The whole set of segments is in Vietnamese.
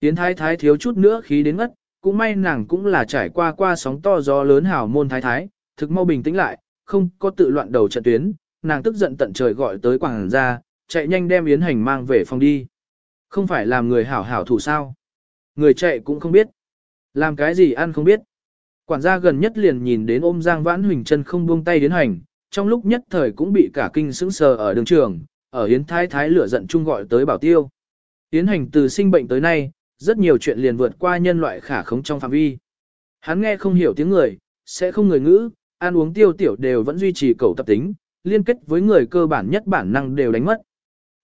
Yến thái thái thiếu chút nữa khí đến ngất, cũng may nàng cũng là trải qua qua sóng to gió lớn hảo môn thái thái, thực mau bình tĩnh lại, không có tự loạn đầu trận tuyến, nàng tức giận tận trời gọi tới quảng ra, chạy nhanh đem Yến Hành mang về phòng đi. Không phải làm người hảo hảo thủ sao. Người chạy cũng không biết. Làm cái gì ăn không biết. Quản gia gần nhất liền nhìn đến ôm Giang Vãn Huỳnh chân không buông tay Yến Hành, trong lúc nhất thời cũng bị cả kinh sững sờ ở đường trường, ở Yến Thái Thái lửa giận chung gọi tới bảo tiêu. Yến Hành từ sinh bệnh tới nay, rất nhiều chuyện liền vượt qua nhân loại khả khống trong phạm vi. Hắn nghe không hiểu tiếng người, sẽ không người ngữ, ăn uống tiêu tiểu đều vẫn duy trì cầu tập tính, liên kết với người cơ bản nhất bản năng đều đánh mất.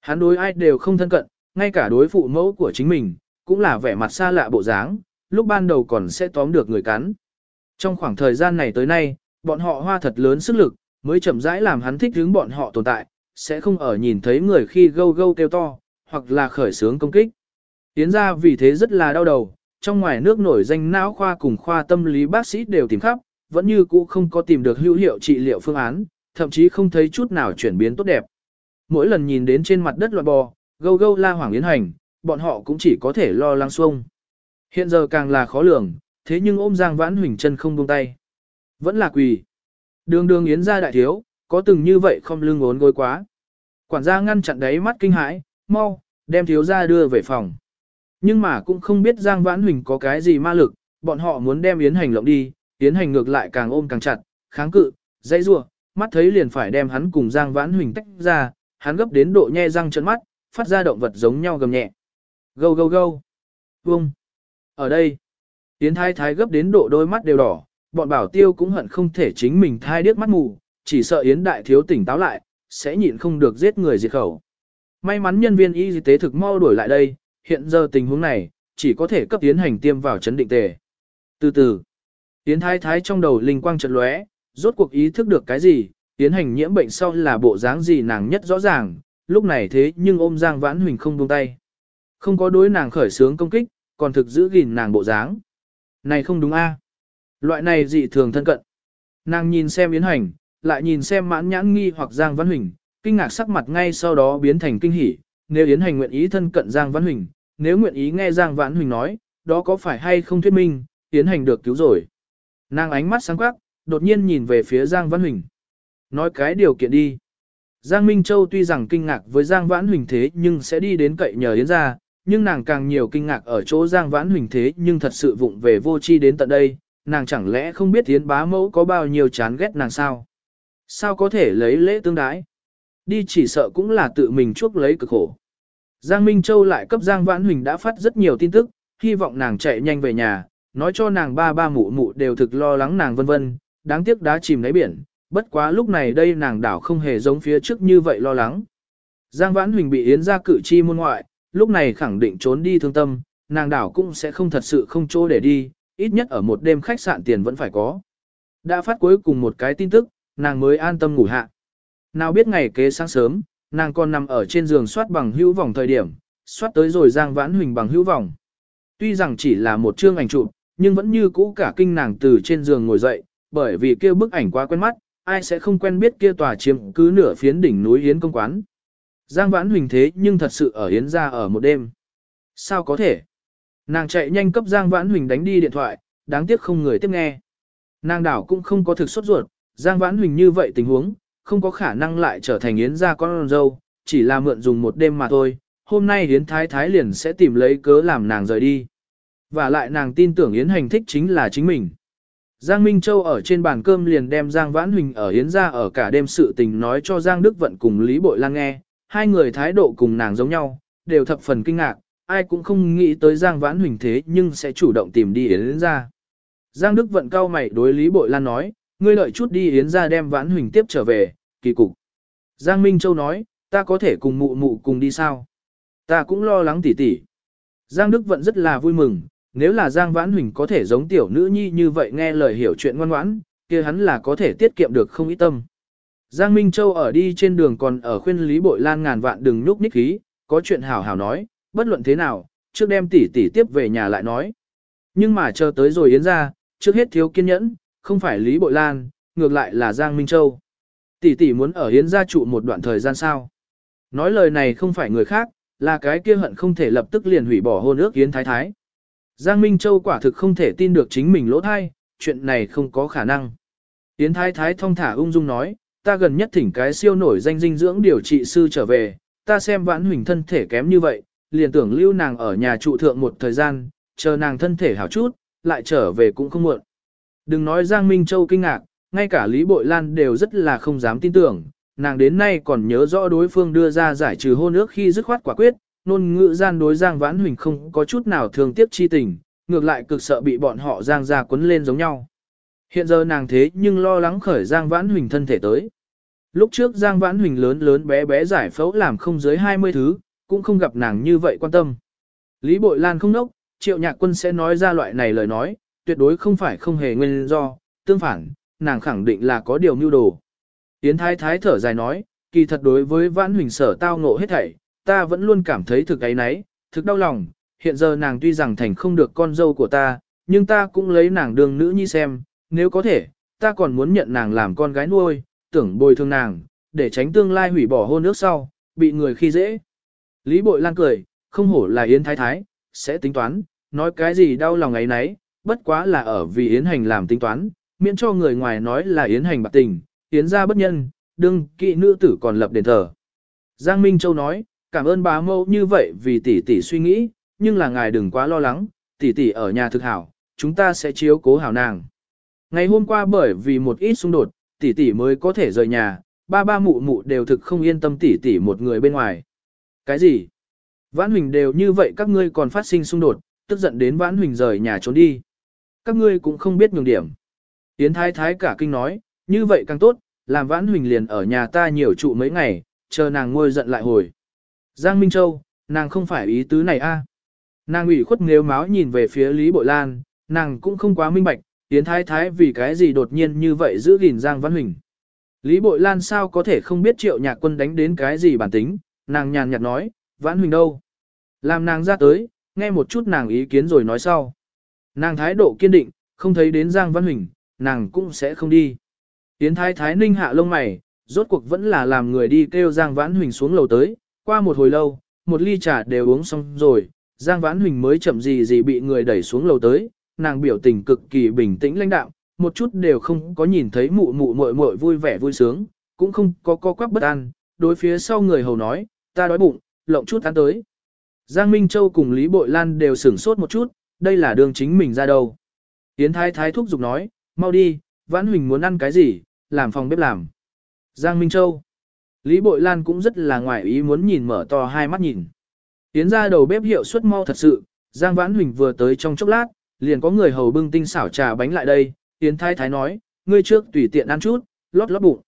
Hắn đối ai đều không thân cận, ngay cả đối phụ mẫu của chính mình, cũng là vẻ mặt xa lạ bộ dáng, lúc ban đầu còn sẽ tóm được người cắn. Trong khoảng thời gian này tới nay, bọn họ hoa thật lớn sức lực, mới chậm rãi làm hắn thích hướng bọn họ tồn tại, sẽ không ở nhìn thấy người khi gâu gâu kêu to, hoặc là khởi sướng công kích. Yến ra vì thế rất là đau đầu, trong ngoài nước nổi danh não khoa cùng khoa tâm lý bác sĩ đều tìm khắp, vẫn như cũ không có tìm được hữu hiệu trị liệu phương án, thậm chí không thấy chút nào chuyển biến tốt đẹp. Mỗi lần nhìn đến trên mặt đất loạn bò, gâu gâu la hoảng yến hành, bọn họ cũng chỉ có thể lo lắng xuông. Hiện giờ càng là khó lường, thế nhưng ôm Giang Vãn Huỳnh chân không buông tay. Vẫn là quỳ. Đường đường yến ra đại thiếu, có từng như vậy không lưng ốn gối quá. Quản gia ngăn chặn đáy mắt kinh hãi, mau, đem thiếu gia đưa về phòng. Nhưng mà cũng không biết Giang Vãn Huỳnh có cái gì ma lực, bọn họ muốn đem Yến Hành lộng đi, Yến Hành ngược lại càng ôm càng chặt, kháng cự, dãy rủa, mắt thấy liền phải đem hắn cùng Giang Vãn Huỳnh tách ra, hắn gấp đến độ nhe răng trợn mắt, phát ra động vật giống nhau gầm nhẹ. Gâu gâu gâu. Vung. Ở đây. Yến Thái Thái gấp đến độ đôi mắt đều đỏ, bọn bảo tiêu cũng hận không thể chính mình thai điếc mắt mù, chỉ sợ Yến Đại Thiếu tỉnh táo lại, sẽ nhịn không được giết người diệt khẩu. May mắn nhân viên y tế thực mau đuổi lại đây, hiện giờ tình huống này, chỉ có thể cấp tiến hành tiêm vào chấn định tề. Từ từ, tiến Thái Thái trong đầu linh quang chợt lóe, rốt cuộc ý thức được cái gì, tiến hành nhiễm bệnh sau là bộ dáng gì nàng nhất rõ ràng, lúc này thế nhưng ôm Giang Vãn Huỳnh không buông tay. Không có đối nàng khởi sướng công kích, còn thực giữ gìn nàng bộ dáng. Này không đúng a Loại này dị thường thân cận. Nàng nhìn xem Yến Hành, lại nhìn xem mãn nhãn nghi hoặc Giang Văn Huỳnh, kinh ngạc sắc mặt ngay sau đó biến thành kinh hỉ. Nếu Yến Hành nguyện ý thân cận Giang Văn Huỳnh, nếu nguyện ý nghe Giang Vãn Huỳnh nói, đó có phải hay không thuyết minh, tiến Hành được cứu rồi. Nàng ánh mắt sáng quắc, đột nhiên nhìn về phía Giang Vãn Huỳnh. Nói cái điều kiện đi. Giang Minh Châu tuy rằng kinh ngạc với Giang Vãn Huỳnh thế nhưng sẽ đi đến cậy nhờ Yến ra, nhưng nàng càng nhiều kinh ngạc ở chỗ Giang Vãn Huỳnh thế nhưng thật sự vụng về vô chi đến tận đây, nàng chẳng lẽ không biết Yến bá mẫu có bao nhiêu chán ghét nàng sao? Sao có thể lấy lễ tương đái? Đi chỉ sợ cũng là tự mình chuốc lấy cực khổ. Giang Minh Châu lại cấp Giang Vãn Huỳnh đã phát rất nhiều tin tức, hy vọng nàng chạy nhanh về nhà, nói cho nàng ba ba mụ mụ đều thực lo lắng nàng vân vân, đáng tiếc đã chìm đáy biển, bất quá lúc này đây nàng đảo không hề giống phía trước như vậy lo lắng. Giang Vãn Huỳnh bị yến ra cử chi môn ngoại, lúc này khẳng định trốn đi thương tâm, nàng đảo cũng sẽ không thật sự không chỗ để đi, ít nhất ở một đêm khách sạn tiền vẫn phải có. Đã phát cuối cùng một cái tin tức, nàng mới an tâm ngủ hạ. Nào biết ngày kế sáng sớm, nàng còn nằm ở trên giường soát bằng hữu vòng thời điểm, soát tới rồi Giang Vãn Huỳnh bằng hữu vòng. Tuy rằng chỉ là một chương ảnh chụp, nhưng vẫn như cũ cả kinh nàng từ trên giường ngồi dậy, bởi vì kia bức ảnh quá quen mắt, ai sẽ không quen biết kia tòa chiếm cứ nửa phiến đỉnh núi Yến công quán. Giang Vãn Huỳnh thế nhưng thật sự ở Yến ra ở một đêm. Sao có thể? Nàng chạy nhanh cấp Giang Vãn Huỳnh đánh đi điện thoại, đáng tiếc không người tiếp nghe. Nàng đảo cũng không có thực sốt ruột, Giang Vãn Huỳnh như vậy tình huống, không có khả năng lại trở thành Yến gia con dâu, chỉ là mượn dùng một đêm mà thôi, hôm nay Yến Thái Thái liền sẽ tìm lấy cớ làm nàng rời đi. Và lại nàng tin tưởng Yến hành thích chính là chính mình. Giang Minh Châu ở trên bàn cơm liền đem Giang Vãn Huỳnh ở Yến gia ở cả đêm sự tình nói cho Giang Đức Vận cùng Lý Bội Lan nghe, hai người thái độ cùng nàng giống nhau, đều thập phần kinh ngạc, ai cũng không nghĩ tới Giang Vãn Huỳnh thế nhưng sẽ chủ động tìm đi Yến gia. Giang Đức Vận cao mày đối Lý Bội Lan nói, ngươi lợi chút đi Yến gia đem Vãn Huỳnh tiếp trở về, kỳ cục. Giang Minh Châu nói, ta có thể cùng mụ mụ cùng đi sao? Ta cũng lo lắng tỉ tỉ. Giang Đức Vận rất là vui mừng, nếu là Giang Vãn Huỳnh có thể giống tiểu nữ nhi như vậy nghe lời hiểu chuyện ngoan ngoãn, kia hắn là có thể tiết kiệm được không ít tâm. Giang Minh Châu ở đi trên đường còn ở khuyên Lý Bội Lan ngàn vạn đừng nhúc nhích khí, có chuyện hảo hảo nói, bất luận thế nào, trước đem tỷ tỷ tiếp về nhà lại nói. Nhưng mà chờ tới rồi yến ra, trước hết thiếu kiên nhẫn, không phải Lý Bội Lan, ngược lại là Giang Minh Châu. Tỷ tỷ muốn ở yến gia trụ một đoạn thời gian sao. Nói lời này không phải người khác, là cái kia hận không thể lập tức liền hủy bỏ hôn ước Yến Thái Thái. Giang Minh Châu quả thực không thể tin được chính mình lỗ thai, chuyện này không có khả năng. Yến Thái Thái thông thả ung dung nói, ta gần nhất thỉnh cái siêu nổi danh dinh dưỡng điều trị sư trở về, ta xem vãn huỳnh thân thể kém như vậy, liền tưởng lưu nàng ở nhà trụ thượng một thời gian, chờ nàng thân thể hảo chút, lại trở về cũng không muộn. Đừng nói Giang Minh Châu kinh ngạc, ngay cả Lý Bội Lan đều rất là không dám tin tưởng, nàng đến nay còn nhớ rõ đối phương đưa ra giải trừ hôn ước khi dứt khoát quả quyết, nôn ngữ gian đối Giang Vãn Huỳnh không có chút nào thương tiếc chi tình, ngược lại cực sợ bị bọn họ Giang ra quấn lên giống nhau. Hiện giờ nàng thế nhưng lo lắng khởi Giang Vãn Huỳnh thân thể tới. Lúc trước Giang Vãn Huỳnh lớn lớn bé bé giải phẫu làm không dưới 20 thứ, cũng không gặp nàng như vậy quan tâm. Lý Bội Lan không nốc, triệu nhạc quân sẽ nói ra loại này lời nói, tuyệt đối không phải không hề nguyên do, tương phản, nàng khẳng định là có điều mưu đồ. Yến Thái Thái thở dài nói, kỳ thật đối với Vãn Huỳnh sở tao ngộ hết thảy, ta vẫn luôn cảm thấy thực ấy nấy, thực đau lòng, hiện giờ nàng tuy rằng thành không được con dâu của ta, nhưng ta cũng lấy nàng đường nữ nhi xem, nếu có thể, ta còn muốn nhận nàng làm con gái nuôi, tưởng bồi thường nàng, để tránh tương lai hủy bỏ hôn ước sau, bị người khi dễ. Lý Bội Lan cười, không hổ là Yến Thái Thái, sẽ tính toán, nói cái gì đau lòng ấy nấy, bất quá là ở vì Yến Hành làm tính toán, miễn cho người ngoài nói là Yến Hành bạc tình, Yến ra bất nhân, đương kỵ nữ tử còn lập đền thờ. Giang Minh Châu nói, cảm ơn bá mâu như vậy vì tỷ tỷ suy nghĩ, nhưng là ngài đừng quá lo lắng, tỷ tỷ ở nhà thực hảo, chúng ta sẽ chiếu cố hảo nàng. Ngày hôm qua bởi vì một ít xung đột, tỷ tỷ mới có thể rời nhà, ba ba mụ mụ đều thực không yên tâm tỷ tỷ một người bên ngoài. Cái gì? Vãn Huỳnh đều như vậy các ngươi còn phát sinh xung đột, tức giận đến Vãn Huỳnh rời nhà trốn đi. Các ngươi cũng không biết nhường điểm. Yến Thái Thái cả kinh nói, như vậy càng tốt, làm Vãn Huỳnh liền ở nhà ta nhiều trụ mấy ngày, chờ nàng ngôi giận lại hồi. Giang Minh Châu, nàng không phải ý tứ này a. Nàng ủy khuất nếu máu nhìn về phía Lý Bội Lan, nàng cũng không quá minh bạch, Yến Thái Thái vì cái gì đột nhiên như vậy giữ gìn Giang Văn Huỳnh. Lý Bội Lan sao có thể không biết triệu nhạc quân đánh đến cái gì bản tính, nàng nhàn nhạt nói, Vãn Huỳnh đâu. Làm nàng ra tới, nghe một chút nàng ý kiến rồi nói sau. Nàng thái độ kiên định, không thấy đến Giang Văn Huỳnh, nàng cũng sẽ không đi. Yến Thái Thái ninh hạ lông mày, rốt cuộc vẫn là làm người đi kêu Giang Vãn Huỳnh xuống lầu tới, qua một hồi lâu, một ly trà đều uống xong rồi, Giang Vãn Huỳnh mới chậm gì gì bị người đẩy xuống lầu tới, nàng biểu tình cực kỳ bình tĩnh lãnh đạm, một chút đều không có nhìn thấy mụ mụ muội muội vui vẻ vui sướng, cũng không có co quắp bất an, đối phía sau người hầu nói, ta đói bụng, lộng chút ăn tới. Giang Minh Châu cùng Lý Bội Lan đều sửng sốt một chút, đây là đường chính mình ra đâu. Yến Thái Thái thúc giục nói, mau đi, Vãn Huỳnh muốn ăn cái gì, làm phòng bếp làm. Giang Minh Châu. Lý Bội Lan cũng rất là ngoài ý muốn nhìn mở to hai mắt nhìn. Yến ra đầu bếp hiệu suất mau thật sự, Giang Vãn Huỳnh vừa tới trong chốc lát, liền có người hầu bưng tinh xảo trà bánh lại đây, Yến Thái Thái nói, ngươi trước tùy tiện ăn chút, lót lót bụng.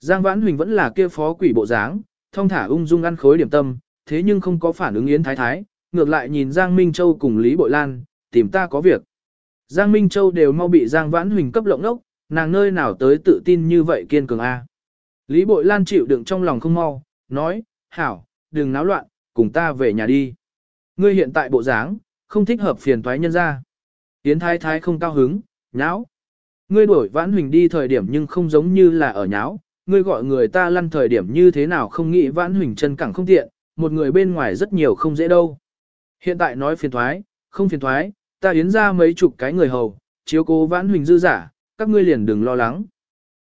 Giang Vãn Huỳnh vẫn là kia phó quỷ bộ dáng, thông thả ung dung ăn khối điểm tâm, thế nhưng không có phản ứng Yến Thái Thái, ngược lại nhìn Giang Minh Châu cùng Lý Bội Lan, tìm ta có việc. Giang Minh Châu đều mau bị Giang Vãn Huỳnh cấp lộng ốc, nàng nơi nào tới tự tin như vậy kiên cường a. Lý Bội Lan chịu đựng trong lòng không mau, nói, hảo, đừng náo loạn, cùng ta về nhà đi. Ngươi hiện tại bộ dáng, không thích hợp phiền toái nhân ra. Yến Thái Thái không cao hứng, nháo. Ngươi đuổi Vãn Huỳnh đi thời điểm nhưng không giống như là ở nháo, ngươi gọi người ta lăn thời điểm như thế nào không nghĩ Vãn Huỳnh chân cẳng không tiện, một người bên ngoài rất nhiều không dễ đâu. Hiện tại nói phiền thoái, không phiền thoái, ta yến ra mấy chục cái người hầu, chiếu cố Vãn Huỳnh dư giả, các ngươi liền đừng lo lắng.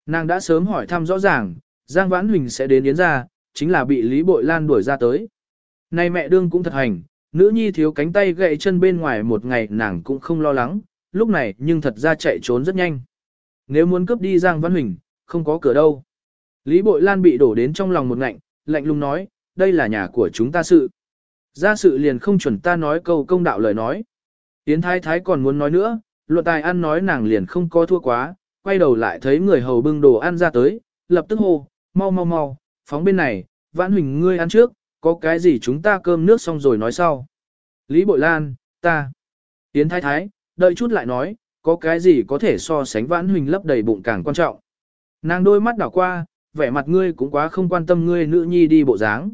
Nàng đã sớm hỏi thăm rõ ràng, Giang Vãn Huỳnh sẽ đến yến ra, chính là bị Lý Bội Lan đuổi ra tới. Nay mẹ đương cũng thật hành, nữ nhi thiếu cánh tay gậy chân bên ngoài một ngày nàng cũng không lo lắng, lúc này nhưng thật ra chạy trốn rất nhanh. Nếu muốn cướp đi Giang Văn Huỳnh, không có cửa đâu. Lý Bội Lan bị đổ đến trong lòng một ngạnh, lạnh lùng nói, đây là nhà của chúng ta sự. Ra sự liền không chuẩn ta nói câu công đạo lời nói. Yến Thái Thái còn muốn nói nữa, luận tài ăn nói nàng liền không có thua quá, quay đầu lại thấy người hầu bưng đồ ăn ra tới, lập tức hô, mau mau mau, phóng bên này, Vãn Huỳnh ngươi ăn trước, có cái gì chúng ta cơm nước xong rồi nói sau. Lý Bội Lan, ta. Yến Thái Thái, đợi chút lại nói, có cái gì có thể so sánh vãn huỳnh lấp đầy bụng càng quan trọng. Nàng đôi mắt đảo qua, vẻ mặt ngươi cũng quá không quan tâm ngươi nữ nhi đi bộ dáng.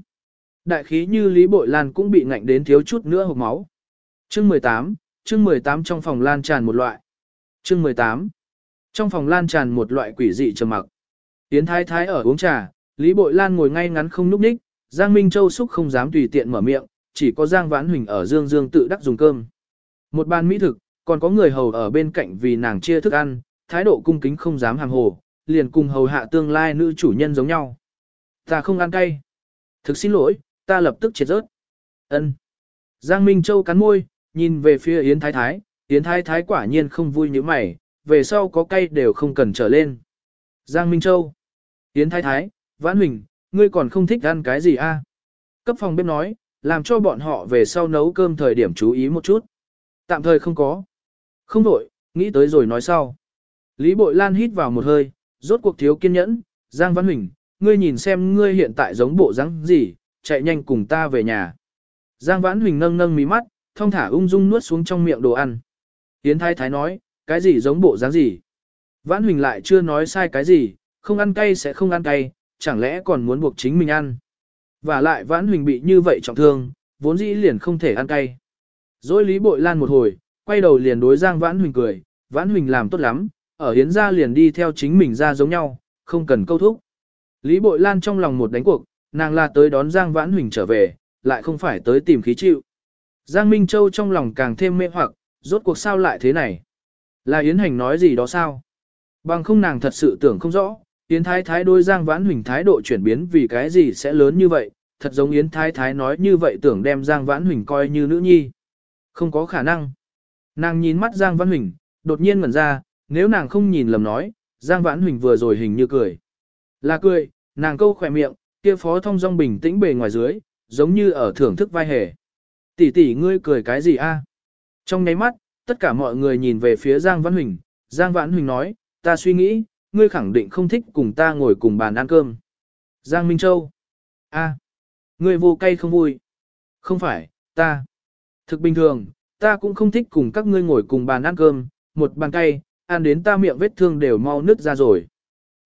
Đại khí như Lý Bội Lan cũng bị ngạnh đến thiếu chút nữa hộp máu. Chương 18, chương 18 trong phòng lan tràn một loại. Chương 18. Trong phòng lan tràn một loại quỷ dị trầm mặc. Tiến Thái Thái ở uống trà, Lý Bội Lan ngồi ngay ngắn không núp ních, Giang Minh Châu xúc không dám tùy tiện mở miệng, chỉ có Giang Vãn Huỳnh ở dương dương tự đắc dùng cơm. Một bàn mỹ thực, còn có người hầu ở bên cạnh vì nàng chia thức ăn, thái độ cung kính không dám hàng hồ, liền cùng hầu hạ tương lai nữ chủ nhân giống nhau. Ta không ăn cay. Thực xin lỗi, ta lập tức triệt rớt. Ân. Giang Minh Châu cắn môi, nhìn về phía Yến Thái Thái, Yến Thái Thái quả nhiên không vui như mày, về sau có cay đều không cần trở lên. Giang Minh Châu. Yến Thái Thái, Vãn Huỳnh, ngươi còn không thích ăn cái gì a? Cấp phòng bếp nói, làm cho bọn họ về sau nấu cơm thời điểm chú ý một chút. Tạm thời không có. Không đổi, nghĩ tới rồi nói sau. Lý Bội Lan hít vào một hơi, rốt cuộc thiếu kiên nhẫn, Giang Văn Huỳnh, ngươi nhìn xem ngươi hiện tại giống bộ dáng gì, chạy nhanh cùng ta về nhà. Giang Vãn Huỳnh nâng nâng mí mắt, thông thả ung dung nuốt xuống trong miệng đồ ăn. Yến Thái Thái nói, cái gì giống bộ dáng gì? Vãn Huỳnh lại chưa nói sai cái gì, không ăn cay sẽ không ăn cay, chẳng lẽ còn muốn buộc chính mình ăn. Và lại Vãn Huỳnh bị như vậy trọng thương, vốn dĩ liền không thể ăn cay. Rồi Lý Bội Lan một hồi, quay đầu liền đối Giang Vãn Huỳnh cười, Vãn Huỳnh làm tốt lắm, ở Yến gia liền đi theo chính mình ra giống nhau, không cần câu thúc. Lý Bội Lan trong lòng một đánh cuộc, nàng là tới đón Giang Vãn Huỳnh trở về, lại không phải tới tìm khí chịu. Giang Minh Châu trong lòng càng thêm mê hoặc, rốt cuộc sao lại thế này? Là Yến Hành nói gì đó sao? Bằng không nàng thật sự tưởng không rõ, Yến Thái Thái đôi Giang Vãn Huỳnh thái độ chuyển biến vì cái gì sẽ lớn như vậy, thật giống Yến Thái Thái nói như vậy tưởng đem Giang Vãn Huỳnh coi như nữ nhi. Không có khả năng. Nàng nhìn mắt Giang Vãn Huỳnh, đột nhiên ngẩn ra, nếu nàng không nhìn lầm nói, Giang Vãn Huỳnh vừa rồi hình như cười. Là cười, nàng câu khỏe miệng, kia phó thông dong bình tĩnh bề ngoài dưới, giống như ở thưởng thức vai hề. Tỷ tỷ ngươi cười cái gì a? Trong nháy mắt, tất cả mọi người nhìn về phía Giang văn Huỳnh, Giang Vãn Huỳnh nói, ta suy nghĩ, ngươi khẳng định không thích cùng ta ngồi cùng bàn ăn cơm. Giang Minh Châu. a, ngươi vô cay không vui. Không phải, ta. Thực bình thường, ta cũng không thích cùng các ngươi ngồi cùng bàn ăn cơm, một bàn cay, ăn đến ta miệng vết thương đều mau nứt ra rồi.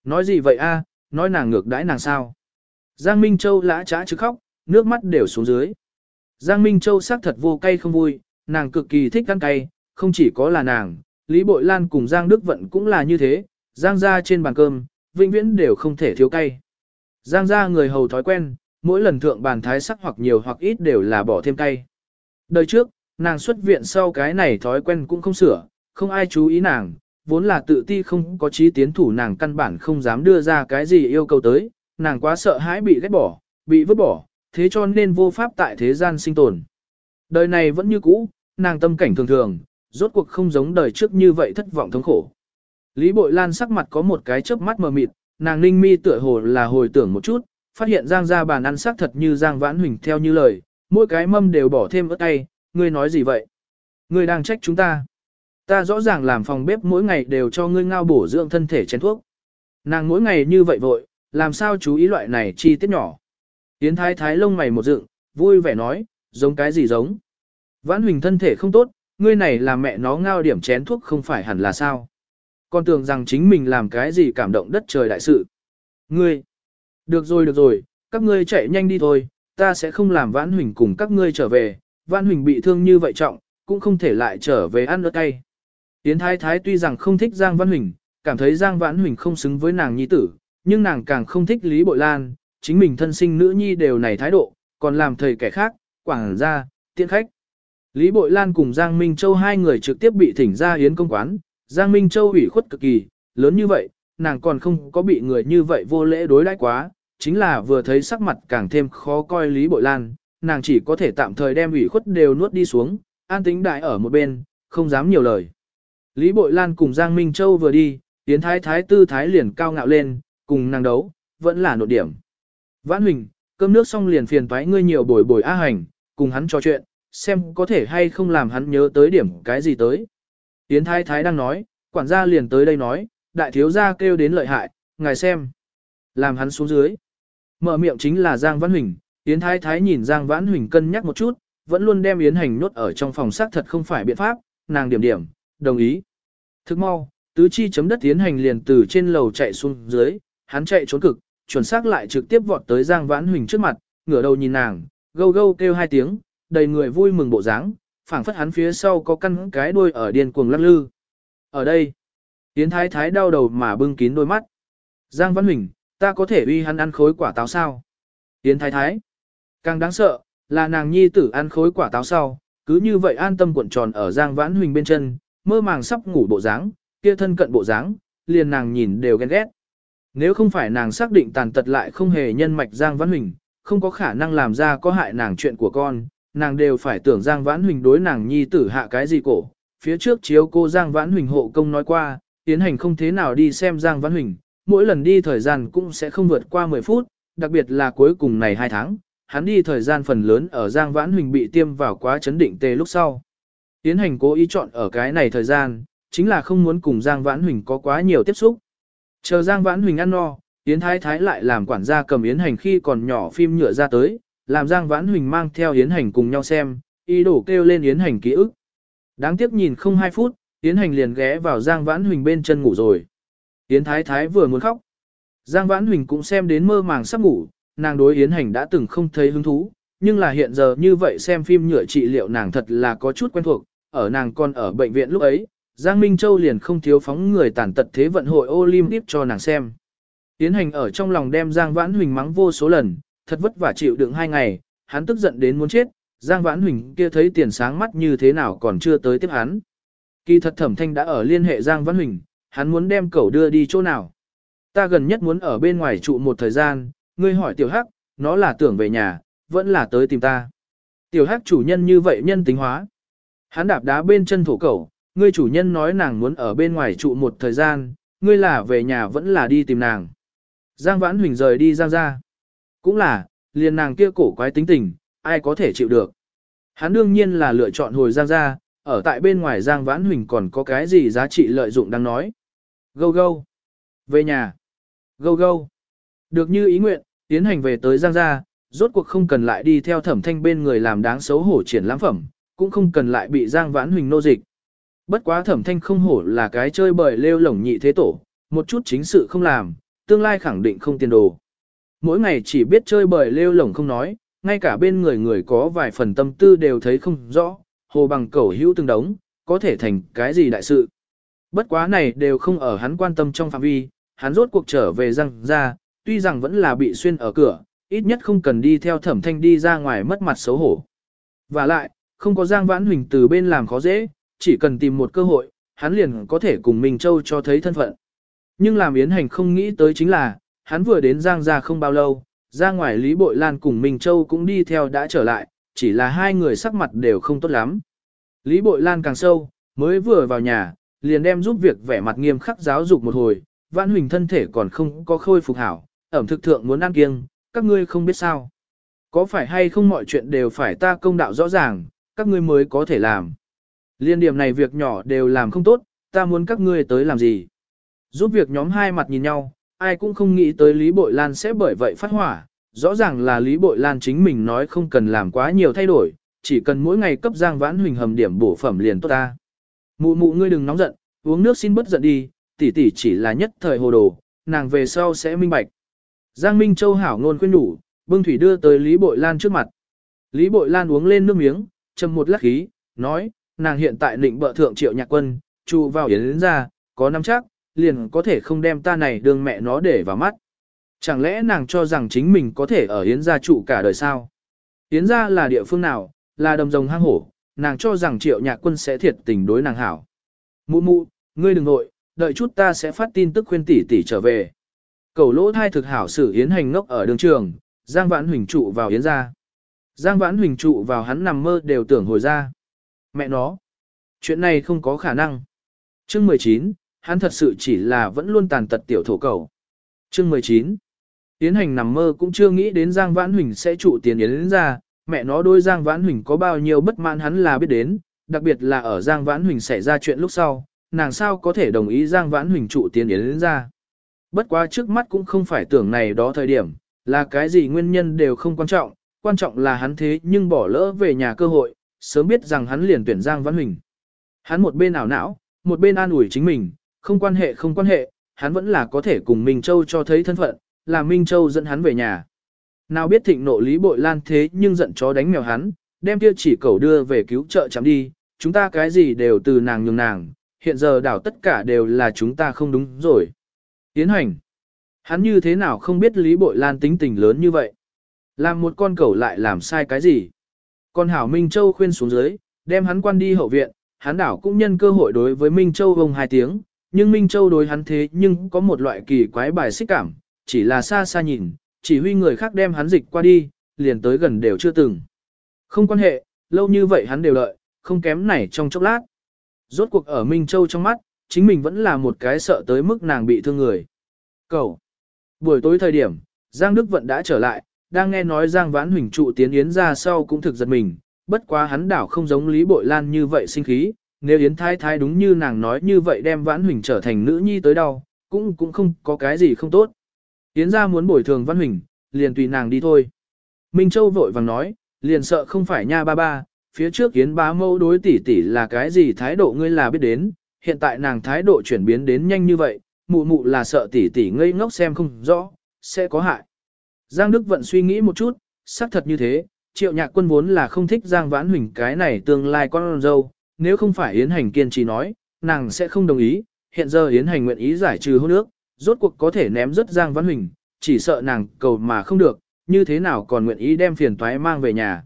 Nói gì vậy a? nói nàng ngược đãi nàng sao? Giang Minh Châu lã trá chứ khóc, nước mắt đều xuống dưới. Giang Minh Châu xác thật vô cay không vui, nàng cực kỳ thích ăn cay, không chỉ có là nàng, Lý Bội Lan cùng Giang Đức Vận cũng là như thế, Giang ra trên bàn cơm, vĩnh viễn đều không thể thiếu cay. Giang ra người hầu thói quen, mỗi lần thượng bàn thái sắc hoặc nhiều hoặc ít đều là bỏ thêm cay. Đời trước, nàng xuất viện sau cái này thói quen cũng không sửa, không ai chú ý nàng, vốn là tự ti không có trí tiến thủ nàng căn bản không dám đưa ra cái gì yêu cầu tới, nàng quá sợ hãi bị ghét bỏ, bị vứt bỏ, thế cho nên vô pháp tại thế gian sinh tồn. Đời này vẫn như cũ, nàng tâm cảnh thường thường, rốt cuộc không giống đời trước như vậy thất vọng thống khổ. Lý Bội Lan sắc mặt có một cái chớp mắt mờ mịt, nàng ninh mi tựa hồ là hồi tưởng một chút, phát hiện Giang ra bàn ăn sắc thật như Giang Vãn Huỳnh theo như lời, mỗi cái mâm đều bỏ thêm ớt cay, ngươi nói gì vậy? Ngươi đang trách chúng ta. Ta rõ ràng làm phòng bếp mỗi ngày đều cho ngươi ngao bổ dưỡng thân thể chén thuốc. Nàng mỗi ngày như vậy vội, làm sao chú ý loại này chi tiết nhỏ. Yến thái thái lông mày một dựng, vui vẻ nói, giống cái gì giống. Vãn Huỳnh thân thể không tốt, ngươi này là mẹ nó ngao điểm chén thuốc không phải hẳn là sao. Con tưởng rằng chính mình làm cái gì cảm động đất trời đại sự. Ngươi, được rồi được rồi, các ngươi chạy nhanh đi thôi, ta sẽ không làm Vãn Huỳnh cùng các ngươi trở về, Vãn Huỳnh bị thương như vậy trọng, cũng không thể lại trở về ăn ớt cay. Yến Thái Thái tuy rằng không thích Giang Vãn Huỳnh, cảm thấy Giang Vãn Huỳnh không xứng với nàng nhi tử, nhưng nàng càng không thích Lý Bội Lan, chính mình thân sinh nữ nhi đều này thái độ, còn làm thầy kẻ khác, quảng ra, tiện khách. Lý Bội Lan cùng Giang Minh Châu hai người trực tiếp bị thỉnh ra yến công quán, Giang Minh Châu ủy khuất cực kỳ, lớn như vậy, nàng còn không có bị người như vậy vô lễ đối đãi quá, chính là vừa thấy sắc mặt càng thêm khó coi Lý Bội Lan, nàng chỉ có thể tạm thời đem ủy khuất đều nuốt đi xuống, an tính đại ở một bên, không dám nhiều lời. Lý Bội Lan cùng Giang Minh Châu vừa đi, Yến Thái Thái tư thái liền cao ngạo lên, cùng nàng đấu, vẫn là nội điểm. Vãn Huỳnh, cơm nước xong liền phiền toái ngươi nhiều bồi bồi A Hành, cùng hắn trò chuyện, xem có thể hay không làm hắn nhớ tới điểm cái gì tới. Yến Thái Thái đang nói, quản gia liền tới đây nói, đại thiếu gia kêu đến lợi hại, ngài xem. Làm hắn xuống dưới. Mở miệng chính là Giang Vãn Huỳnh, Yến Thái Thái nhìn Giang Vãn Huỳnh cân nhắc một chút, vẫn luôn đem Yến Hành nhốt ở trong phòng xác thật không phải biện pháp, nàng điểm điểm, đồng ý. Thức mau, tứ chi chấm đất tiến hành liền từ trên lầu chạy xuống dưới, hắn chạy trốn cực, chuẩn xác lại trực tiếp vọt tới Giang Vãn Huỳnh trước mặt, ngửa đầu nhìn nàng, gâu gâu kêu hai tiếng, đầy người vui mừng bộ dáng, phảng phất hắn phía sau có căn cái đuôi ở điên cuồng lắc lư. Ở đây, Yến Thái Thái đau đầu mà bưng kín đôi mắt. Giang Vãn Huỳnh, ta có thể uy hắn ăn khối quả táo sao? Yến Thái Thái, Càng đáng sợ, là nàng nhi tử ăn khối quả táo sau, cứ như vậy an tâm cuộn tròn ở Giang Vãn Huỳnh bên chân, mơ màng sắp ngủ bộ dáng, kia thân cận bộ dáng, liền nàng nhìn đều ghen ghét. Nếu không phải nàng xác định tàn tật lại không hề nhân mạch Giang Vãn Huỳnh, không có khả năng làm ra có hại nàng chuyện của con, nàng đều phải tưởng Giang Vãn Huỳnh đối nàng nhi tử hạ cái gì cổ. Phía trước chiếu cô Giang Vãn Huỳnh hộ công nói qua, tiến hành không thế nào đi xem Giang Vãn Huỳnh, mỗi lần đi thời gian cũng sẽ không vượt qua 10 phút, đặc biệt là cuối cùng này 2 tháng, hắn đi thời gian phần lớn ở Giang Vãn Huỳnh bị tiêm vào quá chấn định tê lúc sau. Tiến hành cố ý chọn ở cái này thời gian, chính là không muốn cùng Giang Vãn Huỳnh có quá nhiều tiếp xúc. Chờ Giang Vãn Huỳnh ăn no, Yến Thái Thái lại làm quản gia cầm Yến Hành khi còn nhỏ phim nhựa ra tới, làm Giang Vãn Huỳnh mang theo Yến Hành cùng nhau xem, ý đồ kêu lên Yến Hành ký ức. Đáng tiếc nhìn không hai phút, Yến Hành liền ghé vào Giang Vãn Huỳnh bên chân ngủ rồi. Yến Thái Thái vừa muốn khóc. Giang Vãn Huỳnh cũng xem đến mơ màng sắp ngủ, nàng đối Yến Hành đã từng không thấy hứng thú, nhưng là hiện giờ như vậy xem phim nhựa trị liệu nàng thật là có chút quen thuộc, ở nàng còn ở bệnh viện lúc ấy, Giang Minh Châu liền không thiếu phóng người tàn tật thế vận hội Olympic cho nàng xem. Tiến Hành ở trong lòng đem Giang Vãn Huỳnh mắng vô số lần, thật vất vả chịu đựng hai ngày, hắn tức giận đến muốn chết, Giang Vãn Huỳnh kia thấy tiền sáng mắt như thế nào còn chưa tới tiếp hắn. Kỳ thật Thẩm Thanh đã ở liên hệ Giang Vãn Huỳnh, hắn muốn đem cậu đưa đi chỗ nào. Ta gần nhất muốn ở bên ngoài trụ một thời gian, ngươi hỏi Tiểu Hắc, nó là tưởng về nhà, vẫn là tới tìm ta. Tiểu Hắc chủ nhân như vậy nhân tính hóa. Hắn đạp đá bên chân thổ cẩu, ngươi chủ nhân nói nàng muốn ở bên ngoài trụ một thời gian, ngươi là về nhà vẫn là đi tìm nàng. Giang Vãn Huỳnh rời đi Giang ra. Cũng là, liền nàng kia cổ quái tính tình, ai có thể chịu được. Hắn đương nhiên là lựa chọn hồi Giang ra, ở tại bên ngoài Giang Vãn Huỳnh còn có cái gì giá trị lợi dụng đang nói. Gâu gâu. Về nhà. Gâu gâu. Được như ý nguyện, tiến hành về tới Giang gia, rốt cuộc không cần lại đi theo thẩm thanh bên người làm đáng xấu hổ triển lãm phẩm, cũng không cần lại bị Giang Vãn Huỳnh nô dịch. Bất quá thẩm thanh không hổ là cái chơi bời lêu lổng nhị thế tổ, một chút chính sự không làm, tương lai khẳng định không tiền đồ. Mỗi ngày chỉ biết chơi bời lêu lổng không nói, ngay cả bên người người có vài phần tâm tư đều thấy không rõ, hồ bằng cẩu hữu từng đống, có thể thành cái gì đại sự. Bất quá này đều không ở hắn quan tâm trong phạm vi, hắn rốt cuộc trở về răng ra, tuy rằng vẫn là bị xuyên ở cửa, ít nhất không cần đi theo thẩm thanh đi ra ngoài mất mặt xấu hổ. Và lại, không có Giang Vãn Huỳnh từ bên làm khó dễ, chỉ cần tìm một cơ hội, hắn liền có thể cùng Minh Châu cho thấy thân phận. Nhưng làm Yến Hành không nghĩ tới chính là, hắn vừa đến Giang ra không bao lâu, ra ngoài Lý Bội Lan cùng Minh Châu cũng đi theo đã trở lại, chỉ là hai người sắc mặt đều không tốt lắm. Lý Bội Lan càng sâu, mới vừa vào nhà, liền đem giúp việc vẻ mặt nghiêm khắc giáo dục một hồi, Vãn Huỳnh thân thể còn không có khôi phục hảo, ẩm thực thượng muốn ăn kiêng, các ngươi không biết sao. Có phải hay không mọi chuyện đều phải ta công đạo rõ ràng, các ngươi mới có thể làm. Liên điểm này việc nhỏ đều làm không tốt, ta muốn các ngươi tới làm gì. Giúp việc nhóm hai mặt nhìn nhau, ai cũng không nghĩ tới Lý Bội Lan sẽ bởi vậy phát hỏa. Rõ ràng là Lý Bội Lan chính mình nói không cần làm quá nhiều thay đổi, chỉ cần mỗi ngày cấp Giang Vãn Huỳnh hầm điểm bổ phẩm liền tốt ta. Mụ mụ ngươi đừng nóng giận, uống nước xin bớt giận đi, tỷ tỷ chỉ là nhất thời hồ đồ, nàng về sau sẽ minh bạch. Giang Minh Châu hảo ngôn khuyên nhủ, bưng thủy đưa tới Lý Bội Lan trước mặt. Lý Bội Lan uống lên nước miếng, châm một lát khí, nói, nàng hiện tại định bợ thượng triệu nhạc quân, trụ vào yến ra, có năm chắc, liền có thể không đem ta này đương mẹ nó để vào mắt. Chẳng lẽ nàng cho rằng chính mình có thể ở yến gia trụ cả đời sao? Yến gia là địa phương nào, là đầm rồng hang hổ, nàng cho rằng triệu nhạc quân sẽ thiệt tình đối nàng hảo. Mụ mụ, ngươi đừng nội, đợi chút ta sẽ phát tin tức khuyên tỷ tỷ trở về. Cầu lỗ thai thực hảo xử yến hành ngốc ở đường trường, Giang Vãn Huỳnh trụ vào yến ra. Giang Vãn Huỳnh trụ vào hắn nằm mơ đều tưởng hồi ra. Mẹ nó, chuyện này không có khả năng. Chương 19, hắn thật sự chỉ là vẫn luôn tàn tật tiểu thổ cầu. Chương 19, tiến hành nằm mơ cũng chưa nghĩ đến Giang Vãn Huỳnh sẽ trụ tiền yến ra, mẹ nó đôi Giang Vãn Huỳnh có bao nhiêu bất mãn hắn là biết đến, đặc biệt là ở Giang Vãn Huỳnh xảy ra chuyện lúc sau, nàng sao có thể đồng ý Giang Vãn Huỳnh trụ tiền yến ra. Bất quá trước mắt cũng không phải tưởng này đó thời điểm, là cái gì nguyên nhân đều không quan trọng, quan trọng là hắn thế nhưng bỏ lỡ về nhà cơ hội, sớm biết rằng hắn liền tuyển Giang văn Huỳnh. Hắn một bên ảo não, một bên an ủi chính mình, không quan hệ không quan hệ, hắn vẫn là có thể cùng Minh Châu cho thấy thân phận, là Minh Châu dẫn hắn về nhà. Nào biết thịnh nộ Lý Bội Lan thế nhưng giận chó đánh mèo hắn, đem kia chỉ cầu đưa về cứu trợ chạm đi, chúng ta cái gì đều từ nàng nhường nàng, hiện giờ đảo tất cả đều là chúng ta không đúng rồi. Tiến hành. Hắn như thế nào không biết Lý Bội Lan tính tình lớn như vậy. Làm một con cẩu lại làm sai cái gì? Con Hảo Minh Châu khuyên xuống dưới, đem hắn quan đi hậu viện, hắn đảo cũng nhân cơ hội đối với Minh Châu vông hai tiếng, nhưng Minh Châu đối hắn thế nhưng có một loại kỳ quái bài xích cảm, chỉ là xa xa nhìn, chỉ huy người khác đem hắn dịch qua đi, liền tới gần đều chưa từng. Không quan hệ, lâu như vậy hắn đều lợi, không kém này trong chốc lát. Rốt cuộc ở Minh Châu trong mắt, chính mình vẫn là một cái sợ tới mức nàng bị thương người. Cậu! Buổi tối thời điểm, Giang Đức Vận đã trở lại, đang nghe nói Giang Vãn Huỳnh trụ tiến Yến ra sau cũng thực giật mình, bất quá hắn đảo không giống Lý Bội Lan như vậy sinh khí, nếu Yến Thái Thái đúng như nàng nói như vậy đem Vãn Huỳnh trở thành nữ nhi tới đâu, cũng cũng không có cái gì không tốt. Yến ra muốn bồi thường Vãn Huỳnh, liền tùy nàng đi thôi. Minh Châu vội vàng nói, liền sợ không phải nha ba ba, phía trước Yến bá mâu đối tỷ tỷ là cái gì thái độ ngươi là biết đến, hiện tại nàng thái độ chuyển biến đến nhanh như vậy, mụ mụ là sợ tỷ tỷ ngây ngốc xem không rõ, sẽ có hại. Giang Đức Vận suy nghĩ một chút, xác thật như thế, triệu nhạc quân vốn là không thích Giang Vãn Huỳnh cái này tương lai con dâu, nếu không phải Yến Hành kiên trì nói, nàng sẽ không đồng ý, hiện giờ Yến Hành nguyện ý giải trừ hôn ước, rốt cuộc có thể ném rất Giang Vãn Huỳnh, chỉ sợ nàng cầu mà không được, như thế nào còn nguyện ý đem phiền toái mang về nhà.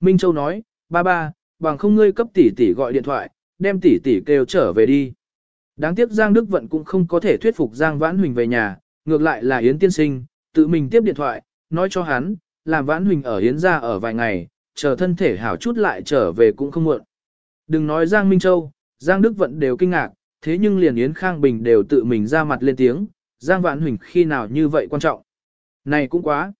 Minh Châu nói, ba ba, bằng không ngươi cấp tỷ tỷ gọi điện thoại, đem tỷ tỷ kêu trở về đi. Đáng tiếc Giang Đức Vận cũng không có thể thuyết phục Giang Vãn Huỳnh về nhà, ngược lại là Yến Tiên Sinh, tự mình tiếp điện thoại, nói cho hắn, làm Vãn Huỳnh ở Yến ra ở vài ngày, chờ thân thể hảo chút lại trở về cũng không muộn. Đừng nói Giang Minh Châu, Giang Đức Vận đều kinh ngạc, thế nhưng liền Yến Khang Bình đều tự mình ra mặt lên tiếng, Giang Vãn Huỳnh khi nào như vậy quan trọng. Này cũng quá.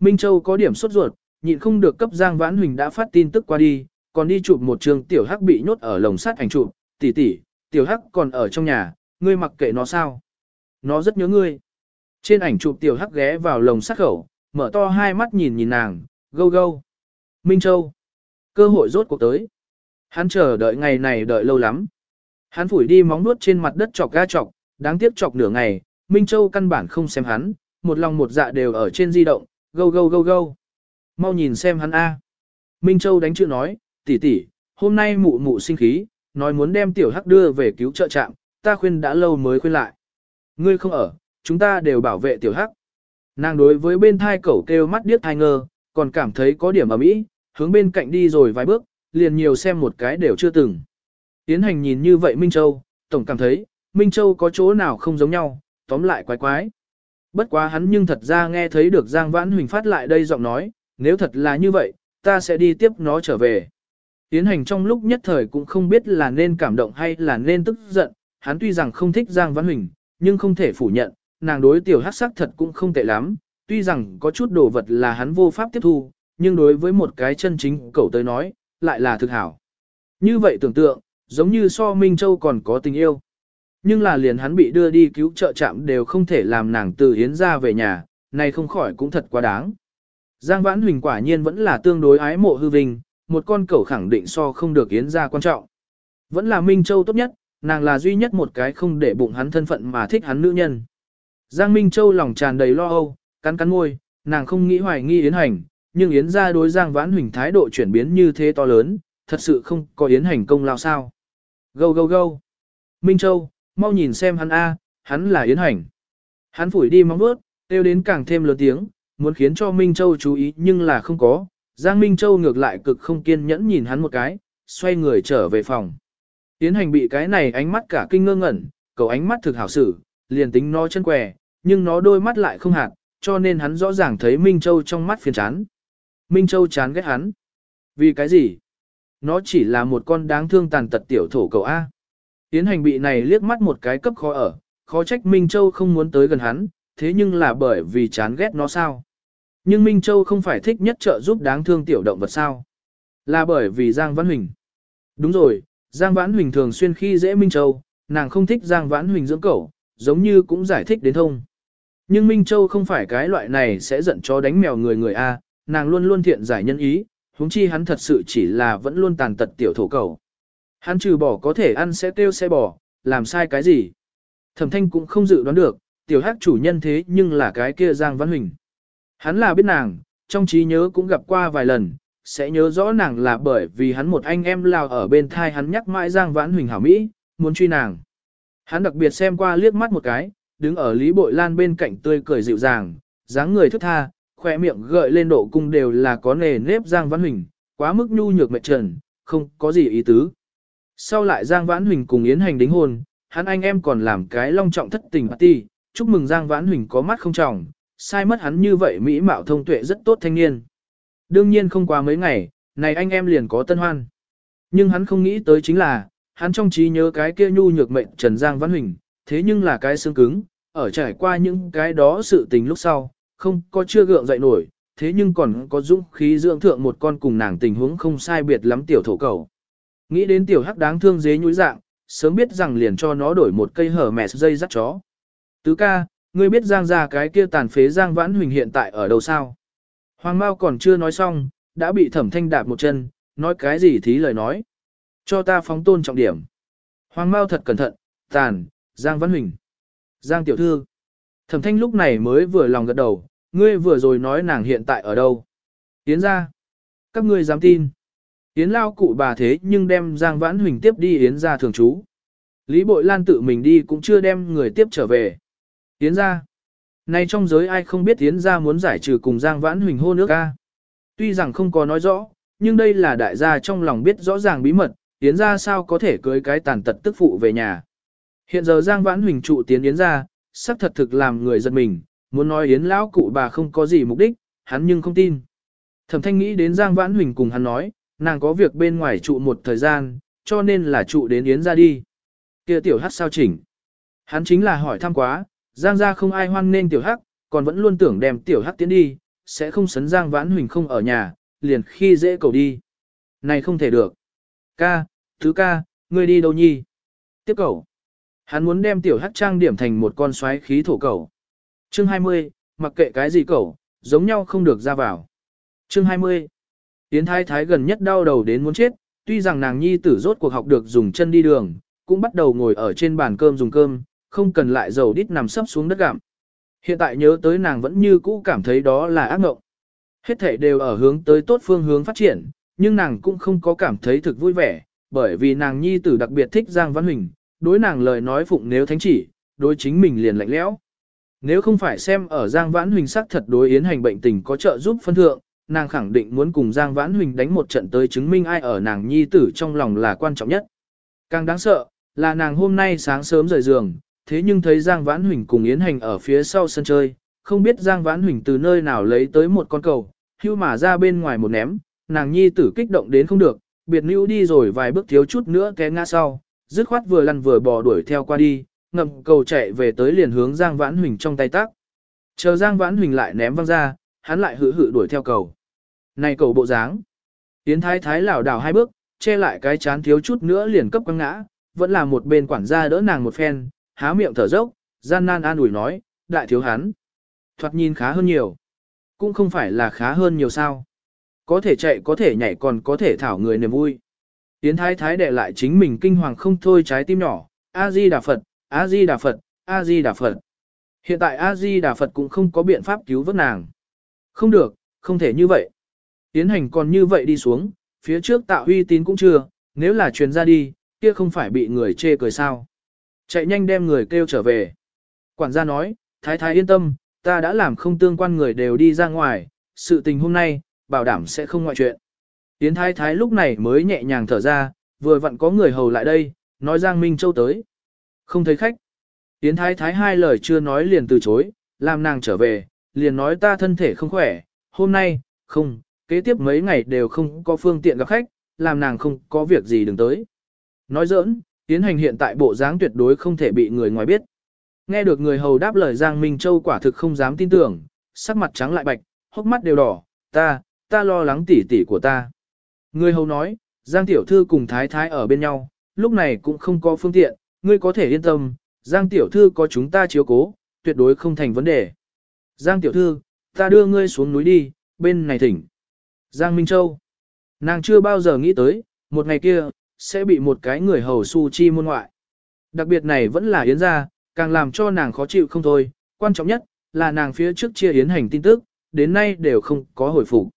Minh Châu có điểm sốt ruột, nhịn không được cấp Giang Vãn Huỳnh đã phát tin tức qua đi, còn đi chụp một trường tiểu hắc bị nhốt ở lồng sắt ảnh chụp, tỷ tỷ, tiểu hắc còn ở trong nhà, ngươi mặc kệ nó sao? Nó rất nhớ ngươi. Trên ảnh chụp tiểu hắc ghé vào lồng sắt khẩu, mở to hai mắt nhìn nhìn nàng, gâu gâu. Minh Châu. Cơ hội rốt cuộc tới. Hắn chờ đợi ngày này đợi lâu lắm. Hắn phủi đi móng nuốt trên mặt đất chọc ga chọc, đáng tiếc chọc nửa ngày, Minh Châu căn bản không xem hắn, một lòng một dạ đều ở trên di động, gâu gâu gâu gâu. Mau nhìn xem hắn A. Minh Châu đánh chữ nói, tỷ tỷ, hôm nay mụ mụ sinh khí, nói muốn đem tiểu hắc đưa về cứu trợ trạm, ta khuyên đã lâu mới khuyên lại. Ngươi không ở, chúng ta đều bảo vệ tiểu hắc. Nàng đối với bên thai cẩu kêu mắt điếc thai ngơ, còn cảm thấy có điểm ở mỹ, hướng bên cạnh đi rồi vài bước, liền nhiều xem một cái đều chưa từng. Tiến hành nhìn như vậy Minh Châu, tổng cảm thấy, Minh Châu có chỗ nào không giống nhau, tóm lại quái quái. Bất quá hắn nhưng thật ra nghe thấy được Giang Vãn Huỳnh phát lại đây giọng nói, nếu thật là như vậy, ta sẽ đi tiếp nó trở về. Tiến hành trong lúc nhất thời cũng không biết là nên cảm động hay là nên tức giận, hắn tuy rằng không thích Giang Vãn Huỳnh, nhưng không thể phủ nhận, nàng đối tiểu hắc sắc thật cũng không tệ lắm, tuy rằng có chút đồ vật là hắn vô pháp tiếp thu, nhưng đối với một cái chân chính cậu tới nói, lại là thực hảo. Như vậy tưởng tượng, giống như so Minh Châu còn có tình yêu. Nhưng là liền hắn bị đưa đi cứu trợ trạm đều không thể làm nàng từ hiến ra về nhà, này không khỏi cũng thật quá đáng. Giang Vãn Huỳnh quả nhiên vẫn là tương đối ái mộ hư vinh, một con cẩu khẳng định so không được hiến ra quan trọng. Vẫn là Minh Châu tốt nhất, nàng là duy nhất một cái không để bụng hắn thân phận mà thích hắn nữ nhân. Giang Minh Châu lòng tràn đầy lo âu, cắn cắn môi, nàng không nghĩ hoài nghi Yến Hành, nhưng Yến Gia đối Giang Vãn Huỳnh thái độ chuyển biến như thế to lớn, thật sự không có Yến Hành công lao sao. Gâu gâu gâu. Minh Châu, mau nhìn xem hắn A, hắn là Yến Hành. Hắn phủi đi móng vuốt, kêu đến càng thêm lớn tiếng, muốn khiến cho Minh Châu chú ý nhưng là không có. Giang Minh Châu ngược lại cực không kiên nhẫn nhìn hắn một cái, xoay người trở về phòng. Yến Hành bị cái này ánh mắt cả kinh ngơ ngẩn, cầu ánh mắt thực hảo xử, liền tính nói chân què, nhưng nó đôi mắt lại không hạt, cho nên hắn rõ ràng thấy Minh Châu trong mắt phiền chán. Minh Châu chán ghét hắn. Vì cái gì? Nó chỉ là một con đáng thương tàn tật tiểu thổ cầu A. Tiến hành bị này liếc mắt một cái cấp khó ở, khó trách Minh Châu không muốn tới gần hắn, thế nhưng là bởi vì chán ghét nó sao. Nhưng Minh Châu không phải thích nhất trợ giúp đáng thương tiểu động vật sao. Là bởi vì Giang Văn Huỳnh. Đúng rồi, Giang Vãn Huỳnh thường xuyên khi dễ Minh Châu, nàng không thích Giang Vãn Huỳnh dưỡng cẩu, giống như cũng giải thích đến thông. Nhưng Minh Châu không phải cái loại này sẽ giận chó đánh mèo người người A, nàng luôn luôn thiện giải nhân ý, huống chi hắn thật sự chỉ là vẫn luôn tàn tật tiểu thổ cầu. Hắn trừ bỏ có thể ăn sẽ tiêu sẽ bỏ, làm sai cái gì. Thẩm thanh cũng không dự đoán được, tiểu hắc chủ nhân thế nhưng là cái kia Giang Văn Huỳnh. Hắn là biết nàng, trong trí nhớ cũng gặp qua vài lần, sẽ nhớ rõ nàng là bởi vì hắn một anh em lao ở bên thai hắn nhắc mãi Giang Vãn Huỳnh hảo Mỹ, muốn truy nàng. Hắn đặc biệt xem qua liếc mắt một cái, đứng ở Lý Bội Lan bên cạnh tươi cười dịu dàng, dáng người thức tha, khoe miệng gợi lên độ cung đều là có nề nếp Giang Văn Huỳnh, quá mức nhu nhược mệt trần, không có gì ý tứ. Sau lại Giang Vãn Huỳnh cùng Yến Hành đính hôn, hắn anh em còn làm cái long trọng thất tình party, chúc mừng Giang Vãn Huỳnh có mắt không trọng, sai mất hắn như vậy mỹ mạo thông tuệ rất tốt thanh niên. Đương nhiên không qua mấy ngày, này anh em liền có tân hoan. Nhưng hắn không nghĩ tới chính là, hắn trong trí nhớ cái kia nhu nhược mệnh Trần Giang Vãn Huỳnh, thế nhưng là cái xương cứng, ở trải qua những cái đó sự tình lúc sau, không có chưa gượng dậy nổi, thế nhưng còn có dũng khí dưỡng thượng một con cùng nàng tình huống không sai biệt lắm tiểu thổ cầu. Nghĩ đến tiểu hắc đáng thương dế nhũi dạng, sớm biết rằng liền cho nó đổi một cây hở mẹ dây dắt chó. Tứ ca, ngươi biết giang ra cái kia tàn phế giang vãn huỳnh hiện tại ở đâu sao? Hoàng Mao còn chưa nói xong, đã bị thẩm thanh đạp một chân, nói cái gì thí lời nói. Cho ta phóng tôn trọng điểm. Hoàng Mao thật cẩn thận, tàn, giang vãn huỳnh. Giang tiểu thư. Thẩm thanh lúc này mới vừa lòng gật đầu, ngươi vừa rồi nói nàng hiện tại ở đâu. Yến ra. Các ngươi dám tin. Yến lao cụ bà thế nhưng đem Giang Vãn Huỳnh tiếp đi Yến ra thường trú. Lý Bội Lan tự mình đi cũng chưa đem người tiếp trở về. Yến ra. Nay trong giới ai không biết Yến ra muốn giải trừ cùng Giang Vãn Huỳnh hôn nước ca. Tuy rằng không có nói rõ, nhưng đây là đại gia trong lòng biết rõ ràng bí mật, Yến ra sao có thể cưới cái tàn tật tức phụ về nhà. Hiện giờ Giang Vãn Huỳnh trụ tiến Yến ra, sắc thật thực làm người giật mình, muốn nói Yến lão cụ bà không có gì mục đích, hắn nhưng không tin. Thẩm thanh nghĩ đến Giang Vãn Huỳnh cùng hắn nói, nàng có việc bên ngoài trụ một thời gian, cho nên là trụ đến Yến ra đi. kia tiểu hắc sao chỉnh? Hắn chính là hỏi thăm quá, Giang ra không ai hoan nên tiểu hắc, còn vẫn luôn tưởng đem tiểu hắc tiến đi, sẽ không sấn Giang Vãn Huỳnh không ở nhà, liền khi dễ cầu đi. Này không thể được. Ca, thứ ca, ngươi đi đâu nhi? Tiếp cầu. Hắn muốn đem tiểu hắc trang điểm thành một con xoáy khí thổ cầu. Chương 20, mặc kệ cái gì cầu, giống nhau không được ra vào. Chương 20. Yến Thái Thái gần nhất đau đầu đến muốn chết, tuy rằng nàng nhi tử rốt cuộc học được dùng chân đi đường, cũng bắt đầu ngồi ở trên bàn cơm dùng cơm, không cần lại dầu đít nằm sấp xuống đất gặm. Hiện tại nhớ tới nàng vẫn như cũ cảm thấy đó là ác mộng. Hết thể đều ở hướng tới tốt phương hướng phát triển, nhưng nàng cũng không có cảm thấy thực vui vẻ, bởi vì nàng nhi tử đặc biệt thích Giang Văn Huỳnh, đối nàng lời nói phụng nếu thánh chỉ, đối chính mình liền lạnh lẽo. Nếu không phải xem ở Giang Vãn Huỳnh sắc thật đối yến hành bệnh tình có trợ giúp phân thượng, nàng khẳng định muốn cùng Giang Vãn Huỳnh đánh một trận tới chứng minh ai ở nàng nhi tử trong lòng là quan trọng nhất. Càng đáng sợ, là nàng hôm nay sáng sớm rời giường, thế nhưng thấy Giang Vãn Huỳnh cùng Yến Hành ở phía sau sân chơi, không biết Giang Vãn Huỳnh từ nơi nào lấy tới một con cầu, hưu mà ra bên ngoài một ném, nàng nhi tử kích động đến không được, biệt nữ đi rồi vài bước thiếu chút nữa té ngã sau, dứt khoát vừa lăn vừa bò đuổi theo qua đi, ngậm cầu chạy về tới liền hướng Giang Vãn Huỳnh trong tay tác. Chờ Giang Vãn Huỳnh lại ném văng ra, hắn lại hự hự đuổi theo cầu. Này cầu bộ dáng. Yến thái thái lảo đảo hai bước, che lại cái chán thiếu chút nữa liền cấp quăng ngã, vẫn là một bên quản gia đỡ nàng một phen, há miệng thở dốc, gian nan an ủi nói, đại thiếu hắn. Thoạt nhìn khá hơn nhiều. Cũng không phải là khá hơn nhiều sao. Có thể chạy có thể nhảy còn có thể thảo người niềm vui. Yến thái thái đệ lại chính mình kinh hoàng không thôi trái tim nhỏ, A-di Đà Phật, A-di Đà Phật, A-di Đà Phật. Hiện tại A-di Đà Phật cũng không có biện pháp cứu vớt nàng. Không được, không thể như vậy. Tiến hành còn như vậy đi xuống, phía trước tạo uy tín cũng chưa, nếu là truyền ra đi, kia không phải bị người chê cười sao. Chạy nhanh đem người kêu trở về. Quản gia nói, thái thái yên tâm, ta đã làm không tương quan người đều đi ra ngoài, sự tình hôm nay, bảo đảm sẽ không ngoại chuyện. Tiến thái thái lúc này mới nhẹ nhàng thở ra, vừa vặn có người hầu lại đây, nói Giang Minh Châu tới. Không thấy khách. Yến thái thái hai lời chưa nói liền từ chối, làm nàng trở về, liền nói ta thân thể không khỏe, hôm nay, không, kế tiếp mấy ngày đều không có phương tiện gặp khách, làm nàng không có việc gì đừng tới. Nói giỡn, tiến hành hiện tại bộ dáng tuyệt đối không thể bị người ngoài biết. Nghe được người hầu đáp lời Giang Minh Châu quả thực không dám tin tưởng, sắc mặt trắng lại bạch, hốc mắt đều đỏ, ta, ta lo lắng tỉ tỉ của ta. Người hầu nói, Giang Tiểu Thư cùng Thái Thái ở bên nhau, lúc này cũng không có phương tiện, ngươi có thể yên tâm, Giang Tiểu Thư có chúng ta chiếu cố, tuyệt đối không thành vấn đề. Giang Tiểu Thư, ta đưa ngươi xuống núi đi, bên này thỉnh. Giang Minh Châu. Nàng chưa bao giờ nghĩ tới, một ngày kia, sẽ bị một cái người hầu su chi môn ngoại. Đặc biệt này vẫn là Yến gia, càng làm cho nàng khó chịu không thôi, quan trọng nhất, là nàng phía trước chia Yến hành tin tức, đến nay đều không có hồi phục.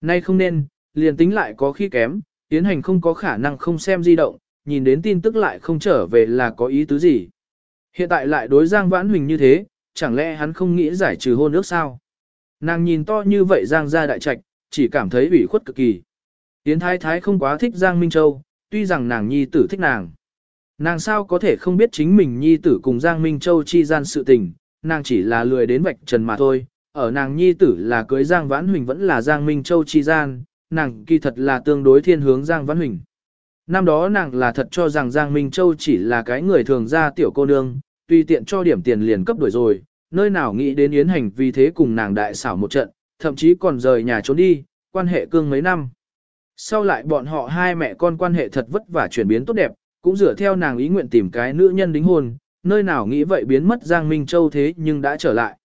Nay không nên, liền tính lại có khi kém, tiến hành không có khả năng không xem di động, nhìn đến tin tức lại không trở về là có ý tứ gì. Hiện tại lại đối Giang Vãn Huỳnh như thế, chẳng lẽ hắn không nghĩ giải trừ hôn ước sao? Nàng nhìn to như vậy Giang gia đại trạch, chỉ cảm thấy ủy khuất cực kỳ. Yến Thái Thái không quá thích Giang Minh Châu, tuy rằng nàng nhi tử thích nàng. Nàng sao có thể không biết chính mình nhi tử cùng Giang Minh Châu chi gian sự tình, nàng chỉ là lười đến vạch trần mà thôi, ở nàng nhi tử là cưới Giang Vãn Huỳnh vẫn là Giang Minh Châu chi gian, nàng kỳ thật là tương đối thiên hướng Giang văn Huỳnh. Năm đó nàng là thật cho rằng Giang Minh Châu chỉ là cái người thường ra tiểu cô nương, tuy tiện cho điểm tiền liền cấp đuổi rồi, nơi nào nghĩ đến Yến Hành vì thế cùng nàng đại xảo một trận, thậm chí còn rời nhà trốn đi, quan hệ cương mấy năm. Sau lại bọn họ hai mẹ con quan hệ thật vất vả chuyển biến tốt đẹp, cũng dựa theo nàng ý nguyện tìm cái nữ nhân đính hôn, nơi nào nghĩ vậy biến mất Giang Minh Châu thế nhưng đã trở lại.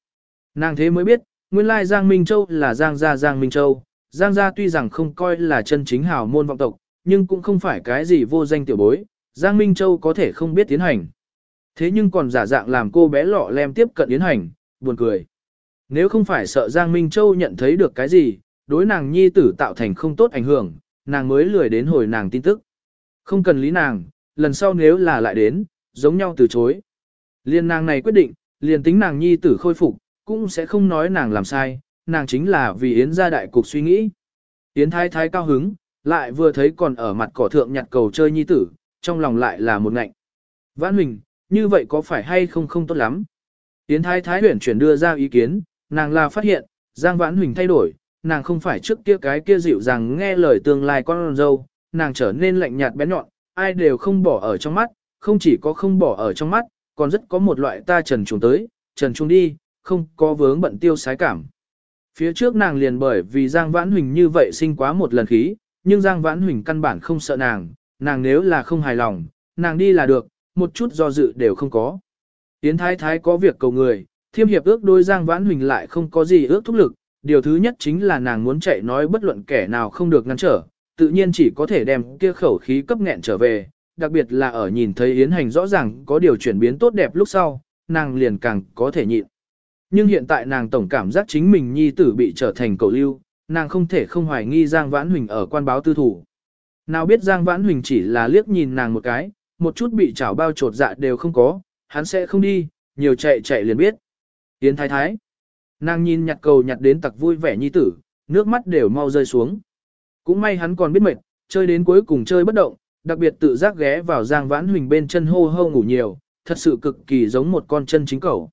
Nàng thế mới biết, nguyên lai Giang Minh Châu là Giang gia Giang Minh Châu, Giang gia tuy rằng không coi là chân chính hào môn vọng tộc, nhưng cũng không phải cái gì vô danh tiểu bối, Giang Minh Châu có thể không biết tiến hành. Thế nhưng còn giả dạng làm cô bé lọ lem tiếp cận tiến hành, buồn cười. Nếu không phải sợ Giang Minh Châu nhận thấy được cái gì, đối nàng nhi tử tạo thành không tốt ảnh hưởng, nàng mới lười đến hồi nàng tin tức. Không cần lý nàng, lần sau nếu là lại đến, giống nhau từ chối. Liên nàng này quyết định, liền tính nàng nhi tử khôi phục, cũng sẽ không nói nàng làm sai, nàng chính là vì Yến gia đại cục suy nghĩ. Yến thái thái cao hứng, lại vừa thấy còn ở mặt cỏ thượng nhặt cầu chơi nhi tử, trong lòng lại là một ngạnh. Vãn Huỳnh, như vậy có phải hay không không tốt lắm? Yến thái thái huyển chuyển đưa ra ý kiến, nàng là phát hiện, Giang Vãn Huỳnh thay đổi, nàng không phải trước kia cái kia dịu dàng nghe lời tương lai con dâu, nàng trở nên lạnh nhạt bén nhọn, ai đều không bỏ ở trong mắt, không chỉ có không bỏ ở trong mắt, còn rất có một loại ta trần trùng tới, trần trùng đi, không có vướng bận tiêu sái cảm. Phía trước nàng liền bởi vì Giang Vãn Huỳnh như vậy sinh quá một lần khí, nhưng Giang Vãn Huỳnh căn bản không sợ nàng, nàng nếu là không hài lòng, nàng đi là được, một chút do dự đều không có. Yến Thái Thái có việc cầu người, thiêm hiệp ước đôi Giang Vãn Huỳnh lại không có gì ước thúc lực, điều thứ nhất chính là nàng muốn chạy nói bất luận kẻ nào không được ngăn trở, tự nhiên chỉ có thể đem kia khẩu khí cấp nghẹn trở về, đặc biệt là ở nhìn thấy Yến Hành rõ ràng có điều chuyển biến tốt đẹp lúc sau, nàng liền càng có thể nhịn. Nhưng hiện tại nàng tổng cảm giác chính mình nhi tử bị trở thành cầu lưu, nàng không thể không hoài nghi Giang Vãn Huỳnh ở quan báo tư thủ. Nào biết Giang Vãn Huỳnh chỉ là liếc nhìn nàng một cái, một chút bị chảo bao trột dạ đều không có, hắn sẽ không đi, nhiều chạy chạy liền biết. Yến thái thái. Nàng nhìn nhặt cầu nhặt đến tặc vui vẻ nhi tử, nước mắt đều mau rơi xuống. Cũng may hắn còn biết mệt, chơi đến cuối cùng chơi bất động, đặc biệt tự giác ghé vào Giang Vãn Huỳnh bên chân hô hô ngủ nhiều, thật sự cực kỳ giống một con chân chính cầu.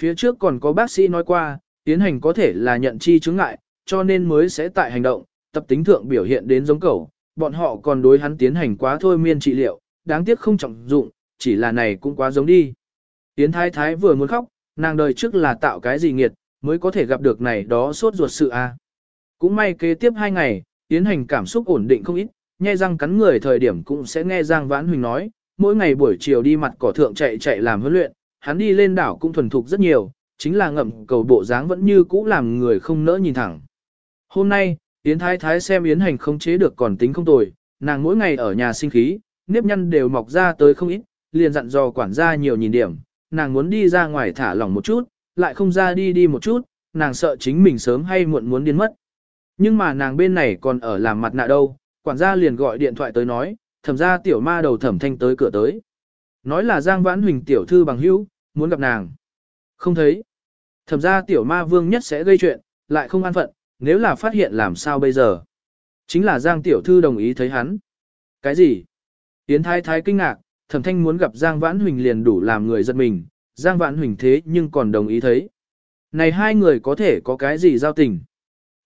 Phía trước còn có bác sĩ nói qua, tiến hành có thể là nhận chi chứng ngại, cho nên mới sẽ tại hành động, tập tính thượng biểu hiện đến giống cầu, bọn họ còn đối hắn tiến hành quá thôi miên trị liệu, đáng tiếc không trọng dụng, chỉ là này cũng quá giống đi. Tiến thái thái vừa muốn khóc, nàng đời trước là tạo cái gì nghiệt, mới có thể gặp được này đó sốt ruột sự a. Cũng may kế tiếp hai ngày, tiến hành cảm xúc ổn định không ít, nghe răng cắn người thời điểm cũng sẽ nghe Giang Vãn Huỳnh nói, mỗi ngày buổi chiều đi mặt cỏ thượng chạy chạy làm huấn luyện, hắn đi lên đảo cũng thuần thục rất nhiều, chính là ngậm cầu bộ dáng vẫn như cũ làm người không nỡ nhìn thẳng. Hôm nay, Yến Thái Thái xem Yến Hành không chế được còn tính không tồi, nàng mỗi ngày ở nhà sinh khí, nếp nhăn đều mọc ra tới không ít, liền dặn dò quản gia nhiều nhìn điểm, nàng muốn đi ra ngoài thả lỏng một chút, lại không ra đi đi một chút, nàng sợ chính mình sớm hay muộn muốn điên mất. Nhưng mà nàng bên này còn ở làm mặt nạ đâu, quản gia liền gọi điện thoại tới nói, thẩm ra tiểu ma đầu thẩm thanh tới cửa tới. Nói là Giang Vãn Huỳnh tiểu thư bằng hữu, muốn gặp nàng. Không thấy. Thẩm ra tiểu ma vương nhất sẽ gây chuyện, lại không an phận, nếu là phát hiện làm sao bây giờ. Chính là Giang tiểu thư đồng ý thấy hắn. Cái gì? Yến thái thái kinh ngạc, thẩm thanh muốn gặp Giang Vãn Huỳnh liền đủ làm người giật mình, Giang Vãn Huỳnh thế nhưng còn đồng ý thấy. Này hai người có thể có cái gì giao tình?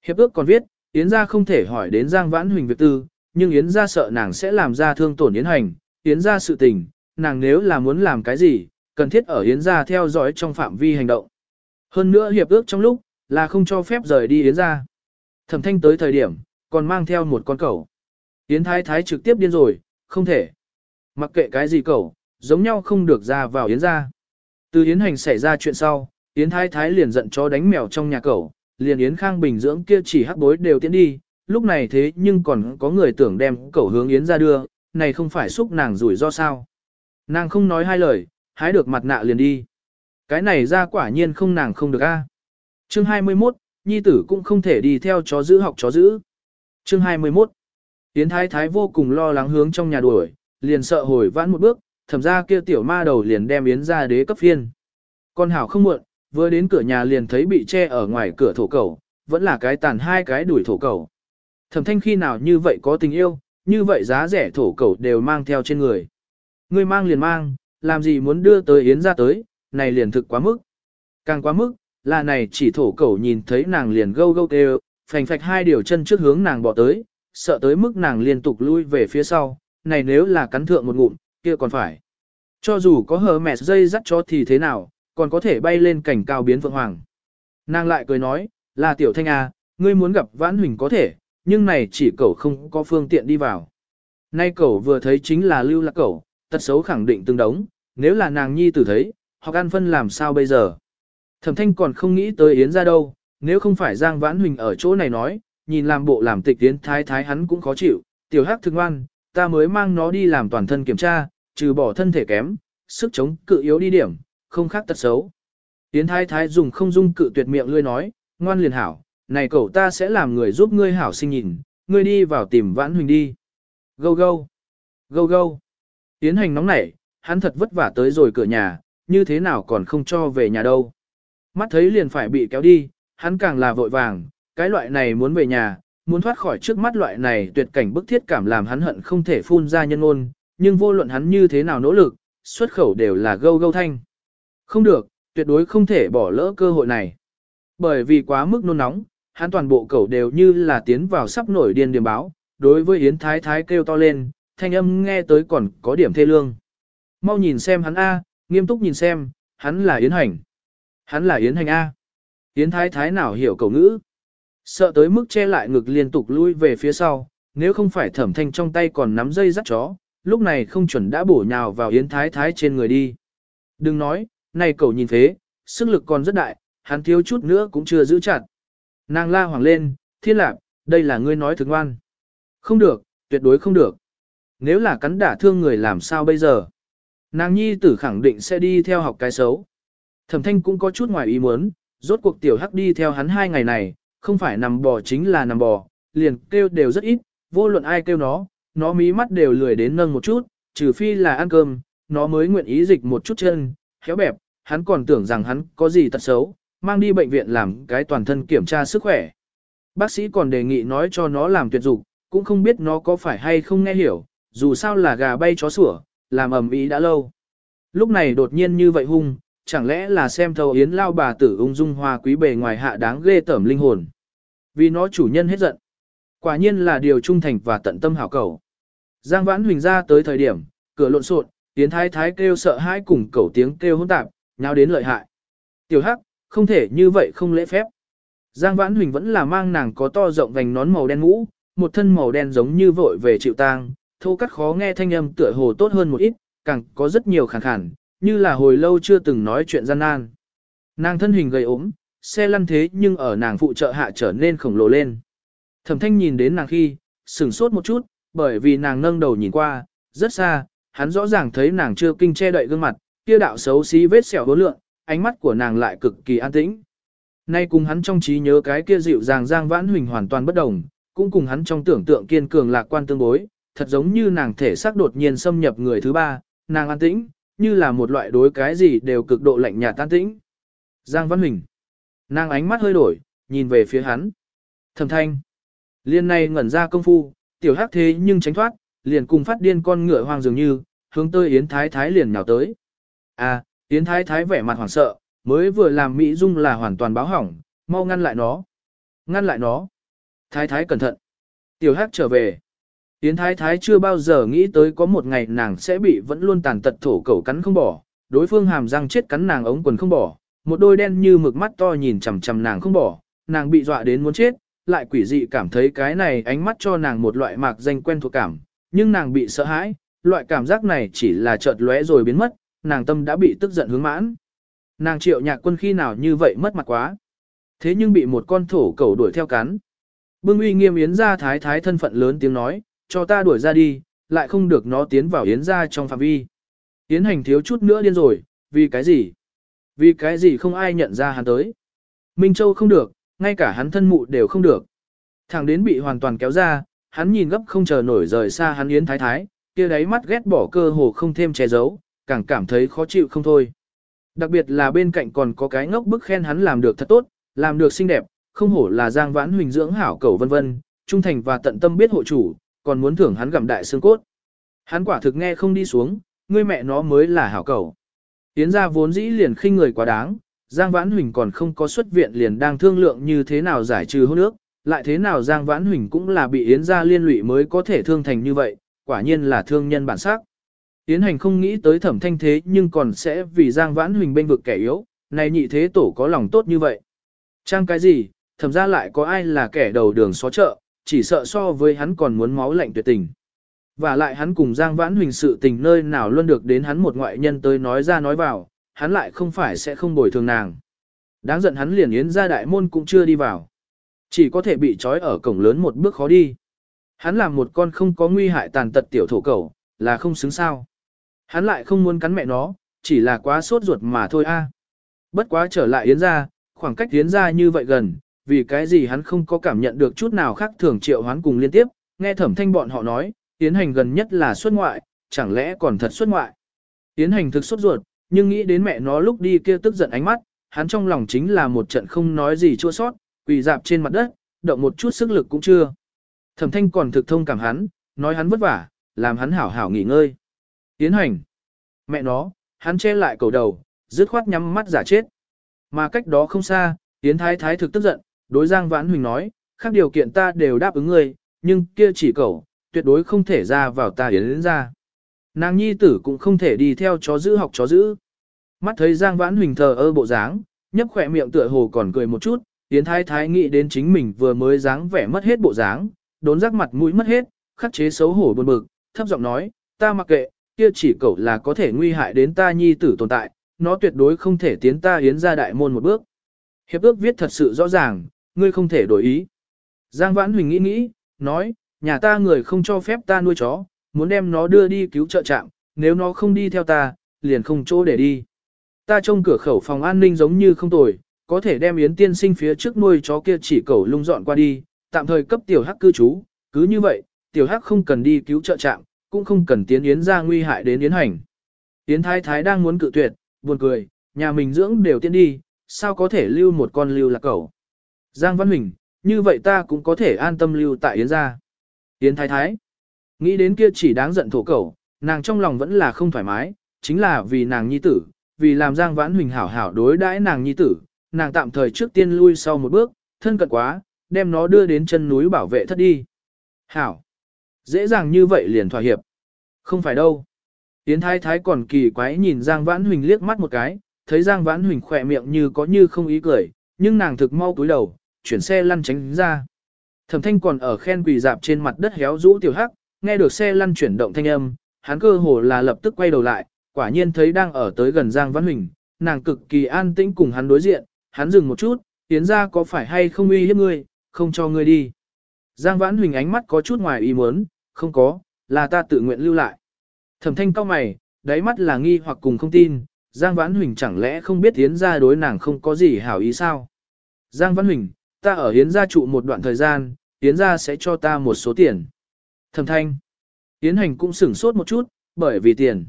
Hiệp ước còn viết, Yến gia không thể hỏi đến Giang Vãn Huỳnh việc tư, nhưng Yến gia sợ nàng sẽ làm ra thương tổn Yến hành, Yến gia sự tình, nàng nếu là muốn làm cái gì, cần thiết ở Yến gia theo dõi trong phạm vi hành động. Hơn nữa hiệp ước trong lúc, là không cho phép rời đi Yến gia. Thẩm thanh tới thời điểm, còn mang theo một con cẩu. Yến thái thái trực tiếp điên rồi, không thể. Mặc kệ cái gì cẩu, giống nhau không được ra vào Yến gia. Từ Yến hành xảy ra chuyện sau, Yến thái thái liền giận cho đánh mèo trong nhà cẩu, liền Yến Khang Bình dưỡng kia chỉ hắc bối đều tiến đi, lúc này thế nhưng còn có người tưởng đem cẩu hướng Yến ra đưa, này không phải xúc nàng rủi do sao. Nàng không nói hai lời, hái được mặt nạ liền đi. Cái này ra quả nhiên không nàng không được a. À. Chương 21, nhi tử cũng không thể đi theo chó giữ học chó giữ. Chương 21. Yến Thái Thái vô cùng lo lắng hướng trong nhà đuổi, liền sợ hồi vãn một bước, thẩm ra kia tiểu ma đầu liền đem Yến ra đế cấp phiên. Con hảo không muộn, vừa đến cửa nhà liền thấy bị che ở ngoài cửa thổ cầu, vẫn là cái tàn hai cái đuổi thổ cầu. Thẩm thanh khi nào như vậy có tình yêu, như vậy giá rẻ thổ cầu đều mang theo trên người. Ngươi mang liền mang, làm gì muốn đưa tới Yến ra tới, này liền thực quá mức. Càng quá mức, là này chỉ thổ cẩu nhìn thấy nàng liền gâu gâu kêu, phành phạch hai điều chân trước hướng nàng bỏ tới, sợ tới mức nàng liên tục lui về phía sau, này nếu là cắn thượng một ngụm, kia còn phải. Cho dù có hờ mẹ dây dắt cho thì thế nào, còn có thể bay lên cảnh cao biến vượng hoàng. Nàng lại cười nói, là tiểu thanh à, ngươi muốn gặp vãn huỳnh có thể, nhưng này chỉ cẩu không có phương tiện đi vào. Nay cẩu vừa thấy chính là lưu lạc cẩu tật xấu khẳng định tương đống, nếu là nàng nhi tử thấy, hoặc ăn phân làm sao bây giờ. Thẩm thanh còn không nghĩ tới Yến ra đâu, nếu không phải Giang Vãn Huỳnh ở chỗ này nói, nhìn làm bộ làm tịch Yến thái thái hắn cũng khó chịu, tiểu hắc thương ngoan, ta mới mang nó đi làm toàn thân kiểm tra, trừ bỏ thân thể kém, sức chống cự yếu đi điểm, không khác tật xấu. Yến thái thái dùng không dung cự tuyệt miệng lươi nói, ngoan liền hảo, này cậu ta sẽ làm người giúp ngươi hảo sinh nhìn, ngươi đi vào tìm Vãn Huỳnh đi. Gâu gâu, gâu gâu. Yến hành nóng nảy, hắn thật vất vả tới rồi cửa nhà, như thế nào còn không cho về nhà đâu. Mắt thấy liền phải bị kéo đi, hắn càng là vội vàng, cái loại này muốn về nhà, muốn thoát khỏi trước mắt loại này tuyệt cảnh bức thiết cảm làm hắn hận không thể phun ra nhân ôn, nhưng vô luận hắn như thế nào nỗ lực, xuất khẩu đều là gâu gâu thanh. Không được, tuyệt đối không thể bỏ lỡ cơ hội này. Bởi vì quá mức nôn nóng, hắn toàn bộ cẩu đều như là tiến vào sắp nổi điên điểm báo, đối với Yến Thái Thái kêu to lên, thanh âm nghe tới còn có điểm thê lương. Mau nhìn xem hắn A, nghiêm túc nhìn xem, hắn là Yến Hành. Hắn là Yến Hành A. Yến Thái Thái nào hiểu cầu ngữ. Sợ tới mức che lại ngực liên tục lui về phía sau, nếu không phải thẩm thanh trong tay còn nắm dây dắt chó, lúc này không chuẩn đã bổ nhào vào Yến Thái Thái trên người đi. Đừng nói, này cậu nhìn thế, sức lực còn rất đại, hắn thiếu chút nữa cũng chưa giữ chặt. Nàng la hoàng lên, thiên lạc, đây là ngươi nói thực ngoan. Không được, tuyệt đối không được. Nếu là cắn đả thương người làm sao bây giờ? Nàng nhi tử khẳng định sẽ đi theo học cái xấu. Thẩm thanh cũng có chút ngoài ý muốn, rốt cuộc tiểu hắc đi theo hắn hai ngày này, không phải nằm bò chính là nằm bò, liền kêu đều rất ít, vô luận ai kêu nó, nó mí mắt đều lười đến nâng một chút, trừ phi là ăn cơm, nó mới nguyện ý dịch một chút chân, khéo bẹp, hắn còn tưởng rằng hắn có gì tật xấu, mang đi bệnh viện làm cái toàn thân kiểm tra sức khỏe. Bác sĩ còn đề nghị nói cho nó làm tuyệt dục, cũng không biết nó có phải hay không nghe hiểu, dù sao là gà bay chó sủa, làm ầm ĩ đã lâu. Lúc này đột nhiên như vậy hung, chẳng lẽ là xem thầu yến lao bà tử ung dung hoa quý bề ngoài hạ đáng ghê tởm linh hồn. Vì nó chủ nhân hết giận. Quả nhiên là điều trung thành và tận tâm hảo cầu. Giang vãn huỳnh ra tới thời điểm, cửa lộn xộn, tiến thái thái kêu sợ hãi cùng cầu tiếng kêu hỗn tạp, nháo đến lợi hại. Tiểu hắc, không thể như vậy không lễ phép. Giang vãn huỳnh vẫn là mang nàng có to rộng vành nón màu đen ngũ, một thân màu đen giống như vội về chịu tang, thô cắt khó nghe thanh âm tựa hồ tốt hơn một ít, càng có rất nhiều khàn khàn, như là hồi lâu chưa từng nói chuyện gian nan. Nàng thân hình gầy ốm, xe lăn thế nhưng ở nàng phụ trợ hạ trở nên khổng lồ lên. Thẩm thanh nhìn đến nàng khi, sửng sốt một chút, bởi vì nàng nâng đầu nhìn qua, rất xa, hắn rõ ràng thấy nàng chưa kinh che đậy gương mặt, kia đạo xấu xí vết sẹo hố lượng, ánh mắt của nàng lại cực kỳ an tĩnh. Nay cùng hắn trong trí nhớ cái kia dịu dàng giang vãn huỳnh hoàn toàn bất đồng, cũng cùng hắn trong tưởng tượng kiên cường lạc quan tương bối, thật giống như nàng thể xác đột nhiên xâm nhập người thứ ba, nàng an tĩnh, như là một loại đối cái gì đều cực độ lạnh nhạt tan tĩnh. Giang Văn Huỳnh. Nàng ánh mắt hơi đổi, nhìn về phía hắn. Thẩm thanh. Liên này ngẩn ra công phu, tiểu hắc thế nhưng tránh thoát, liền cùng phát điên con ngựa hoang dường như, hướng tới Yến Thái Thái liền nhào tới. À, Yến Thái Thái vẻ mặt hoảng sợ, mới vừa làm Mỹ Dung là hoàn toàn báo hỏng, mau ngăn lại nó. Ngăn lại nó. Thái Thái cẩn thận. Tiểu hắc trở về. Yến Thái Thái chưa bao giờ nghĩ tới có một ngày nàng sẽ bị vẫn luôn tàn tật thổ cẩu cắn không bỏ, đối phương hàm răng chết cắn nàng ống quần không bỏ, một đôi đen như mực mắt to nhìn chằm chằm nàng không bỏ, nàng bị dọa đến muốn chết, lại quỷ dị cảm thấy cái này ánh mắt cho nàng một loại mạc danh quen thuộc cảm, nhưng nàng bị sợ hãi, loại cảm giác này chỉ là chợt lóe rồi biến mất, nàng tâm đã bị tức giận hướng mãn. Nàng triệu nhạc quân khi nào như vậy mất mặt quá. Thế nhưng bị một con thổ cẩu đuổi theo cắn. Bưng uy nghiêm yến ra thái thái thân phận lớn tiếng nói, cho ta đuổi ra đi, lại không được nó tiến vào yến ra trong phạm vi. Yến hành thiếu chút nữa điên rồi, vì cái gì? Vì cái gì không ai nhận ra hắn tới? Minh Châu không được, ngay cả hắn thân mụ đều không được. Thằng đến bị hoàn toàn kéo ra, hắn nhìn gấp không chờ nổi rời xa hắn yến thái thái, kia đáy mắt ghét bỏ cơ hồ không thêm che giấu, càng cảm thấy khó chịu không thôi. Đặc biệt là bên cạnh còn có cái ngốc bức khen hắn làm được thật tốt, làm được xinh đẹp, không hổ là Giang Vãn Huỳnh dưỡng hảo cầu vân vân, trung thành và tận tâm biết hộ chủ, còn muốn thưởng hắn gặm đại xương cốt. Hắn quả thực nghe không đi xuống, ngươi mẹ nó mới là hảo cầu. Yến gia vốn dĩ liền khinh người quá đáng, Giang Vãn Huỳnh còn không có xuất viện liền đang thương lượng như thế nào giải trừ hôn ước, lại thế nào Giang Vãn Huỳnh cũng là bị Yến gia liên lụy mới có thể thương thành như vậy, quả nhiên là thương nhân bản sắc. Yến hành không nghĩ tới thẩm thanh thế nhưng còn sẽ vì Giang Vãn Huỳnh bên vực kẻ yếu, này nhị thế tổ có lòng tốt như vậy. Trang cái gì, thẩm ra lại có ai là kẻ đầu đường xó chợ, chỉ sợ so với hắn còn muốn máu lạnh tuyệt tình. Và lại hắn cùng Giang Vãn Huỳnh sự tình nơi nào luôn được đến hắn một ngoại nhân tới nói ra nói vào, hắn lại không phải sẽ không bồi thường nàng. Đáng giận hắn liền yến ra đại môn cũng chưa đi vào. Chỉ có thể bị trói ở cổng lớn một bước khó đi. Hắn làm một con không có nguy hại tàn tật tiểu thổ cầu, là không xứng sao. Hắn lại không muốn cắn mẹ nó, chỉ là quá sốt ruột mà thôi a. Bất quá trở lại yến ra, khoảng cách yến ra như vậy gần, vì cái gì hắn không có cảm nhận được chút nào khác thường triệu hoán cùng liên tiếp, nghe thẩm thanh bọn họ nói, tiến hành gần nhất là xuất ngoại, chẳng lẽ còn thật xuất ngoại. tiến hành thực xuất ruột, nhưng nghĩ đến mẹ nó lúc đi kia tức giận ánh mắt, hắn trong lòng chính là một trận không nói gì chua sót, quỳ dạp trên mặt đất, động một chút sức lực cũng chưa. Thẩm thanh còn thực thông cảm hắn, nói hắn vất vả, làm hắn hảo hảo nghỉ ngơi. tiến hành. Mẹ nó, hắn che lại cầu đầu, dứt khoát nhắm mắt giả chết. Mà cách đó không xa, Yến Thái Thái thực tức giận, đối Giang Vãn Huỳnh nói, khác điều kiện ta đều đáp ứng ngươi, nhưng kia chỉ cầu, tuyệt đối không thể ra vào ta Yến ra. Nàng nhi tử cũng không thể đi theo chó giữ học chó giữ. Mắt thấy Giang Vãn Huỳnh thờ ơ bộ dáng, nhấp khỏe miệng tựa hồ còn cười một chút, Yến Thái Thái nghĩ đến chính mình vừa mới dáng vẻ mất hết bộ dáng, đốn rắc mặt mũi mất hết, khắc chế xấu hổ buồn bực, thấp giọng nói, ta mặc kệ, kia chỉ cậu là có thể nguy hại đến ta nhi tử tồn tại, nó tuyệt đối không thể tiến ta Yến ra đại môn một bước. Hiệp ước viết thật sự rõ ràng, ngươi không thể đổi ý. Giang Vãn Huỳnh nghĩ nghĩ, nói, nhà ta người không cho phép ta nuôi chó, muốn đem nó đưa đi cứu trợ trạm, nếu nó không đi theo ta, liền không chỗ để đi. Ta trông cửa khẩu phòng an ninh giống như không tồi, có thể đem Yến tiên sinh phía trước nuôi chó kia chỉ cầu lung dọn qua đi, tạm thời cấp tiểu hắc cư trú, cứ như vậy, tiểu hắc không cần đi cứu trợ trạm, cũng không cần tiến Yến ra nguy hại đến Yến hành. Yến thái thái đang muốn cự tuyệt, buồn cười, nhà mình dưỡng đều tiến đi, sao có thể lưu một con lưu là cẩu. Giang Văn Huỳnh, như vậy ta cũng có thể an tâm lưu tại Yến gia. Yến thái thái, nghĩ đến kia chỉ đáng giận thổ cẩu, nàng trong lòng vẫn là không thoải mái, chính là vì nàng nhi tử, vì làm Giang Vãn Huỳnh hảo hảo đối đãi nàng nhi tử, nàng tạm thời trước tiên lui sau một bước, thân cận quá, đem nó đưa đến chân núi bảo vệ thất đi. Hảo, dễ dàng như vậy liền thỏa hiệp. Không phải đâu. Yến Thái Thái còn kỳ quái nhìn Giang Vãn Huỳnh liếc mắt một cái, thấy Giang Vãn Huỳnh khỏe miệng như có như không ý cười, nhưng nàng thực mau cúi đầu, chuyển xe lăn tránh ra. Thẩm Thanh còn ở khen quỳ dạp trên mặt đất héo rũ tiểu hắc, nghe được xe lăn chuyển động thanh âm, hắn cơ hồ là lập tức quay đầu lại, quả nhiên thấy đang ở tới gần Giang Văn Huỳnh, nàng cực kỳ an tĩnh cùng hắn đối diện, hắn dừng một chút, tiến ra có phải hay không uy hiếp ngươi, không cho ngươi đi. Giang Vãn Huỳnh ánh mắt có chút ngoài ý muốn, không có, là ta tự nguyện lưu lại. Thẩm thanh cao mày, đáy mắt là nghi hoặc cùng không tin, Giang Vãn Huỳnh chẳng lẽ không biết Yến gia đối nàng không có gì hảo ý sao? Giang Vãn Huỳnh, ta ở Yến gia trụ một đoạn thời gian, Yến gia sẽ cho ta một số tiền. Thẩm thanh, Yến hành cũng sửng sốt một chút, bởi vì tiền.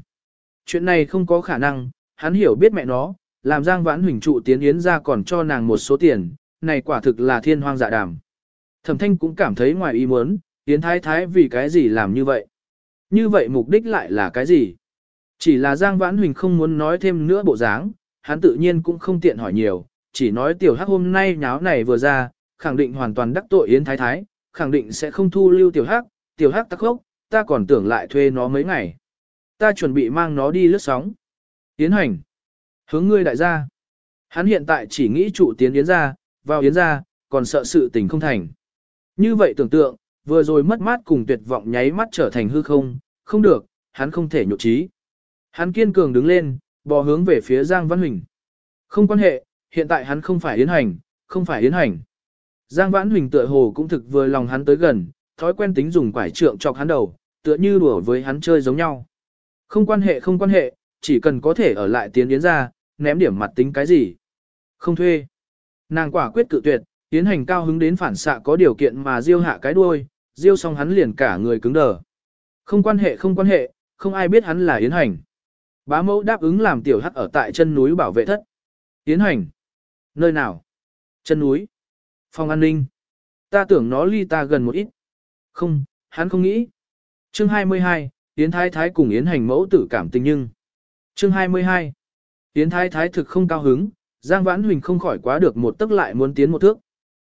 Chuyện này không có khả năng, hắn hiểu biết mẹ nó, làm Giang Vãn Huỳnh trụ tiến Yến gia còn cho nàng một số tiền, này quả thực là thiên hoang dạ đàm. Thẩm thanh cũng cảm thấy ngoài ý muốn, Yến thái thái vì cái gì làm như vậy. Như vậy mục đích lại là cái gì? Chỉ là Giang Vãn Huỳnh không muốn nói thêm nữa bộ dáng, hắn tự nhiên cũng không tiện hỏi nhiều, chỉ nói tiểu hắc hôm nay nháo này vừa ra, khẳng định hoàn toàn đắc tội Yến Thái Thái, khẳng định sẽ không thu lưu tiểu hắc, tiểu hắc tắc khốc, ta còn tưởng lại thuê nó mấy ngày. Ta chuẩn bị mang nó đi lướt sóng. Yến hành. Hướng ngươi đại gia. Hắn hiện tại chỉ nghĩ trụ tiến Yến ra, vào Yến ra, còn sợ sự tình không thành. Như vậy tưởng tượng, vừa rồi mất mát cùng tuyệt vọng nháy mắt trở thành hư không, không được, hắn không thể nhộn trí. Hắn kiên cường đứng lên, bò hướng về phía Giang Văn Huỳnh. Không quan hệ, hiện tại hắn không phải yến hành, không phải yến hành. Giang Vãn Huỳnh tựa hồ cũng thực vừa lòng hắn tới gần, thói quen tính dùng quải trượng chọc hắn đầu, tựa như đùa với hắn chơi giống nhau. Không quan hệ không quan hệ, chỉ cần có thể ở lại tiến yến ra, ném điểm mặt tính cái gì. Không thuê. Nàng quả quyết cự tuyệt, tiến hành cao hứng đến phản xạ có điều kiện mà diêu hạ cái đuôi, diêu xong hắn liền cả người cứng đờ. Không quan hệ không quan hệ, không ai biết hắn là Yến Hành. Bá mẫu đáp ứng làm tiểu hắc ở tại chân núi bảo vệ thất. Yến hành. Nơi nào? Chân núi. Phòng an ninh. Ta tưởng nó ly ta gần một ít. Không, hắn không nghĩ. Chương 22, Yến Thái Thái cùng Yến Hành mẫu tử cảm tình nhưng. Chương 22. Yến Thái Thái thực không cao hứng, Giang Vãn Huỳnh không khỏi quá được một tức lại muốn tiến một thước.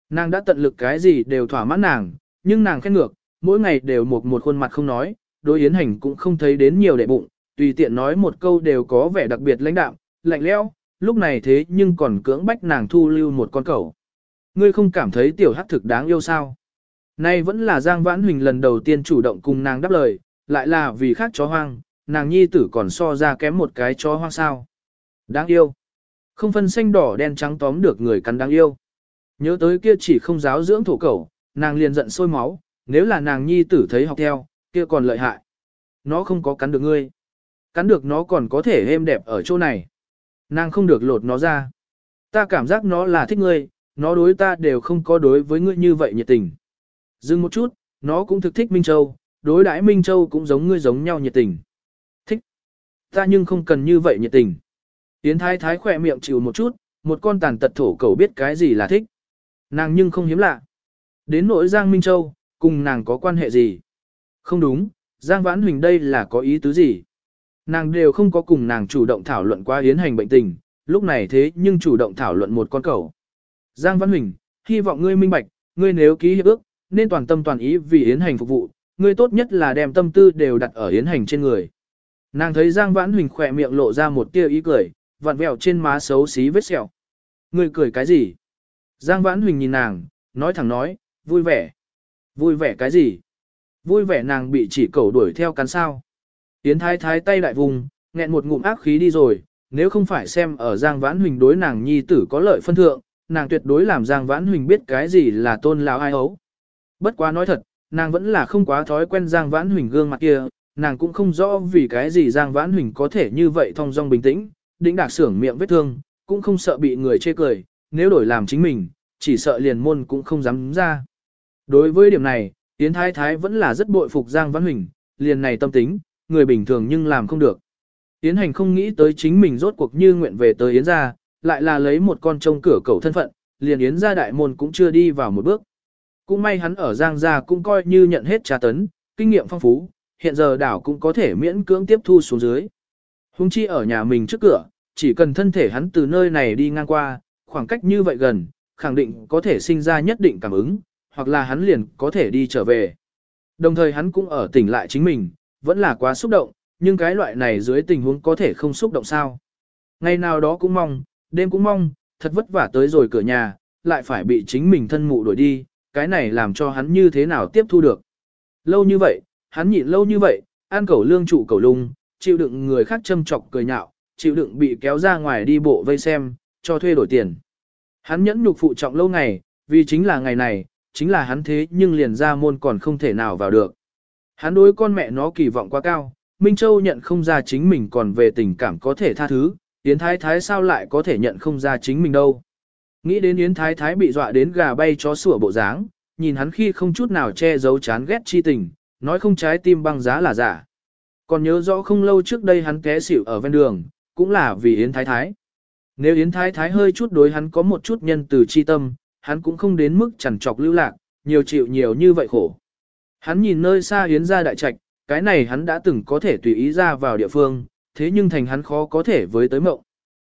Nàng đã tận lực cái gì đều thỏa mãn nàng, nhưng nàng khen ngược, mỗi ngày đều một một khuôn mặt không nói, đối Yến Hành cũng không thấy đến nhiều đệ bụng, tùy tiện nói một câu đều có vẻ đặc biệt lãnh đạm, lạnh lẽo, lúc này thế nhưng còn cưỡng bách nàng thu lưu một con cẩu. Ngươi không cảm thấy tiểu hắc thực đáng yêu sao? Nay vẫn là Giang Vãn Huỳnh lần đầu tiên chủ động cùng nàng đáp lời, lại là vì khác chó hoang, nàng nhi tử còn so ra kém một cái chó hoang sao. Đáng yêu. Không phân xanh đỏ đen trắng tóm được người cắn đáng yêu. Nhớ tới kia chỉ không giáo dưỡng thổ cẩu, nàng liền giận sôi máu, nếu là nàng nhi tử thấy học theo, kia còn lợi hại. Nó không có cắn được ngươi. Cắn được nó còn có thể êm đẹp ở chỗ này. Nàng không được lột nó ra. Ta cảm giác nó là thích ngươi, nó đối ta đều không có đối với ngươi như vậy nhiệt tình. Dừng một chút, nó cũng thực thích Minh Châu, đối đãi Minh Châu cũng giống ngươi giống nhau nhiệt tình. Thích. Ta nhưng không cần như vậy nhiệt tình. Yến thái thái khỏe miệng chịu một chút, một con tàn tật thổ cầu biết cái gì là thích. Nàng nhưng không hiếm lạ. Đến nỗi Giang Minh Châu, cùng nàng có quan hệ gì? Không đúng, Giang Vãn Huỳnh đây là có ý tứ gì? Nàng đều không có cùng nàng chủ động thảo luận qua yến hành bệnh tình, lúc này thế nhưng chủ động thảo luận một con cầu. Giang Văn Huỳnh, hy vọng ngươi minh bạch, ngươi nếu ký hiệp ước, nên toàn tâm toàn ý vì yến hành phục vụ, ngươi tốt nhất là đem tâm tư đều đặt ở yến hành trên người. Nàng thấy Giang Vãn Huỳnh khỏe miệng lộ ra một tia ý cười, vặn vẹo trên má xấu xí vết sẹo. Ngươi cười cái gì? Giang Vãn Huỳnh nhìn nàng, nói thẳng nói, vui vẻ. Vui vẻ cái gì? Vui vẻ nàng bị chỉ cầu đuổi theo cắn sao. Yến thái thái tay đại vùng, nghẹn một ngụm ác khí đi rồi, nếu không phải xem ở Giang Vãn Huỳnh đối nàng nhi tử có lợi phân thượng, nàng tuyệt đối làm Giang Vãn Huỳnh biết cái gì là tôn lão ai ấu. Bất quá nói thật, nàng vẫn là không quá thói quen Giang Vãn Huỳnh gương mặt kia, nàng cũng không rõ vì cái gì Giang Vãn Huỳnh có thể như vậy thong dong bình tĩnh, đĩnh đạc sưởng miệng vết thương, cũng không sợ bị người chê cười, nếu đổi làm chính mình, chỉ sợ liền môn cũng không dám ra. Đối với điểm này, Yến Thái Thái vẫn là rất bội phục Giang Vãn Huỳnh, liền này tâm tính, người bình thường nhưng làm không được. Yến Hành không nghĩ tới chính mình rốt cuộc như nguyện về tới Yến gia, lại là lấy một con trông cửa cầu thân phận, liền Yến gia đại môn cũng chưa đi vào một bước. Cũng may hắn ở Giang gia cũng coi như nhận hết trà tấn, kinh nghiệm phong phú, hiện giờ đảo cũng có thể miễn cưỡng tiếp thu xuống dưới. Hùng chi ở nhà mình trước cửa, chỉ cần thân thể hắn từ nơi này đi ngang qua, khoảng cách như vậy gần, khẳng định có thể sinh ra nhất định cảm ứng, hoặc là hắn liền có thể đi trở về. Đồng thời hắn cũng ở tỉnh lại chính mình, vẫn là quá xúc động, nhưng cái loại này dưới tình huống có thể không xúc động sao. Ngày nào đó cũng mong, đêm cũng mong, thật vất vả tới rồi cửa nhà, lại phải bị chính mình thân mụ đuổi đi, cái này làm cho hắn như thế nào tiếp thu được. Lâu như vậy, hắn nhịn lâu như vậy, ăn cẩu lương trụ cẩu lung, chịu đựng người khác châm chọc cười nhạo, chịu đựng bị kéo ra ngoài đi bộ vây xem, cho thuê đổi tiền. Hắn nhẫn nhục phụ trọng lâu ngày, vì chính là ngày này, chính là hắn thế nhưng liền ra môn còn không thể nào vào được. Hắn đối con mẹ nó kỳ vọng quá cao, Minh Châu nhận không ra chính mình còn về tình cảm có thể tha thứ, Yến Thái Thái sao lại có thể nhận không ra chính mình đâu. Nghĩ đến Yến Thái Thái bị dọa đến gà bay chó sủa bộ dáng, nhìn hắn khi không chút nào che giấu chán ghét chi tình, nói không trái tim băng giá là giả. Còn nhớ rõ không lâu trước đây hắn té xỉu ở ven đường, cũng là vì Yến Thái Thái. Nếu Yến Thái Thái hơi chút đối hắn có một chút nhân từ chi tâm, hắn cũng không đến mức chẳng chọc lưu lạc, nhiều chịu nhiều như vậy khổ. Hắn nhìn nơi xa Yến ra đại trạch, cái này hắn đã từng có thể tùy ý ra vào địa phương, thế nhưng thành hắn khó có thể với tới mộng.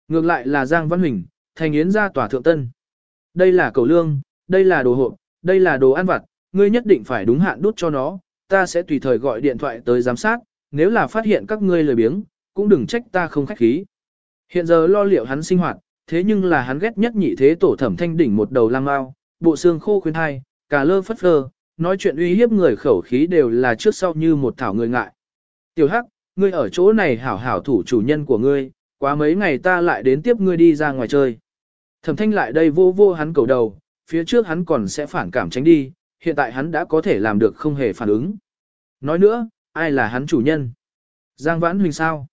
Ngược lại là Giang Văn Huỳnh, thành Yến ra tòa thượng tân. Đây là cầu lương, đây là đồ hộp, đây là đồ ăn vặt, ngươi nhất định phải đúng hạn đút cho nó, ta sẽ tùy thời gọi điện thoại tới giám sát, nếu là phát hiện các ngươi lười biếng, cũng đừng trách ta không khách khí. Hiện giờ lo liệu hắn sinh hoạt, thế nhưng là hắn ghét nhất nhị thế tổ thẩm thanh đỉnh một đầu lang ao bộ xương khô khuyên hai, cà lơ phất phơ, nói chuyện uy hiếp người khẩu khí đều là trước sau như một thảo người ngại. Tiểu Hắc, ngươi ở chỗ này hảo hảo thủ chủ nhân của ngươi, quá mấy ngày ta lại đến tiếp ngươi đi ra ngoài chơi. Thẩm thanh lại đây vô vô hắn cầu đầu, phía trước hắn còn sẽ phản cảm tránh đi, hiện tại hắn đã có thể làm được không hề phản ứng. Nói nữa, ai là hắn chủ nhân? Giang Vãn Huỳnh sao?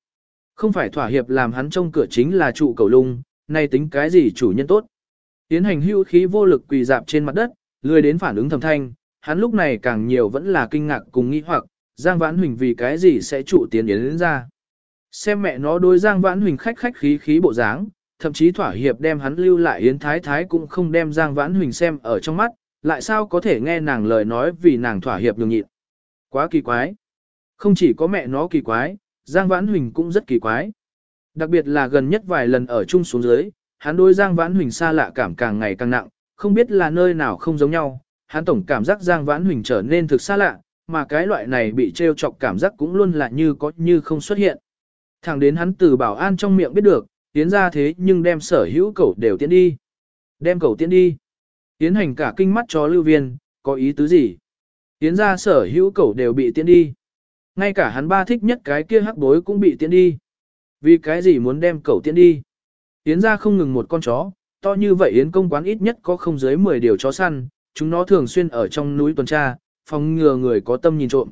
Không phải thỏa hiệp làm hắn trông cửa chính là trụ cầu lung, nay tính cái gì chủ nhân tốt? Tiến hành hưu khí vô lực quỳ dạp trên mặt đất, lười đến phản ứng Thẩm thanh, hắn lúc này càng nhiều vẫn là kinh ngạc cùng nghi hoặc, Giang Vãn Huỳnh vì cái gì sẽ trụ tiến yến đến ra. Xem mẹ nó đối Giang Vãn Huỳnh khách khách khí khí bộ dáng, thậm chí thỏa hiệp đem hắn lưu lại Yến Thái Thái cũng không đem Giang Vãn Huỳnh xem ở trong mắt, lại sao có thể nghe nàng lời nói vì nàng thỏa hiệp nhường nhịn. Quá kỳ quái. Không chỉ có mẹ nó kỳ quái, Giang Vãn Huỳnh cũng rất kỳ quái. Đặc biệt là gần nhất vài lần ở chung xuống dưới, hắn đối Giang Vãn Huỳnh xa lạ cảm càng ngày càng nặng, không biết là nơi nào không giống nhau, hắn tổng cảm giác Giang Vãn Huỳnh trở nên thực xa lạ, mà cái loại này bị trêu chọc cảm giác cũng luôn là như có như không xuất hiện. Thẳng đến hắn từ bảo an trong miệng biết được, tiến ra thế nhưng đem sở hữu cẩu đều tiến đi. Đem cẩu tiến đi. Tiến hành cả kinh mắt cho lưu viên, có ý tứ gì? Tiến ra sở hữu cẩu đều bị tiến đi. Ngay cả hắn ba thích nhất cái kia hắc bối cũng bị tiến đi. Vì cái gì muốn đem cẩu tiến đi? Tiến ra không ngừng một con chó, to như vậy Yến công quán ít nhất có không dưới 10 điều chó săn, chúng nó thường xuyên ở trong núi tuần tra, phòng ngừa người có tâm nhìn trộm.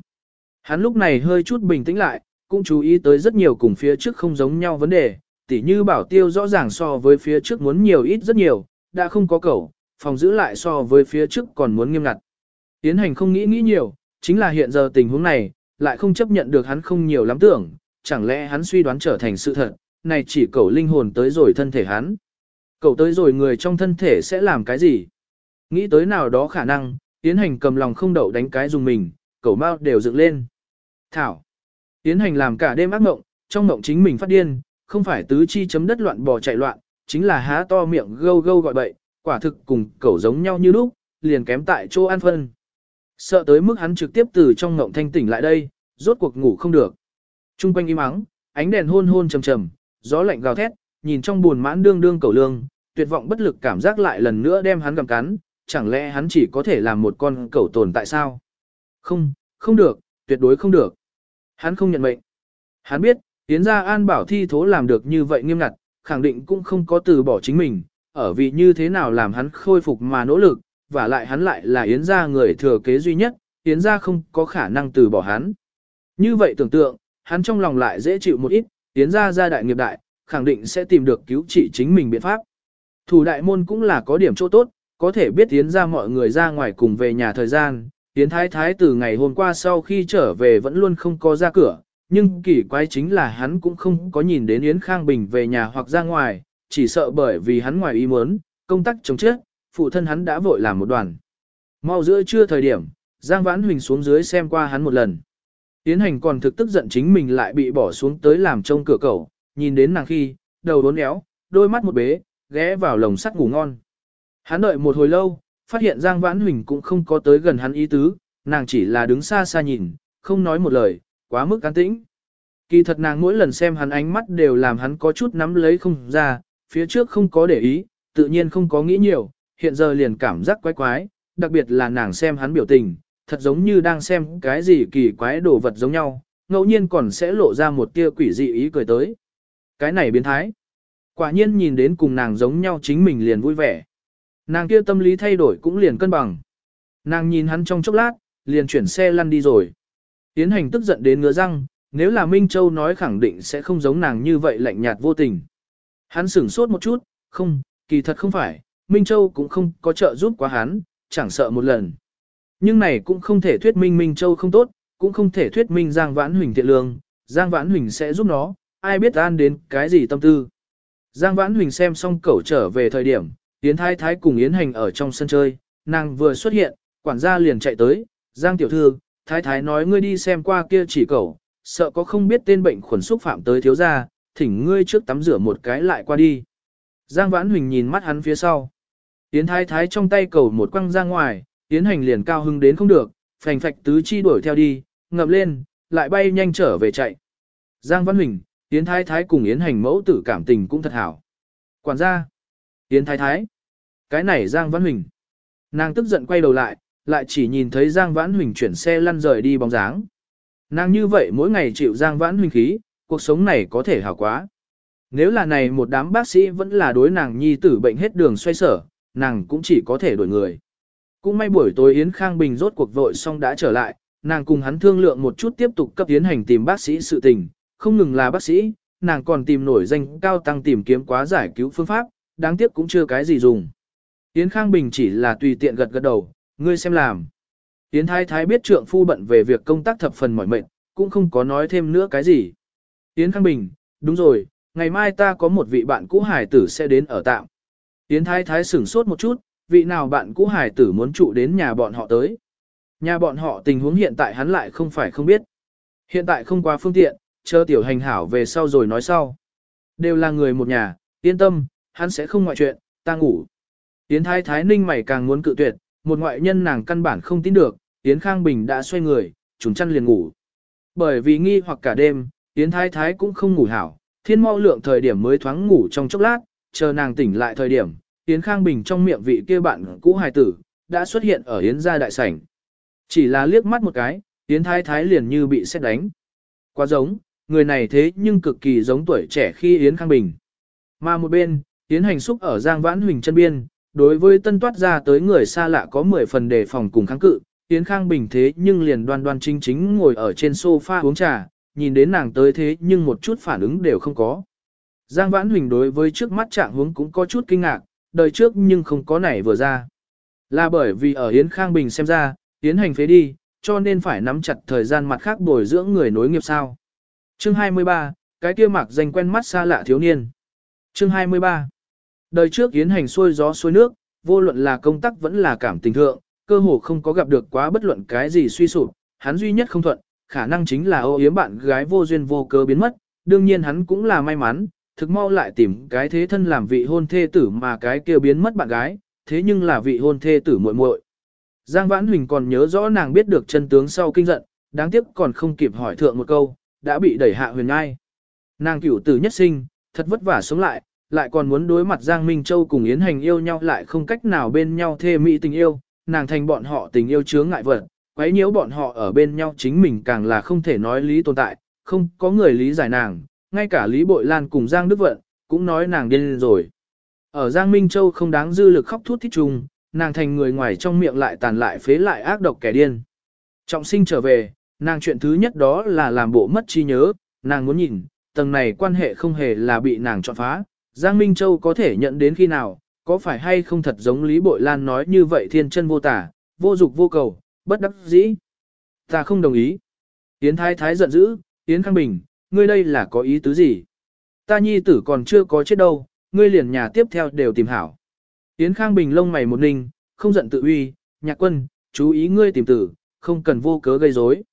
Hắn lúc này hơi chút bình tĩnh lại, cũng chú ý tới rất nhiều cùng phía trước không giống nhau vấn đề, tỉ như bảo tiêu rõ ràng so với phía trước muốn nhiều ít rất nhiều, đã không có cẩu, phòng giữ lại so với phía trước còn muốn nghiêm ngặt. Tiến hành không nghĩ nghĩ nhiều, chính là hiện giờ tình huống này, lại không chấp nhận được hắn không nhiều lắm tưởng, chẳng lẽ hắn suy đoán trở thành sự thật, này chỉ cẩu linh hồn tới rồi thân thể hắn. Cậu tới rồi người trong thân thể sẽ làm cái gì? Nghĩ tới nào đó khả năng, tiến hành cầm lòng không đậu đánh cái dùng mình, cẩu mau đều dựng lên. Thảo. Tiến hành làm cả đêm ác mộng, trong mộng chính mình phát điên, không phải tứ chi chấm đất loạn bò chạy loạn, chính là há to miệng gâu gâu gọi bậy, quả thực cùng cẩu giống nhau như lúc, liền kém tại chỗ ăn phân. Sợ tới mức hắn trực tiếp từ trong mộng thanh tỉnh lại đây, rốt cuộc ngủ không được. Trung quanh im ắng, ánh đèn hôn hôn trầm trầm, gió lạnh gào thét, nhìn trong buồn mãn đương đương cẩu lương, tuyệt vọng bất lực cảm giác lại lần nữa đem hắn cầm cắn, chẳng lẽ hắn chỉ có thể làm một con cẩu tồn tại sao? Không, không được, tuyệt đối không được. Hắn không nhận mệnh. Hắn biết, Yến gia an bảo thi thố làm được như vậy nghiêm ngặt, khẳng định cũng không có từ bỏ chính mình, ở vì như thế nào làm hắn khôi phục mà nỗ lực, và lại hắn lại là Yến gia người thừa kế duy nhất, Yến gia không có khả năng từ bỏ hắn. Như vậy tưởng tượng, hắn trong lòng lại dễ chịu một ít, Yến gia gia đại nghiệp đại, khẳng định sẽ tìm được cứu trị chính mình biện pháp. Thủ đại môn cũng là có điểm chỗ tốt, có thể biết Yến ra mọi người ra ngoài cùng về nhà thời gian, Yến Thái Thái từ ngày hôm qua sau khi trở về vẫn luôn không có ra cửa, nhưng kỳ quái chính là hắn cũng không có nhìn đến Yến Khang Bình về nhà hoặc ra ngoài, chỉ sợ bởi vì hắn ngoài ý muốn, công tác chống chết, phụ thân hắn đã vội làm một đoàn. Mau giữa trưa thời điểm, Giang Vãn Huỳnh xuống dưới xem qua hắn một lần. Yến Hành còn thực tức giận chính mình lại bị bỏ xuống tới làm trông cửa cầu, nhìn đến nàng khi, đầu đốn éo, đôi mắt một bế, ghé vào lồng sắt ngủ ngon. Hắn đợi một hồi lâu, phát hiện Giang Vãn Huỳnh cũng không có tới gần hắn ý tứ, nàng chỉ là đứng xa xa nhìn, không nói một lời, quá mức an tĩnh. Kỳ thật nàng mỗi lần xem hắn ánh mắt đều làm hắn có chút nắm lấy không ra, phía trước không có để ý, tự nhiên không có nghĩ nhiều, hiện giờ liền cảm giác quái quái, đặc biệt là nàng xem hắn biểu tình, thật giống như đang xem cái gì kỳ quái đồ vật giống nhau, ngẫu nhiên còn sẽ lộ ra một tia quỷ dị ý cười tới. Cái này biến thái. Quả nhiên nhìn đến cùng nàng giống nhau chính mình liền vui vẻ. Nàng kia tâm lý thay đổi cũng liền cân bằng. Nàng nhìn hắn trong chốc lát, liền chuyển xe lăn đi rồi. Tiến hành tức giận đến ngứa răng, nếu là Minh Châu nói khẳng định sẽ không giống nàng như vậy lạnh nhạt vô tình. Hắn sửng sốt một chút, không, kỳ thật không phải, Minh Châu cũng không có trợ giúp quá hắn, chẳng sợ một lần. Nhưng này cũng không thể thuyết minh Minh Châu không tốt, cũng không thể thuyết minh Giang Vãn Huỳnh thiện lương, Giang Vãn Huỳnh sẽ giúp nó, ai biết an đến cái gì tâm tư. Giang Vãn Huỳnh xem xong cẩu trở về thời điểm, Yến Thái Thái cùng Yến Hành ở trong sân chơi, nàng vừa xuất hiện, quản gia liền chạy tới, Giang Tiểu Thư, Thái Thái nói ngươi đi xem qua kia chỉ cầu, sợ có không biết tên bệnh khuẩn xúc phạm tới thiếu gia, thỉnh ngươi trước tắm rửa một cái lại qua đi. Giang Vãn Huỳnh nhìn mắt hắn phía sau. Yến Thái Thái trong tay cầu một quăng ra ngoài, Yến Hành liền cao hưng đến không được, phành phạch tứ chi đuổi theo đi, ngập lên, lại bay nhanh trở về chạy. Giang Vãn Huỳnh, Yến Thái Thái cùng Yến Hành mẫu tử cảm tình cũng thật hảo. Quản gia, Yến Thái Thái, cái này Giang Vãn Huỳnh. Nàng tức giận quay đầu lại, lại chỉ nhìn thấy Giang Vãn Huỳnh chuyển xe lăn rời đi bóng dáng. Nàng như vậy mỗi ngày chịu Giang Vãn Huỳnh khí, cuộc sống này có thể hảo quá. Nếu là này một đám bác sĩ vẫn là đối nàng nhi tử bệnh hết đường xoay sở, nàng cũng chỉ có thể đổi người. Cũng may buổi tối Yến Khang Bình rốt cuộc vội xong đã trở lại, nàng cùng hắn thương lượng một chút tiếp tục cấp tiến hành tìm bác sĩ sự tình, không ngừng là bác sĩ, nàng còn tìm nổi danh cao tăng tìm kiếm quá giải cứu phương pháp, đáng tiếc cũng chưa cái gì dùng. Yến Khang Bình chỉ là tùy tiện gật gật đầu, ngươi xem làm. Yến Thái Thái biết trượng phu bận về việc công tác thập phần mỏi mệt, cũng không có nói thêm nữa cái gì. Yến Khang Bình, đúng rồi, ngày mai ta có một vị bạn cũ hải tử sẽ đến ở tạm. Yến Thái Thái sửng sốt một chút, vị nào bạn cũ hải tử muốn trụ đến nhà bọn họ tới. Nhà bọn họ tình huống hiện tại hắn lại không phải không biết. Hiện tại không qua phương tiện, chờ tiểu hành hảo về sau rồi nói sau. Đều là người một nhà, yên tâm, hắn sẽ không ngoại chuyện, ta ngủ. Yến Thái Thái Ninh mày càng muốn cự tuyệt, một ngoại nhân nàng căn bản không tin được, Yến Khang Bình đã xoay người, trùng chăn liền ngủ. Bởi vì nghi hoặc cả đêm, Yến Thái Thái cũng không ngủ hảo, thiên mau lượng thời điểm mới thoáng ngủ trong chốc lát, chờ nàng tỉnh lại thời điểm, Yến Khang Bình trong miệng vị kia bạn cũ hài tử, đã xuất hiện ở Yến gia đại sảnh. Chỉ là liếc mắt một cái, Yến Thái Thái liền như bị xét đánh. Quá giống, người này thế nhưng cực kỳ giống tuổi trẻ khi Yến Khang Bình. Mà một bên, Yến Hành Xúc ở Giang Vãn Huỳnh chân biên, đối với tân toát ra tới người xa lạ có 10 phần đề phòng cùng kháng cự, Yến Khang Bình thế nhưng liền đoan đoan chính chính ngồi ở trên sofa uống trà, nhìn đến nàng tới thế nhưng một chút phản ứng đều không có. Giang Vãn Huỳnh đối với trước mắt trạng hướng cũng có chút kinh ngạc, đời trước nhưng không có nảy vừa ra. Là bởi vì ở Yến Khang Bình xem ra, Yến hành phế đi, cho nên phải nắm chặt thời gian mặt khác bồi dưỡng người nối nghiệp sao. Chương 23, cái kia mặc danh quen mắt xa lạ thiếu niên. Chương 23. Đời trước Yến hành xuôi gió xuôi nước, vô luận là công tác vẫn là cảm tình thượng, cơ hồ không có gặp được quá bất luận cái gì suy sụp, hắn duy nhất không thuận, khả năng chính là ô yếm bạn gái vô duyên vô cớ biến mất, đương nhiên hắn cũng là may mắn, thực mau lại tìm cái thế thân làm vị hôn thê tử mà cái kia biến mất bạn gái, thế nhưng là vị hôn thê tử muội muội. Giang Vãn Huỳnh còn nhớ rõ nàng biết được chân tướng sau kinh giận, đáng tiếc còn không kịp hỏi thượng một câu, đã bị đẩy hạ huyền ngai. Nàng cửu tử nhất sinh, thật vất vả sống lại, lại còn muốn đối mặt Giang Minh Châu cùng Yến Hành yêu nhau lại không cách nào bên nhau thê mỹ tình yêu, nàng thành bọn họ tình yêu chướng ngại vật, quấy nhiễu bọn họ ở bên nhau chính mình càng là không thể nói lý tồn tại, không có người lý giải nàng, ngay cả Lý Bội Lan cùng Giang Đức Vận, cũng nói nàng điên rồi. Ở Giang Minh Châu không đáng dư lực khóc thút thít trùng, nàng thành người ngoài trong miệng lại tàn lại phế lại ác độc kẻ điên. Trọng sinh trở về, nàng chuyện thứ nhất đó là làm bộ mất trí nhớ, nàng muốn nhìn, tầng này quan hệ không hề là bị nàng chọn phá, Giang Minh Châu có thể nhận đến khi nào, có phải hay không thật giống Lý Bội Lan nói như vậy thiên chân vô tả, vô dục vô cầu, bất đắc dĩ. Ta không đồng ý. Yến Thái Thái giận dữ, Yến Khang Bình, ngươi đây là có ý tứ gì? Ta nhi tử còn chưa có chết đâu, ngươi liền nhà tiếp theo đều tìm hảo. Yến Khang Bình lông mày một ninh, không giận tự uy, nhạc quân, chú ý ngươi tìm tử, không cần vô cớ gây rối.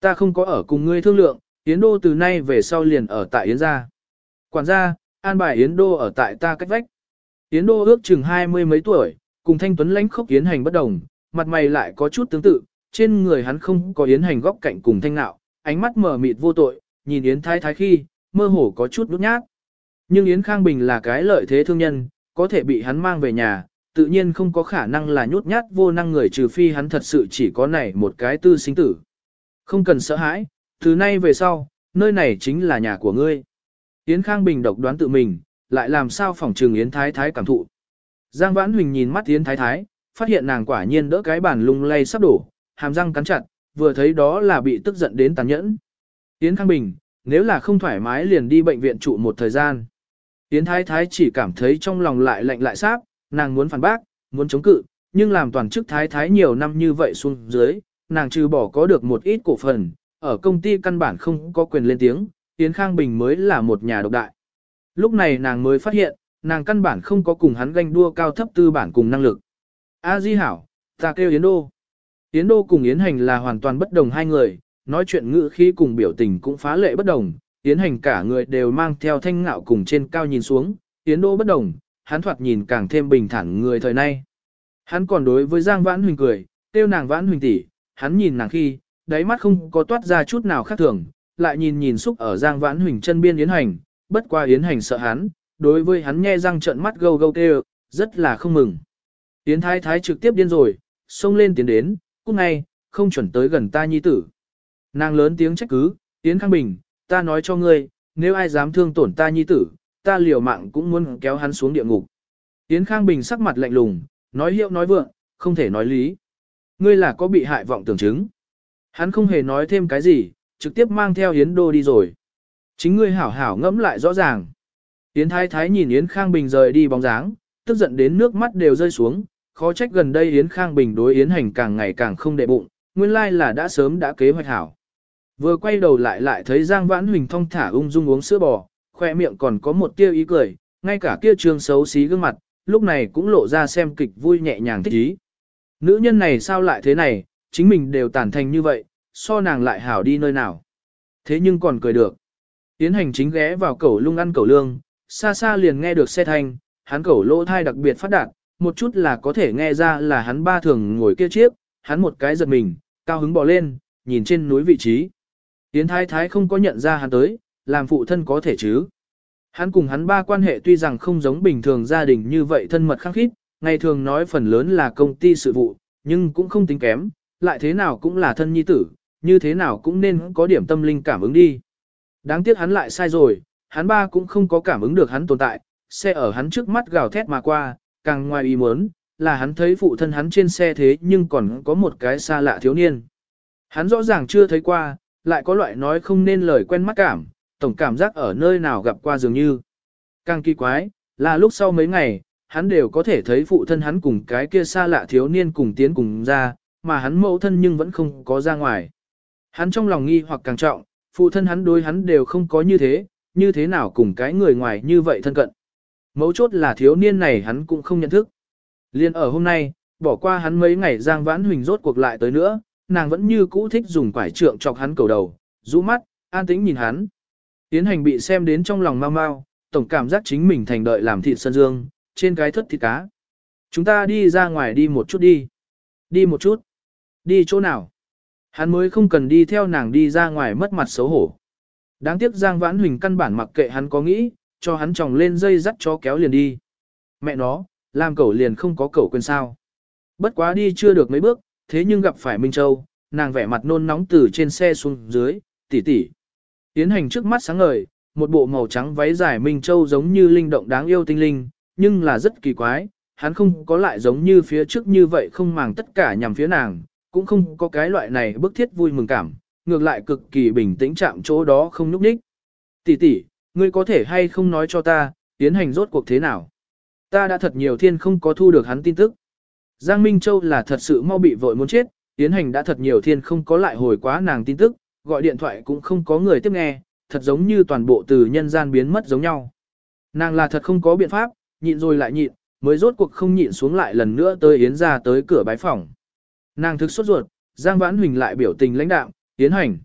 Ta không có ở cùng ngươi thương lượng, Yến Đô từ nay về sau liền ở tại Yến gia. Quản gia, an bài Yến Đô ở tại ta cách vách. Yến Đô ước chừng hai mươi mấy tuổi, cùng Thanh Tuấn lãnh khốc Yến hành bất đồng, mặt mày lại có chút tương tự, trên người hắn không có Yến hành góc cạnh cùng thanh nạo, ánh mắt mở mịt vô tội, nhìn Yến Thái Thái khi, mơ hồ có chút nhút nhát. Nhưng Yến Khang Bình là cái lợi thế thương nhân, có thể bị hắn mang về nhà, tự nhiên không có khả năng là nhút nhát vô năng người trừ phi hắn thật sự chỉ có này một cái tư sinh tử. Không cần sợ hãi, từ nay về sau, nơi này chính là nhà của ngươi. Yến Khang Bình độc đoán tự mình, lại làm sao phỏng trường Yến Thái Thái cảm thụ. Giang Vãn Huỳnh nhìn mắt Yến Thái Thái, phát hiện nàng quả nhiên đỡ cái bàn lung lay sắp đổ, hàm răng cắn chặt, vừa thấy đó là bị tức giận đến tàn nhẫn. Yến Khang Bình, nếu là không thoải mái liền đi bệnh viện trụ một thời gian. Yến Thái Thái chỉ cảm thấy trong lòng lại lạnh lại sáp, nàng muốn phản bác, muốn chống cự, nhưng làm toàn chức Thái Thái nhiều năm như vậy xuống dưới, nàng trừ bỏ có được một ít cổ phần, ở công ty căn bản không có quyền lên tiếng, Yến Khang Bình mới là một nhà độc đại. Lúc này nàng mới phát hiện, nàng căn bản không có cùng hắn ganh đua cao thấp tư bản cùng năng lực. A Di Hảo, ta kêu Yến Đô. Yến Đô cùng Yến Hành là hoàn toàn bất đồng hai người, nói chuyện ngữ khí cùng biểu tình cũng phá lệ bất đồng. Yến Hành cả người đều mang theo thanh ngạo cùng trên cao nhìn xuống, Yến Đô bất đồng, hắn thoạt nhìn càng thêm bình thản người thời nay. Hắn còn đối với Giang Vãn Huỳnh cười, tiêu nàng Vãn Huỳnh tỷ, hắn nhìn nàng khi, đáy mắt không có toát ra chút nào khác thường, lại nhìn nhìn xúc ở Giang Vãn Huỳnh chân biên Yến Hành, bất qua Yến Hành sợ hắn, đối với hắn nghe răng trợn mắt gâu gâu kêu, rất là không mừng. Yến Thái Thái trực tiếp điên rồi, xông lên tiến đến, cút ngay, không chuẩn tới gần ta nhi tử. Nàng lớn tiếng trách cứ, Yến Khang Bình, ta nói cho ngươi, nếu ai dám thương tổn ta nhi tử, ta liều mạng cũng muốn kéo hắn xuống địa ngục. Yến Khang Bình sắc mặt lạnh lùng, nói hiệu nói vượng, không thể nói lý. Ngươi là có bị hại vọng tưởng chứng. Hắn không hề nói thêm cái gì, trực tiếp mang theo Yến Đô đi rồi. Chính ngươi hảo hảo ngẫm lại rõ ràng. Yến Thái Thái nhìn Yến Khang Bình rời đi bóng dáng, tức giận đến nước mắt đều rơi xuống, khó trách gần đây Yến Khang Bình đối Yến Hành càng ngày càng không đệ bụng, nguyên lai là đã sớm đã kế hoạch hảo. Vừa quay đầu lại lại thấy Giang Vãn Huỳnh thong thả ung dung uống sữa bò, khoe miệng còn có một tia ý cười, ngay cả kia trường xấu xí gương mặt, lúc này cũng lộ ra xem kịch vui nhẹ nhàng thích ý. Nữ nhân này sao lại thế này, chính mình đều tàn thành như vậy, so nàng lại hảo đi nơi nào. Thế nhưng còn cười được. Tiến hành chính ghé vào cẩu lung ăn cẩu lương, xa xa liền nghe được xe thanh, hắn cẩu lỗ thai đặc biệt phát đạt, một chút là có thể nghe ra là hắn ba thường ngồi kia chiếc, hắn một cái giật mình, cao hứng bò lên, nhìn trên núi vị trí. Tiến thái thái không có nhận ra hắn tới, làm phụ thân có thể chứ. Hắn cùng hắn ba quan hệ tuy rằng không giống bình thường gia đình như vậy thân mật khăng khít, ngày thường nói phần lớn là công ty sự vụ, nhưng cũng không tính kém, lại thế nào cũng là thân nhi tử, như thế nào cũng nên có điểm tâm linh cảm ứng đi. Đáng tiếc hắn lại sai rồi, hắn ba cũng không có cảm ứng được hắn tồn tại, xe ở hắn trước mắt gào thét mà qua, càng ngoài ý muốn, là hắn thấy phụ thân hắn trên xe thế nhưng còn có một cái xa lạ thiếu niên. Hắn rõ ràng chưa thấy qua, lại có loại nói không nên lời quen mắt cảm, tổng cảm giác ở nơi nào gặp qua dường như. Càng kỳ quái, là lúc sau mấy ngày, hắn đều có thể thấy phụ thân hắn cùng cái kia xa lạ thiếu niên cùng tiến cùng ra, mà hắn mẫu thân nhưng vẫn không có ra ngoài. Hắn trong lòng nghi hoặc càng trọng, phụ thân hắn đối hắn đều không có như thế, như thế nào cùng cái người ngoài như vậy thân cận. Mấu chốt là thiếu niên này hắn cũng không nhận thức. Liên ở hôm nay, bỏ qua hắn mấy ngày Giang Vãn Huỳnh rốt cuộc lại tới nữa, nàng vẫn như cũ thích dùng quải trượng chọc hắn cầu đầu, rũ mắt, an tĩnh nhìn hắn. Tiến hành bị xem đến trong lòng mau mau, tổng cảm giác chính mình thành đợi làm thịt sân dương, trên cái thất thịt cá. Chúng ta đi ra ngoài đi một chút đi. Đi một chút. Đi chỗ nào? Hắn mới không cần đi theo nàng đi ra ngoài mất mặt xấu hổ. Đáng tiếc Giang Vãn Huỳnh căn bản mặc kệ hắn có nghĩ, cho hắn tròng lên dây dắt chó kéo liền đi. Mẹ nó, làm cẩu liền không có cẩu quên sao. Bất quá đi chưa được mấy bước, thế nhưng gặp phải Minh Châu, nàng vẻ mặt nôn nóng từ trên xe xuống dưới, tỷ tỷ. Tiến hành trước mắt sáng ngời, một bộ màu trắng váy dài Minh Châu giống như linh động đáng yêu tinh linh, nhưng là rất kỳ quái, hắn không có lại giống như phía trước như vậy không màng tất cả nhằm phía nàng, cũng không có cái loại này bức thiết vui mừng cảm, ngược lại cực kỳ bình tĩnh chạm chỗ đó không núp đích. Tỷ tỷ, ngươi có thể hay không nói cho ta, tiến hành rốt cuộc thế nào? Ta đã thật nhiều thiên không có thu được hắn tin tức. Giang Minh Châu là thật sự mau bị vội muốn chết, tiến hành đã thật nhiều thiên không có lại hồi quá nàng tin tức, gọi điện thoại cũng không có người tiếp nghe, thật giống như toàn bộ từ nhân gian biến mất giống nhau. Nàng là thật không có biện pháp, nhịn rồi lại nhịn, mới rốt cuộc không nhịn xuống lại lần nữa tới Yến ra tới cửa bái phòng. Nàng thực sốt ruột, Giang Vãn Huỳnh lại biểu tình lãnh đạm, tiến hành.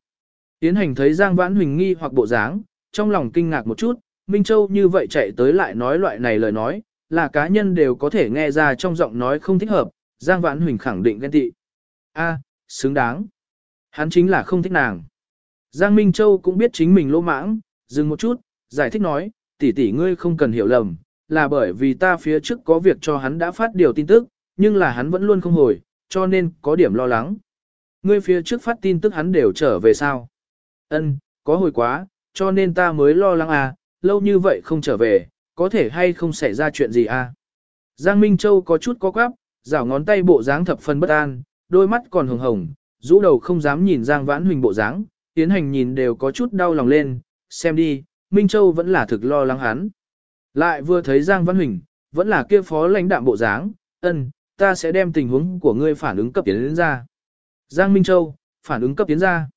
tiến hành thấy Giang Vãn Huỳnh nghi hoặc bộ dáng, trong lòng kinh ngạc một chút, Minh Châu như vậy chạy tới lại nói loại này lời nói, là cá nhân đều có thể nghe ra trong giọng nói không thích hợp, Giang Vãn Huỳnh khẳng định ghen tị. A, xứng đáng. Hắn chính là không thích nàng. Giang Minh Châu cũng biết chính mình lỗ mãng, dừng một chút, giải thích nói, tỷ tỷ ngươi không cần hiểu lầm, là bởi vì ta phía trước có việc cho hắn đã phát điều tin tức, nhưng là hắn vẫn luôn không hồi, cho nên có điểm lo lắng. Ngươi phía trước phát tin tức hắn đều trở về sao? Ân, có hồi quá, cho nên ta mới lo lắng à, lâu như vậy không trở về, có thể hay không xảy ra chuyện gì à? Giang Minh Châu có chút có quáp, rảo ngón tay bộ dáng thập phần bất an, đôi mắt còn hồng hồng, rũ đầu không dám nhìn Giang Vãn Huỳnh bộ dáng, tiến hành nhìn đều có chút đau lòng lên, xem đi, Minh Châu vẫn là thực lo lắng hắn. Lại vừa thấy Giang Văn Huỳnh, vẫn là kia phó lãnh đạm bộ dáng, ân, ta sẽ đem tình huống của ngươi phản ứng cấp tiến ra. Giang Minh Châu, phản ứng cấp tiến ra.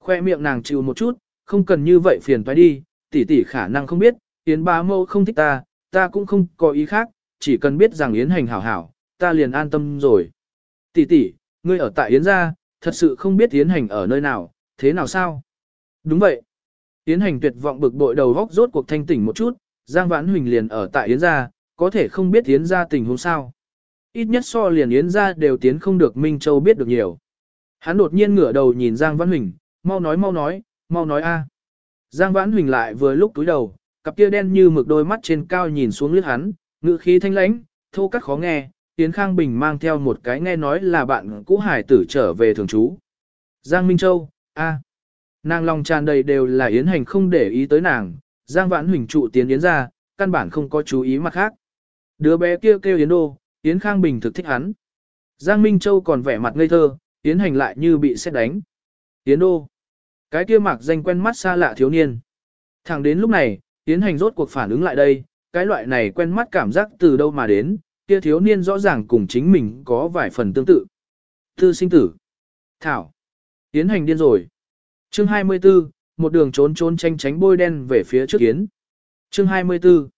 Khoe miệng nàng chịu một chút, không cần như vậy phiền toái đi, tỷ tỷ khả năng không biết, Yến bá mâu không thích ta, ta cũng không có ý khác, chỉ cần biết rằng Yến hành hảo hảo, ta liền an tâm rồi. Tỷ tỷ, ngươi ở tại Yến gia, thật sự không biết Yến hành ở nơi nào, thế nào sao? Đúng vậy. Yến hành tuyệt vọng bực bội đầu góc rốt cuộc thanh tỉnh một chút, Giang Vãn Huỳnh liền ở tại Yến gia, có thể không biết Yến gia tình huống sao. Ít nhất so liền Yến gia đều tiến không được Minh Châu biết được nhiều. Hắn đột nhiên ngửa đầu nhìn Giang văn Huỳnh, mau nói mau nói, mau nói a. Giang Vãn Huỳnh lại vừa lúc túi đầu, cặp kia đen như mực đôi mắt trên cao nhìn xuống lướt hắn, ngữ khí thanh lãnh, thô cắt khó nghe, Yến Khang Bình mang theo một cái nghe nói là bạn cũ hải tử trở về thường trú. Giang Minh Châu, a, Nàng lòng tràn đầy đều là Yến Hành không để ý tới nàng, Giang Vãn Huỳnh trụ tiến Yến ra, căn bản không có chú ý mặt khác. Đứa bé kia kêu Yến Đô, Yến Khang Bình thực thích hắn. Giang Minh Châu còn vẻ mặt ngây thơ, Yến Hành lại như bị xét đánh. Yến Đô. Cái kia mặc danh quen mắt xa lạ thiếu niên. Thẳng đến lúc này, Yến Hành rốt cuộc phản ứng lại đây, cái loại này quen mắt cảm giác từ đâu mà đến, kia thiếu niên rõ ràng cùng chính mình có vài phần tương tự. Tư sinh tử. Thảo. Yến Hành điên rồi. Chương 24, một đường trốn trốn tranh tránh bôi đen về phía trước Yến. Chương 24.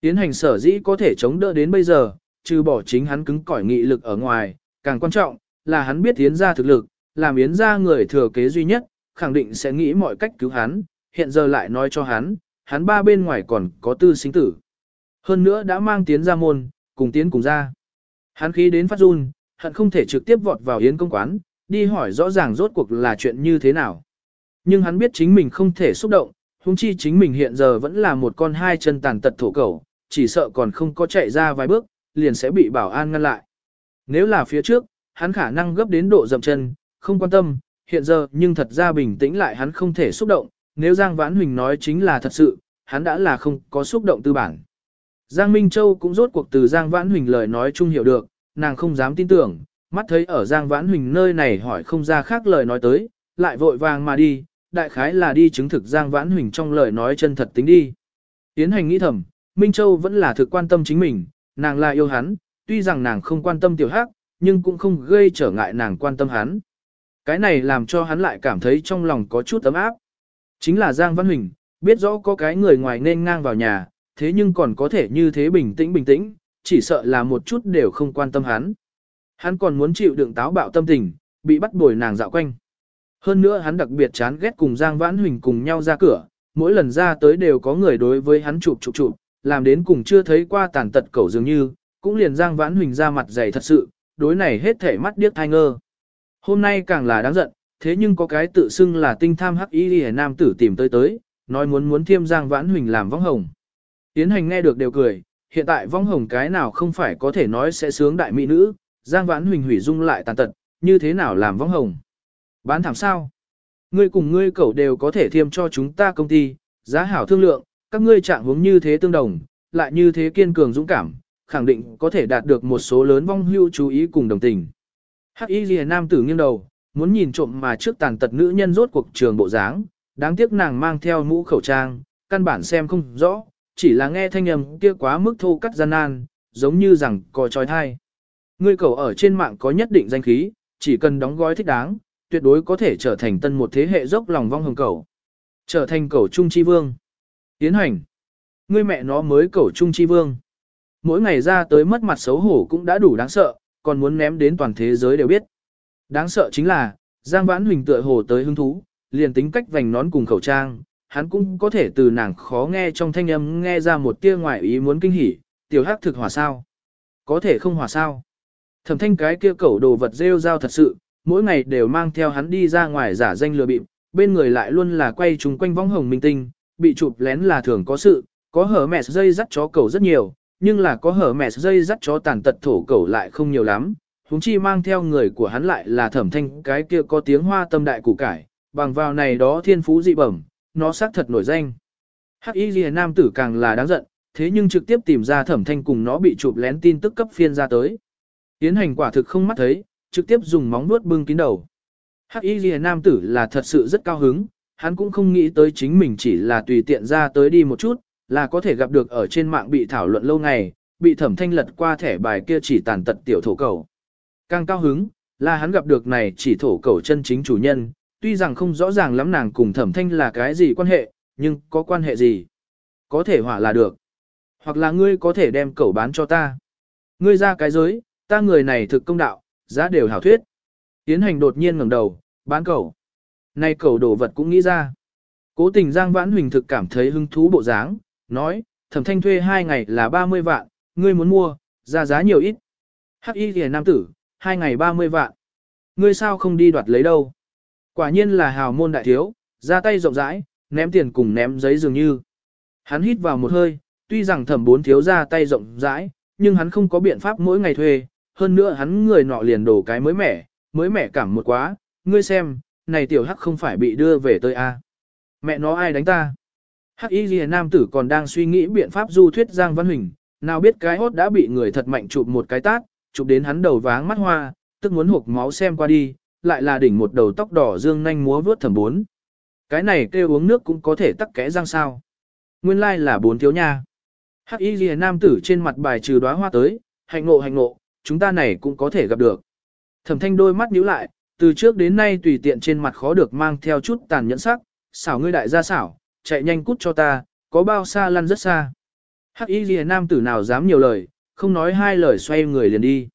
Tiến hành sở dĩ có thể chống đỡ đến bây giờ, trừ bỏ chính hắn cứng cỏi nghị lực ở ngoài, càng quan trọng là hắn biết tiến gia thực lực, làm yến gia người thừa kế duy nhất, khẳng định sẽ nghĩ mọi cách cứu hắn, hiện giờ lại nói cho hắn, hắn ba bên ngoài còn có tư sinh tử. Hơn nữa đã mang tiến ra môn, cùng tiến cùng ra. Hắn khí đến phát run, hận không thể trực tiếp vọt vào yến công quán, đi hỏi rõ ràng rốt cuộc là chuyện như thế nào. Nhưng hắn biết chính mình không thể xúc động, huống chi chính mình hiện giờ vẫn là một con hai chân tàn tật thổ cẩu, chỉ sợ còn không có chạy ra vài bước, liền sẽ bị bảo an ngăn lại. Nếu là phía trước, hắn khả năng gấp đến độ dậm chân, không quan tâm, hiện giờ nhưng thật ra bình tĩnh lại hắn không thể xúc động, nếu Giang Vãn Huỳnh nói chính là thật sự, hắn đã là không có xúc động tư bản. Giang Minh Châu cũng rốt cuộc từ Giang Vãn Huỳnh lời nói chung hiểu được, nàng không dám tin tưởng, mắt thấy ở Giang Vãn Huỳnh nơi này hỏi không ra khác lời nói tới, lại vội vàng mà đi, đại khái là đi chứng thực Giang Vãn Huỳnh trong lời nói chân thật tính đi. Tiến hành nghĩ thầm, Minh Châu vẫn là thực quan tâm chính mình, nàng là yêu hắn, tuy rằng nàng không quan tâm tiểu hắc, nhưng cũng không gây trở ngại nàng quan tâm hắn. Cái này làm cho hắn lại cảm thấy trong lòng có chút ấm áp. Chính là Giang Văn Huỳnh, biết rõ có cái người ngoài nên ngang vào nhà, thế nhưng còn có thể như thế bình tĩnh bình tĩnh, chỉ sợ là một chút đều không quan tâm hắn. Hắn còn muốn chịu đựng táo bạo tâm tình, bị bắt bồi nàng dạo quanh. Hơn nữa hắn đặc biệt chán ghét cùng Giang Vãn Huỳnh cùng nhau ra cửa, mỗi lần ra tới đều có người đối với hắn chụp chụp chụp, làm đến cùng chưa thấy qua tàn tật cẩu dường như, cũng liền Giang Vãn Huỳnh ra mặt dày thật sự, đối này hết thể mắt điếc thai ngơ. Hôm nay càng là đáng giận, thế nhưng có cái tự xưng là tinh tham hắc y hề nam tử tìm tới tới, nói muốn muốn thiêm Giang Vãn Huỳnh làm vong hồng. Tiến hành nghe được đều cười, hiện tại vong hồng cái nào không phải có thể nói sẽ sướng đại mỹ nữ, Giang Vãn Huỳnh hủy dung lại tàn tật, như thế nào làm vong hồng. Bán thảm sao? Ngươi cùng ngươi cậu đều có thể thiêm cho chúng ta công ty, giá hảo thương lượng, các ngươi trạng hướng như thế tương đồng, lại như thế kiên cường dũng cảm, khẳng định có thể đạt được một số lớn vong hưu chú ý cùng đồng tình. Hắc Y Liễu nam tử nghiêng đầu, muốn nhìn trộm mà trước tàn tật nữ nhân rốt cuộc trường bộ dáng, đáng tiếc nàng mang theo mũ khẩu trang, căn bản xem không rõ, chỉ là nghe thanh âm kia quá mức thô cắt gian nan, giống như rằng có trói thai. Ngươi cầu ở trên mạng có nhất định danh khí, chỉ cần đóng gói thích đáng, tuyệt đối có thể trở thành tân một thế hệ dốc lòng vong hồng cầu. Trở thành cầu trung chi vương. Tiến hành. Ngươi mẹ nó mới cầu trung chi vương. Mỗi ngày ra tới mất mặt xấu hổ cũng đã đủ đáng sợ, còn muốn ném đến toàn thế giới đều biết. Đáng sợ chính là, Giang Vãn Huỳnh tựa hồ tới hứng thú, liền tính cách vành nón cùng khẩu trang, hắn cũng có thể từ nàng khó nghe trong thanh âm nghe ra một tia ngoại ý muốn kinh hỉ, tiểu hắc thực hòa sao. Có thể không hòa sao. Thẩm thanh cái kia cẩu đồ vật rêu rao thật sự, mỗi ngày đều mang theo hắn đi ra ngoài giả danh lừa bịp, bên người lại luôn là quay trùng quanh vong hồng minh tinh, bị chụp lén là thường có sự, có hở mẹ dây dắt chó cầu rất nhiều, nhưng là có hở mẹ dây dắt chó tàn tật thổ cầu lại không nhiều lắm. Húng chi mang theo người của hắn lại là thẩm thanh cái kia có tiếng hoa tâm đại củ cải, bằng vào này đó thiên phú dị bẩm, nó xác thật nổi danh. Hắc y ghi nam tử càng là đáng giận, thế nhưng trực tiếp tìm ra thẩm thanh cùng nó bị chụp lén tin tức cấp phiên ra tới. Tiến hành quả thực không mắt thấy, trực tiếp dùng móng nuốt bưng kín đầu. Hắc y ghi nam tử là thật sự rất cao hứng, hắn cũng không nghĩ tới chính mình chỉ là tùy tiện ra tới đi một chút, là có thể gặp được ở trên mạng bị thảo luận lâu ngày, bị thẩm thanh lật qua thẻ bài kia chỉ tàn tật tiểu thổ cầu. Càng cao hứng, là hắn gặp được này chỉ thổ cầu chân chính chủ nhân, tuy rằng không rõ ràng lắm nàng cùng thẩm thanh là cái gì quan hệ, nhưng có quan hệ gì. Có thể hỏa là được. Hoặc là ngươi có thể đem cầu bán cho ta. Ngươi ra cái giới, ta người này thực công đạo, giá đều hảo thuyết. Tiến hành đột nhiên ngẩng đầu, bán cầu. Nay cầu đồ vật cũng nghĩ ra. Cố tình Giang Vãn Huỳnh thực cảm thấy hứng thú bộ dáng, nói, thẩm thanh thuê hai ngày là 30 vạn, ngươi muốn mua, ra giá nhiều ít. Hắc y thì nam tử, hai ngày 30 vạn. Ngươi sao không đi đoạt lấy đâu? Quả nhiên là hào môn đại thiếu, ra tay rộng rãi, ném tiền cùng ném giấy dường như. Hắn hít vào một hơi, tuy rằng thẩm bốn thiếu ra tay rộng rãi, nhưng hắn không có biện pháp mỗi ngày thuê, hơn nữa hắn người nọ liền đổ cái mới mẻ, mới mẻ cảm một quá, ngươi xem, này tiểu hắc không phải bị đưa về tới a Mẹ nó ai đánh ta? Hắc y ghi nam tử còn đang suy nghĩ biện pháp du thuyết Giang Văn Huỳnh, nào biết cái hốt đã bị người thật mạnh chụp một cái tát, chụp đến hắn đầu váng mắt hoa, tức muốn hộp máu xem qua đi, lại là đỉnh một đầu tóc đỏ dương nhanh múa vướt thầm bốn. Cái này kêu uống nước cũng có thể tắc kẽ răng sao. Nguyên lai like là bốn thiếu nha. Hắc y ghi nam tử trên mặt bài trừ đóa hoa tới, hạnh ngộ hạnh ngộ, chúng ta này cũng có thể gặp được. Thẩm thanh đôi mắt nhíu lại, từ trước đến nay tùy tiện trên mặt khó được mang theo chút tàn nhẫn sắc, xảo ngươi đại gia xảo, chạy nhanh cút cho ta, có bao xa lăn rất xa. Hắc y ghi nam tử nào dám nhiều lời, không nói hai lời xoay người liền đi.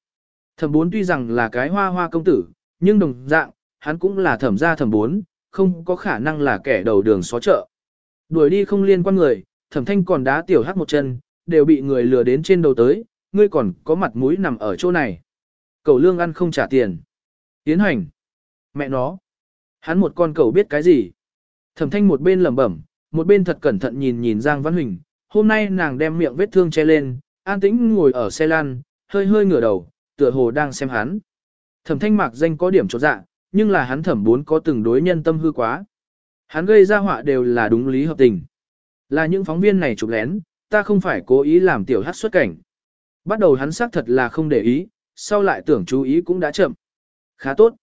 Thẩm bốn tuy rằng là cái hoa hoa công tử, nhưng đồng dạng, hắn cũng là thẩm gia thẩm bốn, không có khả năng là kẻ đầu đường xó chợ. Đuổi đi không liên quan người, thẩm thanh còn đá tiểu hắc một chân, đều bị người lừa đến trên đầu tới, ngươi còn có mặt mũi nằm ở chỗ này. Cầu lương ăn không trả tiền. Tiến hành. Mẹ nó. Hắn một con cầu biết cái gì. Thẩm thanh một bên lẩm bẩm, một bên thật cẩn thận nhìn nhìn Giang Văn Huỳnh. Hôm nay nàng đem miệng vết thương che lên, an tĩnh ngồi ở xe lan, hơi hơi ngửa đầu, tựa hồ đang xem hắn. Thẩm thanh mạc danh có điểm chỗ dạ, nhưng là hắn thẩm bốn có từng đối nhân tâm hư quá. Hắn gây ra họa đều là đúng lý hợp tình. Là những phóng viên này chụp lén, ta không phải cố ý làm tiểu hát xuất cảnh. Bắt đầu hắn xác thật là không để ý, sau lại tưởng chú ý cũng đã chậm. Khá tốt.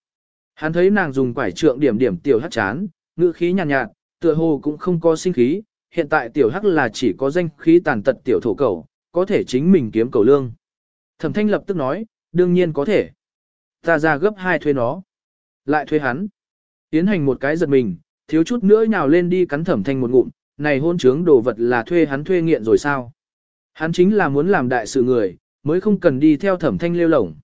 Hắn thấy nàng dùng quải trượng điểm điểm tiểu hắc chán, ngữ khí nhàn nhạt, nhạt, tựa hồ cũng không có sinh khí, hiện tại tiểu hắc là chỉ có danh khí tàn tật tiểu thổ cầu, có thể chính mình kiếm cầu lương. Thẩm thanh lập tức nói, đương nhiên có thể. Ta ra gấp hai thuê nó. Lại thuê hắn. Tiến hành một cái giật mình, thiếu chút nữa nhào lên đi cắn thẩm thanh một ngụm, này hôn trướng đồ vật là thuê hắn thuê nghiện rồi sao? Hắn chính là muốn làm đại sự người, mới không cần đi theo thẩm thanh lêu lổng.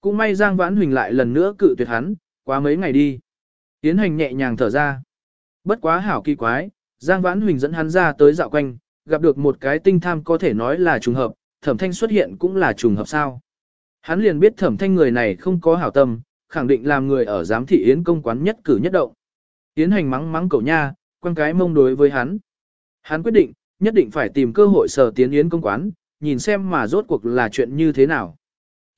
Cũng may Giang Vãn Huỳnh lại lần nữa cự tuyệt hắn, quá mấy ngày đi. Tiến hành nhẹ nhàng thở ra. Bất quá hảo kỳ quái, Giang Vãn Huỳnh dẫn hắn ra tới dạo quanh, gặp được một cái tinh tham có thể nói là trùng hợp, thẩm thanh xuất hiện cũng là trùng hợp sao. Hắn liền biết thẩm thanh người này không có hảo tâm, khẳng định làm người ở giám thị yến công quán nhất cử nhất động. Yến hành mắng mắng cậu nha, quan cái mông đối với hắn. Hắn quyết định, nhất định phải tìm cơ hội sở tiến yến công quán, nhìn xem mà rốt cuộc là chuyện như thế nào.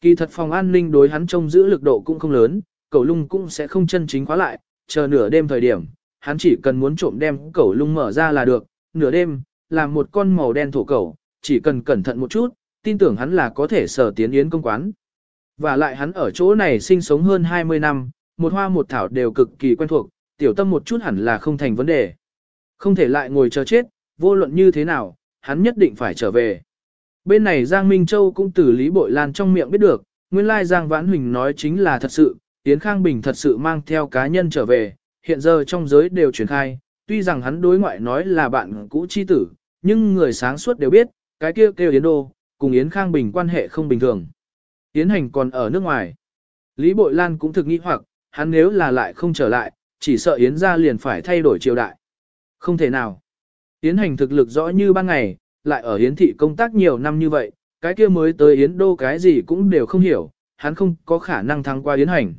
Kỳ thật phòng an ninh đối hắn trông giữ lực độ cũng không lớn, Cẩu lung cũng sẽ không chân chính khóa lại, chờ nửa đêm thời điểm, hắn chỉ cần muốn trộm đem Cẩu lung mở ra là được, nửa đêm, làm một con màu đen thổ cẩu, chỉ cần cẩn thận một chút, tin tưởng hắn là có thể sở tiến yến công quán. Và lại hắn ở chỗ này sinh sống hơn 20 năm, một hoa một thảo đều cực kỳ quen thuộc, tiểu tâm một chút hẳn là không thành vấn đề. Không thể lại ngồi chờ chết, vô luận như thế nào, hắn nhất định phải trở về. Bên này Giang Minh Châu cũng từ Lý Bội Lan trong miệng biết được, nguyên lai Giang Vãn Huỳnh nói chính là thật sự, Yến Khang Bình thật sự mang theo cá nhân trở về, hiện giờ trong giới đều truyền khai, tuy rằng hắn đối ngoại nói là bạn cũ chi tử, nhưng người sáng suốt đều biết, cái kia kêu, kêu Yến Đô, cùng Yến Khang Bình quan hệ không bình thường. Yến Hành còn ở nước ngoài. Lý Bội Lan cũng thực nghĩ hoặc, hắn nếu là lại không trở lại, chỉ sợ Yến gia liền phải thay đổi triều đại. Không thể nào. Yến Hành thực lực rõ như ban ngày, lại ở Yến thị công tác nhiều năm như vậy, cái kia mới tới Yến đô cái gì cũng đều không hiểu, hắn không có khả năng thắng qua Yến Hành.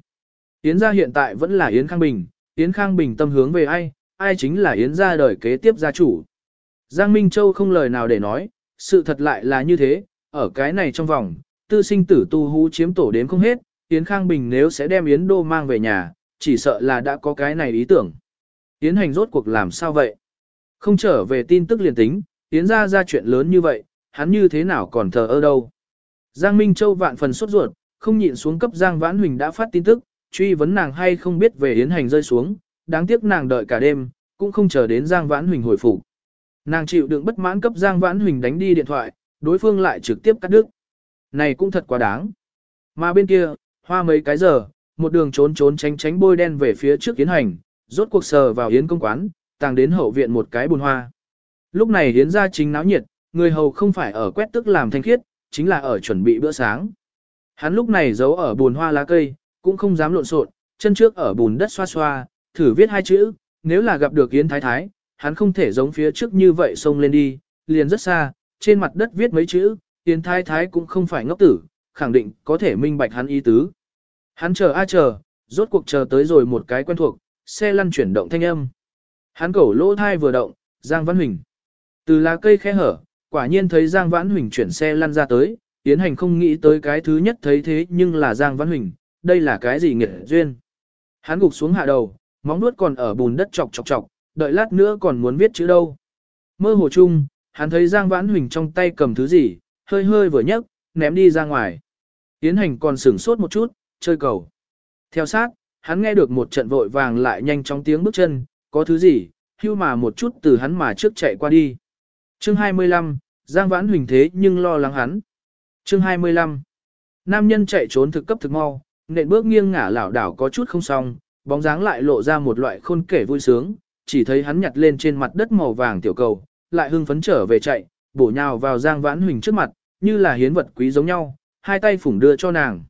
Yến gia hiện tại vẫn là Yến Khang Bình, Yến Khang Bình tâm hướng về ai, ai chính là Yến gia đời kế tiếp gia chủ. Giang Minh Châu không lời nào để nói, sự thật lại là như thế, ở cái này trong vòng, tư sinh tử tu hú chiếm tổ đến không hết, Yến Khang Bình nếu sẽ đem Yến Đô mang về nhà, chỉ sợ là đã có cái này ý tưởng. Yến hành rốt cuộc làm sao vậy? Không trở về tin tức liền tính, Yến ra ra chuyện lớn như vậy, hắn như thế nào còn thờ ơ đâu. Giang Minh Châu vạn phần sốt ruột, không nhịn xuống cấp Giang Vãn Huỳnh đã phát tin tức, truy vấn nàng hay không biết về Yến hành rơi xuống, đáng tiếc nàng đợi cả đêm, cũng không chờ đến Giang Vãn Huỳnh hồi phục. Nàng chịu đựng bất mãn cấp Giang Vãn Huỳnh đánh đi điện thoại, đối phương lại trực tiếp cắt đứt. Này cũng thật quá đáng. Mà bên kia, hoa mấy cái giờ, một đường trốn trốn tránh tránh bôi đen về phía trước Yến hành, rốt cuộc sờ vào Yến công quán, tàng đến hậu viện một cái bùn hoa. Lúc này Yến ra chính náo nhiệt, người hầu không phải ở quét tức làm thanh khiết, chính là ở chuẩn bị bữa sáng. Hắn lúc này giấu ở bùn hoa lá cây, cũng không dám lộn xộn, chân trước ở bùn đất xoa xoa, thử viết hai chữ, nếu là gặp được Yến Thái Thái, hắn không thể giống phía trước như vậy xông lên đi, liền rất xa, trên mặt đất viết mấy chữ, Yến Thái Thái cũng không phải ngốc tử, khẳng định có thể minh bạch hắn ý tứ. Hắn chờ a chờ, rốt cuộc chờ tới rồi một cái quen thuộc, xe lăn chuyển động thanh âm. Hắn cổ lỗ thai vừa động, Giang Văn Huỳnh. Từ lá cây khe hở, quả nhiên thấy Giang Văn Huỳnh chuyển xe lăn ra tới, Yến Hành không nghĩ tới cái thứ nhất thấy thế nhưng là Giang Văn Huỳnh, đây là cái gì nghiệt duyên. Hắn gục xuống hạ đầu, móng nuốt còn ở bùn đất chọc chọc chọc, đợi lát nữa còn muốn viết chữ đâu. Mơ hồ chung, hắn thấy Giang Vãn Huỳnh trong tay cầm thứ gì, hơi hơi vừa nhấc, ném đi ra ngoài. Yến hành còn sửng sốt một chút, chơi cầu. Theo sát, hắn nghe được một trận vội vàng lại nhanh chóng tiếng bước chân, có thứ gì, hưu mà một chút từ hắn mà trước chạy qua đi. Chương 25, Giang Vãn Huỳnh thế nhưng lo lắng hắn. Chương 25, nam nhân chạy trốn thực cấp thực mau, nện bước nghiêng ngả lảo đảo có chút không xong, bóng dáng lại lộ ra một loại khôn kể vui sướng, chỉ thấy hắn nhặt lên trên mặt đất màu vàng tiểu cầu, lại hưng phấn trở về chạy, bổ nhào vào Giang Vãn Huỳnh trước mặt, như là hiến vật quý giống nhau, hai tay phủng đưa cho nàng.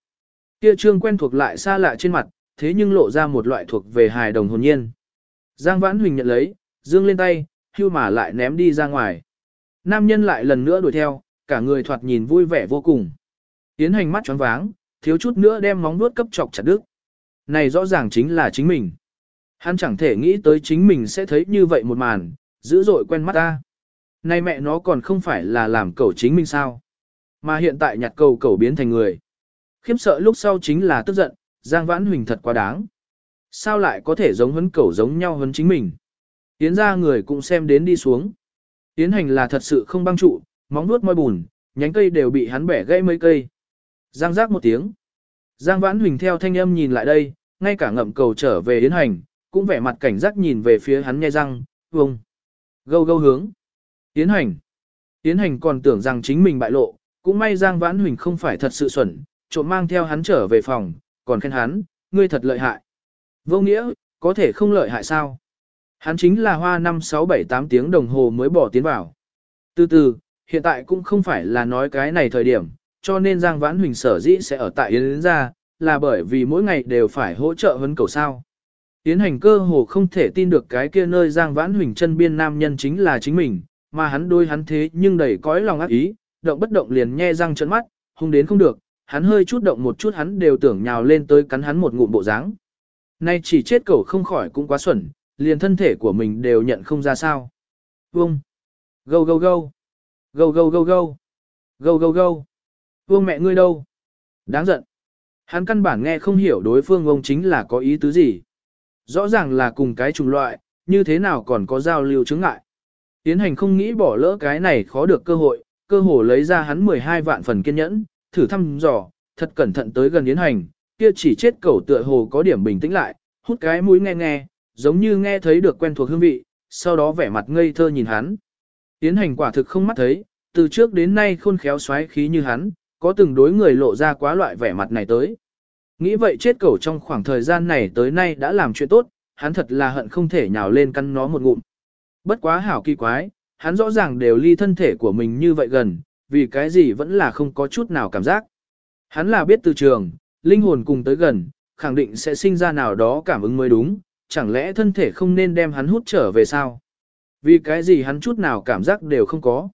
Kia trương quen thuộc lại xa lạ trên mặt, thế nhưng lộ ra một loại thuộc về hài đồng hồn nhiên. Giang Vãn Huỳnh nhận lấy, dương lên tay, hưu mà lại ném đi ra ngoài. Nam nhân lại lần nữa đuổi theo, cả người thoạt nhìn vui vẻ vô cùng. Tiến hành mắt choáng váng, thiếu chút nữa đem móng vuốt cấp chọc chặt đứt. Này rõ ràng chính là chính mình. Hắn chẳng thể nghĩ tới chính mình sẽ thấy như vậy một màn, dữ dội quen mắt ta. Này mẹ nó còn không phải là làm cầu chính mình sao. Mà hiện tại nhặt cầu cầu biến thành người. Khiếm sợ lúc sau chính là tức giận, Giang Vãn Huỳnh thật quá đáng. Sao lại có thể giống hấn cầu giống nhau hấn chính mình. Tiến ra người cũng xem đến đi xuống. Tiến hành là thật sự không băng trụ, móng nuốt môi bùn, nhánh cây đều bị hắn bẻ gãy mấy cây. Giang giác một tiếng. Giang Vãn Huỳnh theo thanh âm nhìn lại đây, ngay cả ngậm cầu trở về Yến Hành, cũng vẻ mặt cảnh giác nhìn về phía hắn nghe răng, vùng. Gâu gâu hướng. Yến Hành. Yến Hành còn tưởng rằng chính mình bại lộ, cũng may Giang Vãn Huỳnh không phải thật sự xuẩn, trộm mang theo hắn trở về phòng, còn khen hắn, ngươi thật lợi hại. Vô nghĩa, có thể không lợi hại sao? Hắn chính là hoa 5 6 7 8 tiếng đồng hồ mới bỏ tiến vào. Từ từ, hiện tại cũng không phải là nói cái này thời điểm, cho nên Giang Vãn Huỳnh sở dĩ sẽ ở tại Yến Gia là bởi vì mỗi ngày đều phải hỗ trợ huấn cầu sao. Yến hành cơ hồ không thể tin được cái kia nơi Giang Vãn Huỳnh chân biên nam nhân chính là chính mình, mà hắn đôi hắn thế nhưng đầy cõi lòng ác ý, động bất động liền nhe răng trợn mắt, hung đến không được, hắn hơi chút động một chút hắn đều tưởng nhào lên tới cắn hắn một ngụm bộ dáng. Nay chỉ chết cẩu không khỏi cũng quá xuẩn, liền thân thể của mình đều nhận không ra sao. Vông. Gâu gâu gâu. Gâu gâu gâu gâu. Gâu gâu gâu. Vương mẹ ngươi đâu? Đáng giận. Hắn căn bản nghe không hiểu đối phương ông chính là có ý tứ gì. Rõ ràng là cùng cái chủng loại, như thế nào còn có giao lưu chứng ngại. Tiến hành không nghĩ bỏ lỡ cái này khó được cơ hội, cơ hồ lấy ra hắn 12 vạn phần kiên nhẫn, thử thăm dò, thật cẩn thận tới gần Yến Hành, kia chỉ chết cẩu tựa hồ có điểm bình tĩnh lại, hút cái mũi nghe nghe, giống như nghe thấy được quen thuộc hương vị, sau đó vẻ mặt ngây thơ nhìn hắn. Yến Hành quả thực không mắt thấy, từ trước đến nay khôn khéo xoáy khí như hắn, có từng đối người lộ ra quá loại vẻ mặt này tới. Nghĩ vậy chết cẩu trong khoảng thời gian này tới nay đã làm chuyện tốt, hắn thật là hận không thể nhào lên căn nó một ngụm. Bất quá hảo kỳ quái, hắn rõ ràng đều ly thân thể của mình như vậy gần, vì cái gì vẫn là không có chút nào cảm giác. Hắn là biết từ trường, linh hồn cùng tới gần, khẳng định sẽ sinh ra nào đó cảm ứng mới đúng, chẳng lẽ thân thể không nên đem hắn hút trở về sao? Vì cái gì hắn chút nào cảm giác đều không có.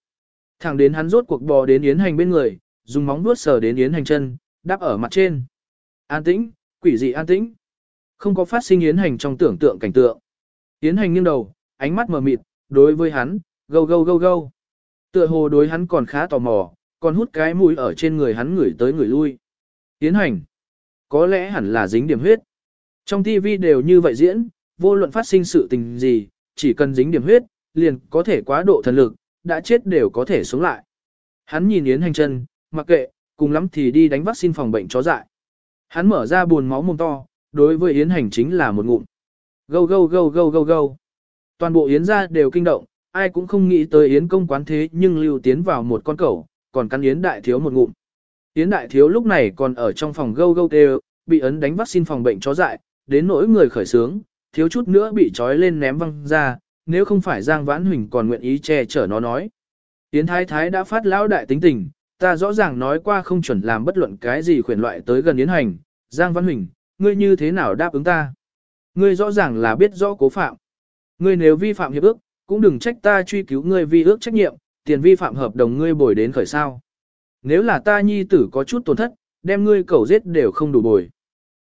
Thẳng đến hắn rốt cuộc bò đến Yến Hành bên người, dùng móng vuốt sờ đến Yến Hành chân, đáp ở mặt trên. An tĩnh, quỷ dị an tĩnh. Không có phát sinh Yến Hành trong tưởng tượng cảnh tượng. Yến Hành nghiêng đầu, ánh mắt mờ mịt, đối với hắn, gâu gâu gâu gâu. Tựa hồ đối hắn còn khá tò mò, còn hút cái mũi ở trên người hắn ngửi tới người lui. Yến Hành, có lẽ hẳn là dính điểm huyết. Trong TV đều như vậy diễn, vô luận phát sinh sự tình gì, chỉ cần dính điểm huyết, liền có thể quá độ thần lực, đã chết đều có thể sống lại. Hắn nhìn Yến Hành chân, mặc kệ, cùng lắm thì đi đánh vaccine phòng bệnh chó dại. Hắn mở ra buồn máu mồm to, đối với Yến Hành chính là một ngụm. Gâu gâu gâu gâu gâu gâu. Toàn bộ Yến gia đều kinh động, ai cũng không nghĩ tới Yến công quán thế nhưng lưu tiến vào một con cẩu, còn cắn Yến đại thiếu một ngụm. Yến đại thiếu lúc này còn ở trong phòng gâu gâu tê, bị ấn đánh vaccine phòng bệnh chó dại, đến nỗi người khởi sướng, thiếu chút nữa bị trói lên ném văng ra, nếu không phải Giang Vãn Huỳnh còn nguyện ý che chở nó nói. Yến thái thái đã phát lão đại tính tình, ta rõ ràng nói qua không chuẩn làm bất luận cái gì khuyển loại tới gần Yến hành, Giang Văn Huỳnh, ngươi như thế nào đáp ứng ta? Ngươi rõ ràng là biết rõ cố phạm. Ngươi nếu vi phạm hiệp ước, cũng đừng trách ta truy cứu ngươi vi ước trách nhiệm, tiền vi phạm hợp đồng ngươi bồi đến khởi sao. Nếu là ta nhi tử có chút tổn thất, đem ngươi cầu giết đều không đủ bồi.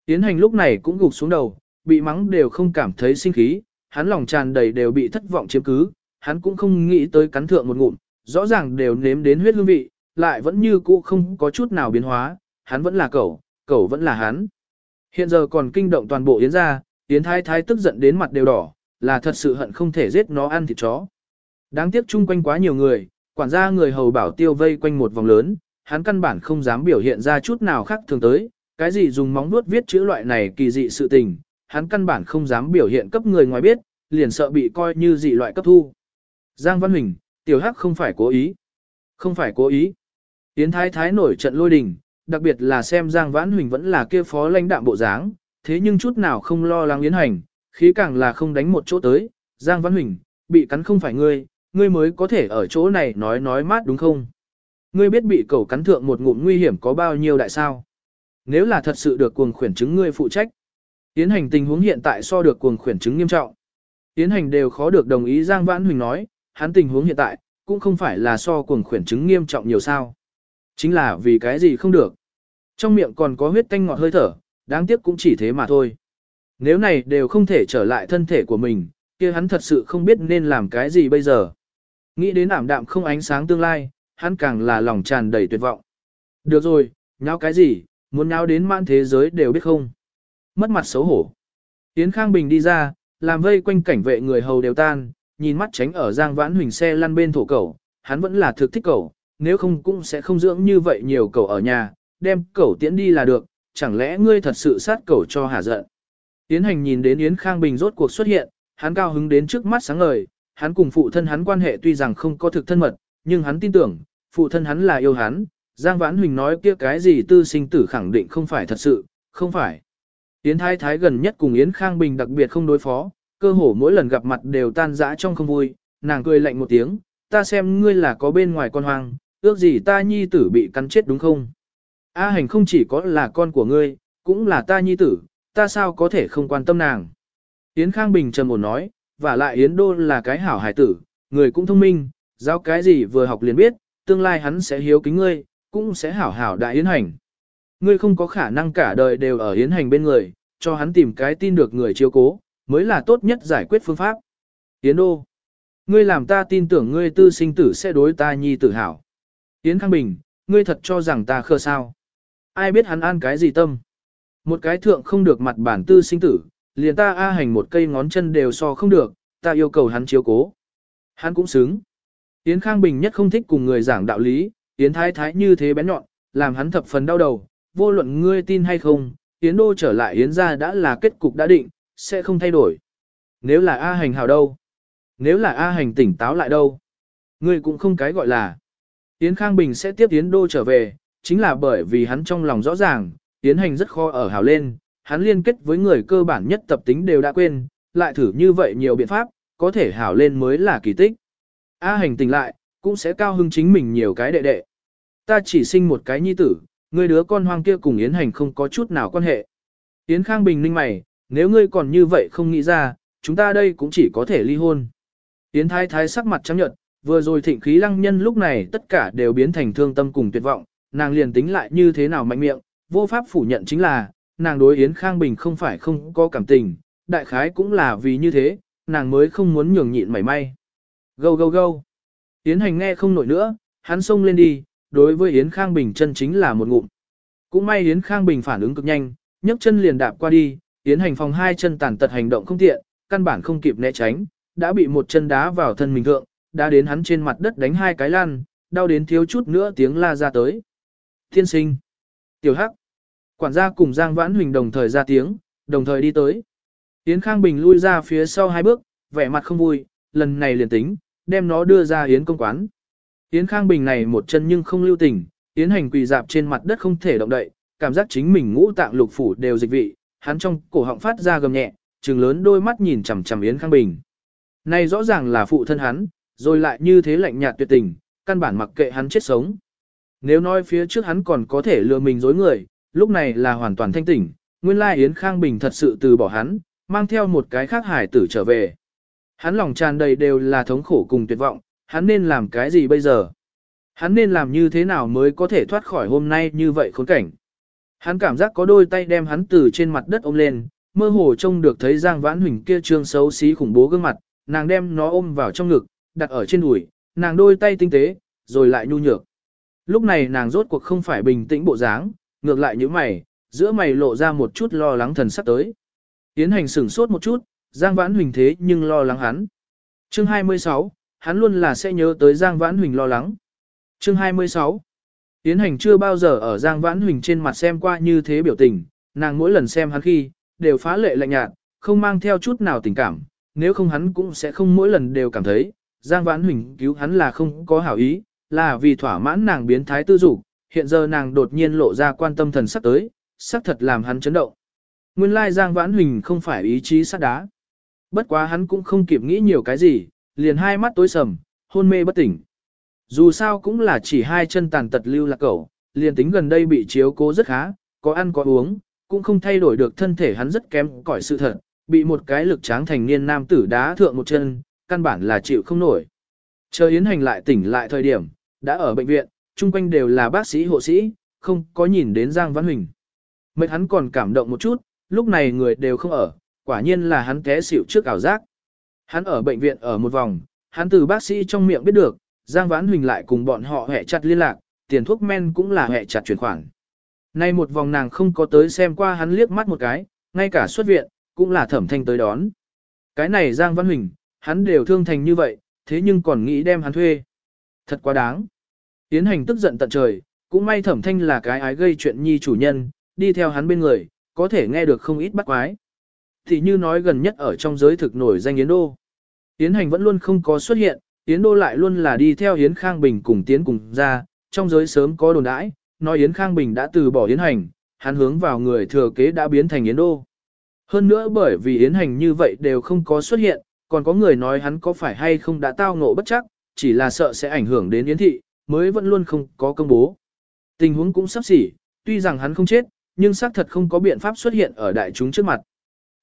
Tiến hành lúc này cũng gục xuống đầu, bị mắng đều không cảm thấy sinh khí, hắn lòng tràn đầy đều bị thất vọng chiếm cứ, hắn cũng không nghĩ tới cắn thượng một ngụm, rõ ràng đều nếm đến huyết hương vị, lại vẫn như cũ không có chút nào biến hóa, hắn vẫn là cậu, cậu vẫn là hắn. Hiện giờ còn kinh động toàn bộ Yến gia, Yến thái thái tức giận đến mặt đều đỏ, là thật sự hận không thể giết nó ăn thịt chó. Đáng tiếc chung quanh quá nhiều người, quản gia người hầu bảo tiêu vây quanh một vòng lớn, hắn căn bản không dám biểu hiện ra chút nào khác thường tới, cái gì dùng móng vuốt viết chữ loại này kỳ dị sự tình, hắn căn bản không dám biểu hiện cấp người ngoài biết, liền sợ bị coi như dị loại cấp thu. Giang Văn Huỳnh, tiểu hắc không phải cố ý. Không phải cố ý. Yến Thái Thái nổi trận lôi đình, đặc biệt là xem Giang Vãn Huỳnh vẫn là kia phó lãnh đạm bộ dáng, thế nhưng chút nào không lo lắng Yến Hành, khí càng là không đánh một chỗ tới, Giang Vãn Huỳnh, bị cắn không phải ngươi, ngươi mới có thể ở chỗ này nói nói mát đúng không? Ngươi biết bị cẩu cắn thượng một ngụm nguy hiểm có bao nhiêu đại sao? Nếu là thật sự được cuồng khuyển chứng ngươi phụ trách. Tiến hành tình huống hiện tại so được cuồng khuyển chứng nghiêm trọng. Tiến hành đều khó được đồng ý Giang Vãn Huỳnh nói, hắn tình huống hiện tại, cũng không phải là so cuồng khuyển chứng nghiêm trọng nhiều sao. Chính là vì cái gì không được. Trong miệng còn có huyết tanh ngọt hơi thở, đáng tiếc cũng chỉ thế mà thôi. Nếu này đều không thể trở lại thân thể của mình, kia hắn thật sự không biết nên làm cái gì bây giờ. Nghĩ đến ảm đạm không ánh sáng tương lai, hắn càng là lòng tràn đầy tuyệt vọng. Được rồi, nháo cái gì, muốn nháo đến mãn thế giới đều biết không. Mất mặt xấu hổ. Yến Khang Bình đi ra, làm vây quanh cảnh vệ người hầu đều tan, nhìn mắt tránh ở Giang Vãn Huỳnh xe lăn bên thổ cẩu, hắn vẫn là thực thích cẩu, nếu không cũng sẽ không dưỡng như vậy nhiều cẩu ở nhà, đem cẩu tiễn đi là được, chẳng lẽ ngươi thật sự sát cẩu cho hả giận. tiến Hành nhìn đến Yến Khang Bình rốt cuộc xuất hiện, hắn cao hứng đến trước mắt sáng ngời, hắn cùng phụ thân hắn quan hệ tuy rằng không có thực thân mật, nhưng hắn tin tưởng, phụ thân hắn là yêu hắn, Giang Vãn Huỳnh nói kia cái gì tư sinh tử khẳng định không phải thật sự, không phải. Yến Thái Thái gần nhất cùng Yến Khang Bình đặc biệt không đối phó, cơ hồ mỗi lần gặp mặt đều tan rã trong không vui, nàng cười lạnh một tiếng, ta xem ngươi là có bên ngoài con hoang, ước gì ta nhi tử bị cắn chết đúng không? A hành không chỉ có là con của ngươi, cũng là ta nhi tử, ta sao có thể không quan tâm nàng? Yến Khang Bình trầm ổn nói, và lại Yến Đô là cái hảo hải tử, người cũng thông minh, giáo cái gì vừa học liền biết, tương lai hắn sẽ hiếu kính ngươi, cũng sẽ hảo hảo đại Yến Hành. Ngươi không có khả năng cả đời đều ở Yến Hành bên người, cho hắn tìm cái tin được người chiếu cố, mới là tốt nhất giải quyết phương pháp. Yến Đô, ngươi làm ta tin tưởng ngươi tư sinh tử sẽ đối ta nhi tử hảo. Yến Khang Bình, ngươi thật cho rằng ta khờ sao. Ai biết hắn an cái gì tâm. Một cái thượng không được mặt bản tư sinh tử, liền ta A hành một cây ngón chân đều so không được, ta yêu cầu hắn chiếu cố. Hắn cũng xứng. Yến Khang Bình nhất không thích cùng người giảng đạo lý, Yến Thái Thái như thế bén nhọn, làm hắn thập phần đau đầu, vô luận ngươi tin hay không, Yến Đô trở lại Yến gia đã là kết cục đã định, sẽ không thay đổi. Nếu là A hành hào đâu? Nếu là A hành tỉnh táo lại đâu? Ngươi cũng không cái gọi là. Yến Khang Bình sẽ tiếp Yến Đô trở về, chính là bởi vì hắn trong lòng rõ ràng, Yến hành rất khó ở hào lên, hắn liên kết với người cơ bản nhất tập tính đều đã quên, lại thử như vậy nhiều biện pháp, có thể hảo lên mới là kỳ tích. A hành tỉnh lại, cũng sẽ cao hưng chính mình nhiều cái đệ đệ. Ta chỉ sinh một cái nhi tử, người đứa con hoang kia cùng Yến hành không có chút nào quan hệ. Yến Khang Bình ninh mày, nếu ngươi còn như vậy không nghĩ ra, chúng ta đây cũng chỉ có thể ly hôn. Yến Thái Thái sắc mặt trắng nhợt, vừa rồi thịnh khí lăng nhân lúc này tất cả đều biến thành thương tâm cùng tuyệt vọng, nàng liền tính lại như thế nào mạnh miệng, vô pháp phủ nhận chính là, nàng đối Yến Khang Bình không phải không có cảm tình, đại khái cũng là vì như thế, nàng mới không muốn nhường nhịn mảy may. Gâu gâu gâu. Yến Hành nghe không nổi nữa, hắn xông lên đi, đối với Yến Khang Bình chân chính là một ngụm. Cũng may Yến Khang Bình phản ứng cực nhanh, nhấc chân liền đạp qua đi, Yến Hành phòng hai chân tàn tật hành động không tiện, căn bản không kịp né tránh, đã bị một chân đá vào thân mình thượng, đã đến hắn trên mặt đất đánh hai cái lan, đau đến thiếu chút nữa tiếng la ra tới. Thiên sinh. Tiểu Hắc. Quản gia cùng Giang Vãn Huỳnh đồng thời ra tiếng, đồng thời đi tới. Yến Khang Bình lui ra phía sau hai bước, vẻ mặt không vui, lần này liền tính, đem nó đưa ra Yến công quán. Yến Khang Bình này một chân nhưng không lưu tình, Yến hành quỳ dạp trên mặt đất không thể động đậy, cảm giác chính mình ngũ tạng lục phủ đều dịch vị, hắn trong cổ họng phát ra gầm nhẹ, trừng lớn đôi mắt nhìn chằm chằm Yến Khang Bình. Này rõ ràng là phụ thân hắn, rồi lại như thế lạnh nhạt tuyệt tình, căn bản mặc kệ hắn chết sống. Nếu nói phía trước hắn còn có thể lừa mình dối người, lúc này là hoàn toàn thanh tỉnh, nguyên lai Yến Khang Bình thật sự từ bỏ hắn, mang theo một cái khác hải tử trở về. Hắn lòng tràn đầy đều là thống khổ cùng tuyệt vọng, hắn nên làm cái gì bây giờ? Hắn nên làm như thế nào mới có thể thoát khỏi hôm nay như vậy khốn cảnh? Hắn cảm giác có đôi tay đem hắn từ trên mặt đất ôm lên, mơ hồ trông được thấy Giang Vãn Huỳnh kia trương xấu xí khủng bố gương mặt, nàng đem nó ôm vào trong ngực, đặt ở trên đùi, nàng đôi tay tinh tế, rồi lại nhu nhược. Lúc này nàng rốt cuộc không phải bình tĩnh bộ dáng, ngược lại như mày, giữa mày lộ ra một chút lo lắng thần sắc tới. Tiến hành sửng sốt một chút, Giang Vãn Huỳnh thế nhưng lo lắng hắn. Chương 26, hắn luôn là sẽ nhớ tới Giang Vãn Huỳnh lo lắng. Chương 26, Tiến hành chưa bao giờ ở Giang Vãn Huỳnh trên mặt xem qua như thế biểu tình, nàng mỗi lần xem hắn khi, đều phá lệ lạnh nhạt, không mang theo chút nào tình cảm, nếu không hắn cũng sẽ không mỗi lần đều cảm thấy, Giang Vãn Huỳnh cứu hắn là không có hảo ý, là vì thỏa mãn nàng biến thái tư dục, hiện giờ nàng đột nhiên lộ ra quan tâm thần sắc tới, sắc thật làm hắn chấn động. Nguyên lai Giang Vãn Huỳnh không phải ý chí sắt đá. Bất quá hắn cũng không kịp nghĩ nhiều cái gì, liền hai mắt tối sầm, hôn mê bất tỉnh. Dù sao cũng là chỉ hai chân tàn tật lưu lạc cẩu, liền tính gần đây bị chiếu cố rất khá, có ăn có uống, cũng không thay đổi được thân thể hắn rất kém cỏi sự thật, bị một cái lực tráng thành niên nam tử đá thượng một chân, căn bản là chịu không nổi. Chờ Yến Hành lại tỉnh lại thời điểm, đã ở bệnh viện, chung quanh đều là bác sĩ hộ sĩ, không có nhìn đến Giang Văn Huỳnh. Mệt hắn còn cảm động một chút, lúc này người đều không ở, quả nhiên là hắn té xỉu trước ảo giác. Hắn ở bệnh viện ở một vòng, hắn từ bác sĩ trong miệng biết được, Giang Vãn Huỳnh lại cùng bọn họ hẹ chặt liên lạc, tiền thuốc men cũng là hẹ chặt chuyển khoản. Nay một vòng nàng không có tới xem qua hắn liếc mắt một cái, ngay cả xuất viện, cũng là thẩm thanh tới đón. Cái này Giang Văn Huỳnh, hắn đều thương thành như vậy, thế nhưng còn nghĩ đem hắn thuê. Thật quá đáng. Tiến hành tức giận tận trời, cũng may thẩm thanh là cái ái gây chuyện nhi chủ nhân, đi theo hắn bên người, có thể nghe được không ít bắt quái. Thì như nói gần nhất ở trong giới thực nổi danh Yến Đô. Yến Hành vẫn luôn không có xuất hiện, Yến Đô lại luôn là đi theo Yến Khang Bình cùng tiến cùng ra, trong giới sớm có đồn đãi, nói Yến Khang Bình đã từ bỏ Yến Hành, hắn hướng vào người thừa kế đã biến thành Yến Đô. Hơn nữa bởi vì Yến Hành như vậy đều không có xuất hiện, còn có người nói hắn có phải hay không đã tao ngộ bất chắc, chỉ là sợ sẽ ảnh hưởng đến Yến Thị, mới vẫn luôn không có công bố. Tình huống cũng sắp xỉ, tuy rằng hắn không chết, nhưng xác thật không có biện pháp xuất hiện ở đại chúng trước mặt.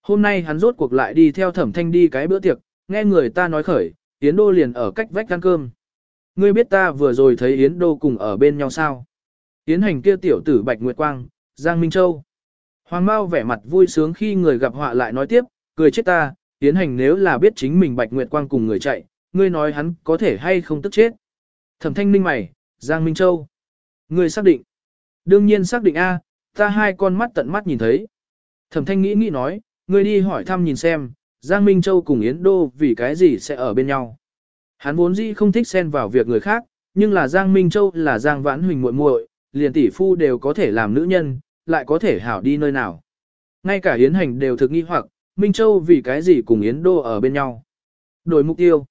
Hôm nay hắn rốt cuộc lại đi theo thẩm thanh đi cái bữa tiệc, nghe người ta nói khởi, Yến Đô liền ở cách vách ăn cơm. Ngươi biết ta vừa rồi thấy Yến Đô cùng ở bên nhau sao? Yến hành kia tiểu tử Bạch Nguyệt Quang, Giang Minh Châu. Hoàng Mao vẻ mặt vui sướng khi người gặp họa lại nói tiếp, cười chết ta, Yến hành nếu là biết chính mình Bạch Nguyệt Quang cùng người chạy, ngươi nói hắn có thể hay không tức chết. Thẩm thanh ninh mày, Giang Minh Châu. Ngươi xác định. Đương nhiên xác định A, ta hai con mắt tận mắt nhìn thấy. Thẩm thanh nghĩ nghĩ nói, ngươi đi hỏi thăm nhìn xem, Giang Minh Châu cùng Yến Đô vì cái gì sẽ ở bên nhau. Hắn vốn dĩ không thích xen vào việc người khác, nhưng là Giang Minh Châu là Giang Vãn Huỳnh muội muội, liền tỷ phu đều có thể làm nữ nhân, lại có thể hảo đi nơi nào. Ngay cả Yến Hành đều thực nghi hoặc, Minh Châu vì cái gì cùng Yến Đô ở bên nhau. Đổi mục tiêu.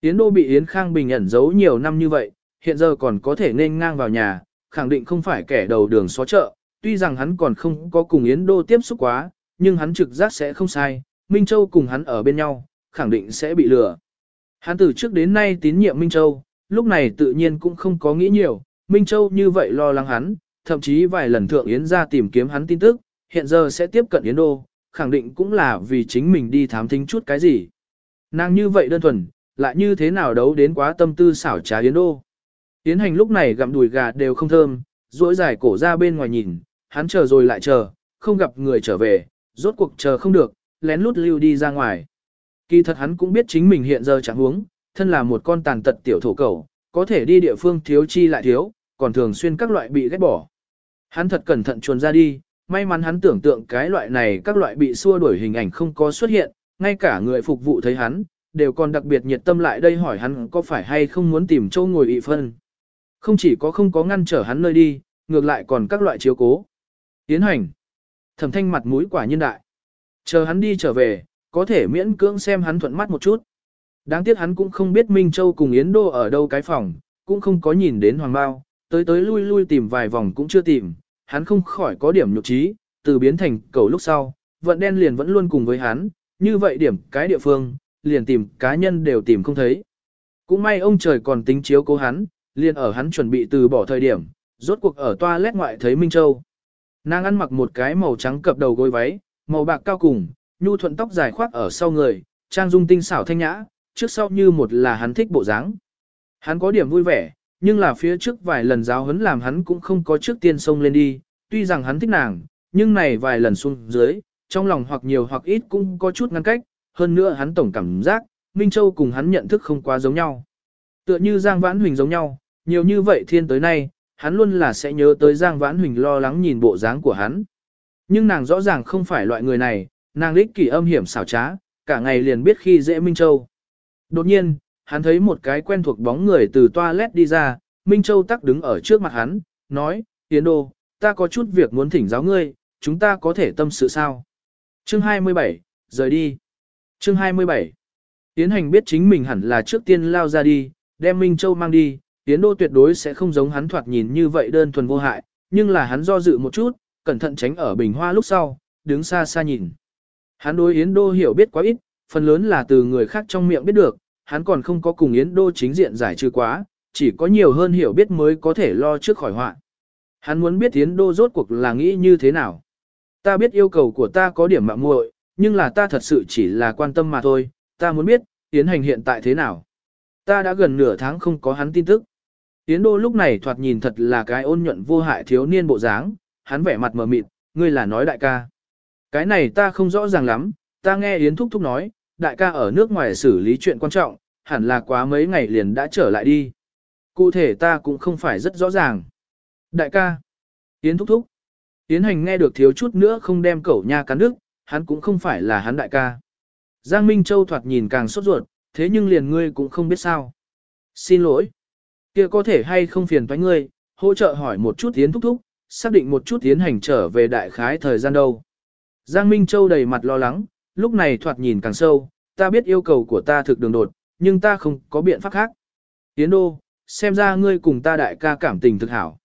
Yến Đô bị Yến Khang Bình ẩn giấu nhiều năm như vậy, hiện giờ còn có thể nên ngang vào nhà, khẳng định không phải kẻ đầu đường xó chợ, tuy rằng hắn còn không có cùng Yến Đô tiếp xúc quá, nhưng hắn trực giác sẽ không sai, Minh Châu cùng hắn ở bên nhau, khẳng định sẽ bị lừa. Hắn từ trước đến nay tín nhiệm Minh Châu, lúc này tự nhiên cũng không có nghĩ nhiều, Minh Châu như vậy lo lắng hắn, thậm chí vài lần thượng Yến ra tìm kiếm hắn tin tức, hiện giờ sẽ tiếp cận Yến Đô, khẳng định cũng là vì chính mình đi thám thính chút cái gì. Nàng như vậy đơn thuần, lại như thế nào đấu đến quá tâm tư xảo trá Yến Đô. Yến hành lúc này gặm đùi gà đều không thơm, duỗi dài cổ ra bên ngoài nhìn, hắn chờ rồi lại chờ, không gặp người trở về, rốt cuộc chờ không được, lén lút lưu đi ra ngoài. Kỳ thật hắn cũng biết chính mình hiện giờ chẳng huống, thân là một con tàn tật tiểu thổ cẩu, có thể đi địa phương thiếu chi lại thiếu, còn thường xuyên các loại bị ghét bỏ. Hắn thật cẩn thận chuồn ra đi, may mắn hắn tưởng tượng cái loại này các loại bị xua đuổi hình ảnh không có xuất hiện, ngay cả người phục vụ thấy hắn, đều còn đặc biệt nhiệt tâm lại đây hỏi hắn có phải hay không muốn tìm chỗ ngồi ị phân. Không chỉ có không có ngăn trở hắn nơi đi, ngược lại còn các loại chiếu cố. Tiến hành. Thẩm thanh mặt mũi quả nhân đại. Chờ hắn đi trở về, có thể miễn cưỡng xem hắn thuận mắt một chút. Đáng tiếc hắn cũng không biết Minh Châu cùng Yến Đô ở đâu cái phòng, cũng không có nhìn đến Hoàng Bao, tới tới lui lui tìm vài vòng cũng chưa tìm, hắn không khỏi có điểm nhục trí, từ biến thành cầu lúc sau, vận đen liền vẫn luôn cùng với hắn, như vậy điểm cái địa phương, liền tìm cá nhân đều tìm không thấy. Cũng may ông trời còn tính chiếu cố hắn, liền ở hắn chuẩn bị từ bỏ thời điểm, rốt cuộc ở toa lét ngoại thấy Minh Châu. Nàng ăn mặc một cái màu trắng cập đầu gối váy, màu bạc cao cùng, nhu thuận tóc dài khoác ở sau người, trang dung tinh xảo thanh nhã, trước sau như một là hắn thích bộ dáng. Hắn có điểm vui vẻ, nhưng là phía trước vài lần giáo huấn làm hắn cũng không có trước tiên xông lên đi, tuy rằng hắn thích nàng, nhưng này vài lần xuống dưới, trong lòng hoặc nhiều hoặc ít cũng có chút ngăn cách, hơn nữa hắn tổng cảm giác, Minh Châu cùng hắn nhận thức không quá giống nhau. Tựa như Giang Vãn Huỳnh giống nhau, nhiều như vậy thiên tới nay, hắn luôn là sẽ nhớ tới Giang Vãn Huỳnh lo lắng nhìn bộ dáng của hắn. Nhưng nàng rõ ràng không phải loại người này, nàng ích kỷ âm hiểm xảo trá, cả ngày liền biết khi dễ Minh Châu. Đột nhiên, hắn thấy một cái quen thuộc bóng người từ toilet đi ra, Minh Châu tắc đứng ở trước mặt hắn, nói, Yến Đô, ta có chút việc muốn thỉnh giáo ngươi, chúng ta có thể tâm sự sao? Chương 27, rời đi. Chương 27. Tiến hành biết chính mình hẳn là trước tiên lao ra đi, đem Minh Châu mang đi, Yến Đô tuyệt đối sẽ không giống hắn thoạt nhìn như vậy đơn thuần vô hại, nhưng là hắn do dự một chút, cẩn thận tránh ở bình hoa lúc sau, đứng xa xa nhìn. Hắn đối Yến Đô hiểu biết quá ít, phần lớn là từ người khác trong miệng biết được, hắn còn không có cùng Yến Đô chính diện giải trừ quá, chỉ có nhiều hơn hiểu biết mới có thể lo trước khỏi họa. Hắn muốn biết Yến Đô rốt cuộc là nghĩ như thế nào. Ta biết yêu cầu của ta có điểm mạng muội, nhưng là ta thật sự chỉ là quan tâm mà thôi, ta muốn biết, Yến Hành hiện tại thế nào. Ta đã gần nửa tháng không có hắn tin tức. Yến Đô lúc này thoạt nhìn thật là cái ôn nhuận vô hại thiếu niên bộ dáng, hắn vẻ mặt mờ mịt, ngươi là nói đại ca. Cái này ta không rõ ràng lắm, ta nghe Yến Thúc Thúc nói, đại ca ở nước ngoài xử lý chuyện quan trọng, hẳn là quá mấy ngày liền đã trở lại đi. Cụ thể ta cũng không phải rất rõ ràng. Đại ca, Yến Thúc Thúc. Yến Hành nghe được thiếu chút nữa không đem cẩu nha cắn nước, hắn cũng không phải là hắn đại ca. Giang Minh Châu thoạt nhìn càng sốt ruột, thế nhưng liền ngươi cũng không biết sao. Xin lỗi. kia có thể hay không phiền toái ngươi, hỗ trợ hỏi một chút Yến Thúc Thúc, xác định một chút Yến Hành trở về đại khái thời gian đâu. Giang Minh Châu đầy mặt lo lắng, lúc này thoạt nhìn càng sâu, ta biết yêu cầu của ta thực đường đột, nhưng ta không có biện pháp khác. Yến Đô, xem ra ngươi cùng ta đại ca cảm tình thực hảo.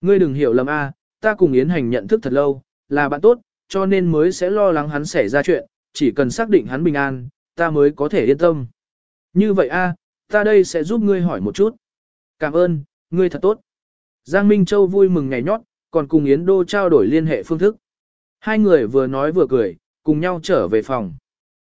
Ngươi đừng hiểu lầm a, ta cùng Yến Hành nhận thức thật lâu, là bạn tốt, cho nên mới sẽ lo lắng hắn xảy ra chuyện, chỉ cần xác định hắn bình an, ta mới có thể yên tâm. Như vậy a, ta đây sẽ giúp ngươi hỏi một chút. Cảm ơn, ngươi thật tốt. Giang Minh Châu vui mừng ngày nhót, còn cùng Yến Đô trao đổi liên hệ phương thức. Hai người vừa nói vừa cười, cùng nhau trở về phòng.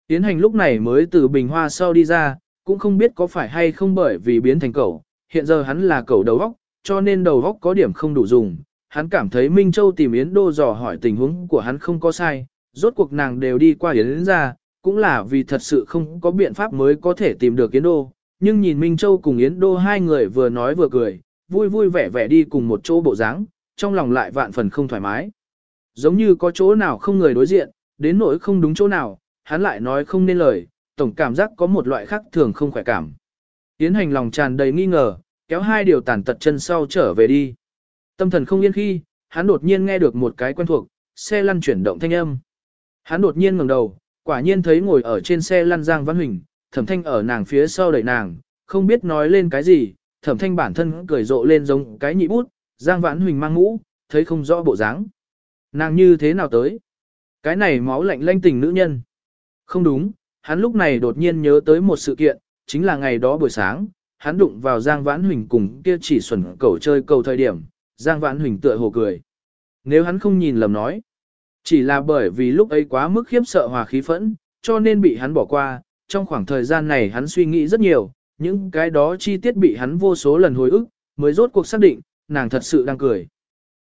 tiến Hành lúc này mới từ bình hoa sau đi ra, cũng không biết có phải hay không bởi vì biến thành cậu, hiện giờ hắn là cậu đầu góc, cho nên đầu góc có điểm không đủ dùng. Hắn cảm thấy Minh Châu tìm Yến Đô dò hỏi tình huống của hắn không có sai, rốt cuộc nàng đều đi qua Yến ra, cũng là vì thật sự không có biện pháp mới có thể tìm được Yến Đô. Nhưng nhìn Minh Châu cùng Yến Đô hai người vừa nói vừa cười, vui vui vẻ vẻ đi cùng một chỗ bộ dáng, trong lòng lại vạn phần không thoải mái. Giống như có chỗ nào không người đối diện, đến nỗi không đúng chỗ nào, hắn lại nói không nên lời, tổng cảm giác có một loại khác thường không khỏe cảm. Yến hành lòng tràn đầy nghi ngờ, kéo hai điều tàn tật chân sau trở về đi. Tâm thần không yên khi, hắn đột nhiên nghe được một cái quen thuộc, xe lăn chuyển động thanh âm. Hắn đột nhiên ngẩng đầu, quả nhiên thấy ngồi ở trên xe lăn Giang Văn Huỳnh, thẩm thanh ở nàng phía sau đẩy nàng, không biết nói lên cái gì, thẩm thanh bản thân cười rộ lên giống cái nhị bút, Giang Vãn Huỳnh mang ngũ, thấy không rõ bộ dáng. Nàng như thế nào tới? Cái này máu lạnh lanh tình nữ nhân. Không đúng, hắn lúc này đột nhiên nhớ tới một sự kiện, chính là ngày đó buổi sáng, hắn đụng vào Giang Vãn Huỳnh cùng kia chỉ xuẩn cầu chơi cầu thời điểm, Giang Vãn Huỳnh tựa hồ cười. Nếu hắn không nhìn lầm nói, chỉ là bởi vì lúc ấy quá mức khiếp sợ hòa khí phẫn, cho nên bị hắn bỏ qua, trong khoảng thời gian này hắn suy nghĩ rất nhiều, những cái đó chi tiết bị hắn vô số lần hồi ức, mới rốt cuộc xác định, nàng thật sự đang cười.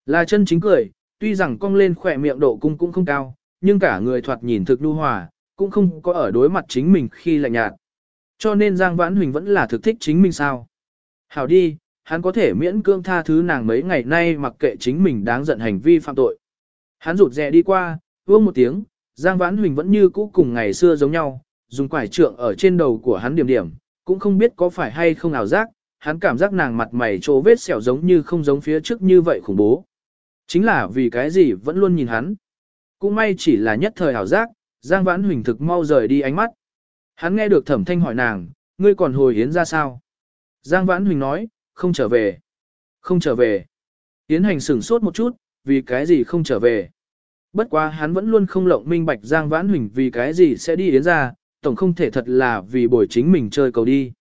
Là chân chính cười, tuy rằng cong lên khỏe miệng độ cung cũng không cao, nhưng cả người thoạt nhìn thực nhu hòa, cũng không có ở đối mặt chính mình khi lạnh nhạt. Cho nên Giang Vãn Huỳnh vẫn là thực thích chính mình sao. Hảo đi, hắn có thể miễn cương tha thứ nàng mấy ngày nay mặc kệ chính mình đáng giận hành vi phạm tội. Hắn rụt rè đi qua, vương một tiếng, Giang Vãn Huỳnh vẫn như cũ cùng ngày xưa giống nhau, dùng quải trượng ở trên đầu của hắn điểm điểm, cũng không biết có phải hay không ảo giác, hắn cảm giác nàng mặt mày trô vết sẹo giống như không giống phía trước như vậy khủng bố. Chính là vì cái gì vẫn luôn nhìn hắn. Cũng may chỉ là nhất thời hảo giác, Giang Vãn Huỳnh thực mau rời đi ánh mắt. Hắn nghe được thẩm thanh hỏi nàng, ngươi còn hồi yến ra sao? Giang Vãn Huỳnh nói, không trở về. Không trở về. Yến hành sửng sốt một chút, vì cái gì không trở về. Bất quá hắn vẫn luôn không lộng minh bạch Giang Vãn Huỳnh vì cái gì sẽ đi yến ra, tổng không thể thật là vì buổi chính mình chơi cầu đi.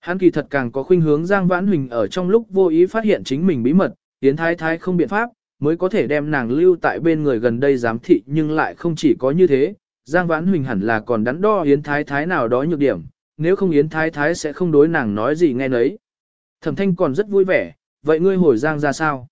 Hắn kỳ thật càng có khuynh hướng Giang Vãn Huỳnh ở trong lúc vô ý phát hiện chính mình bí mật, Yến Thái Thái không biện pháp, mới có thể đem nàng lưu tại bên người gần đây giám thị nhưng lại không chỉ có như thế, Giang Vãn Huỳnh hẳn là còn đắn đo Yến Thái Thái nào đó nhược điểm, nếu không Yến Thái Thái sẽ không đối nàng nói gì nghe nấy. Thẩm Thanh còn rất vui vẻ, vậy ngươi hồi Giang ra sao?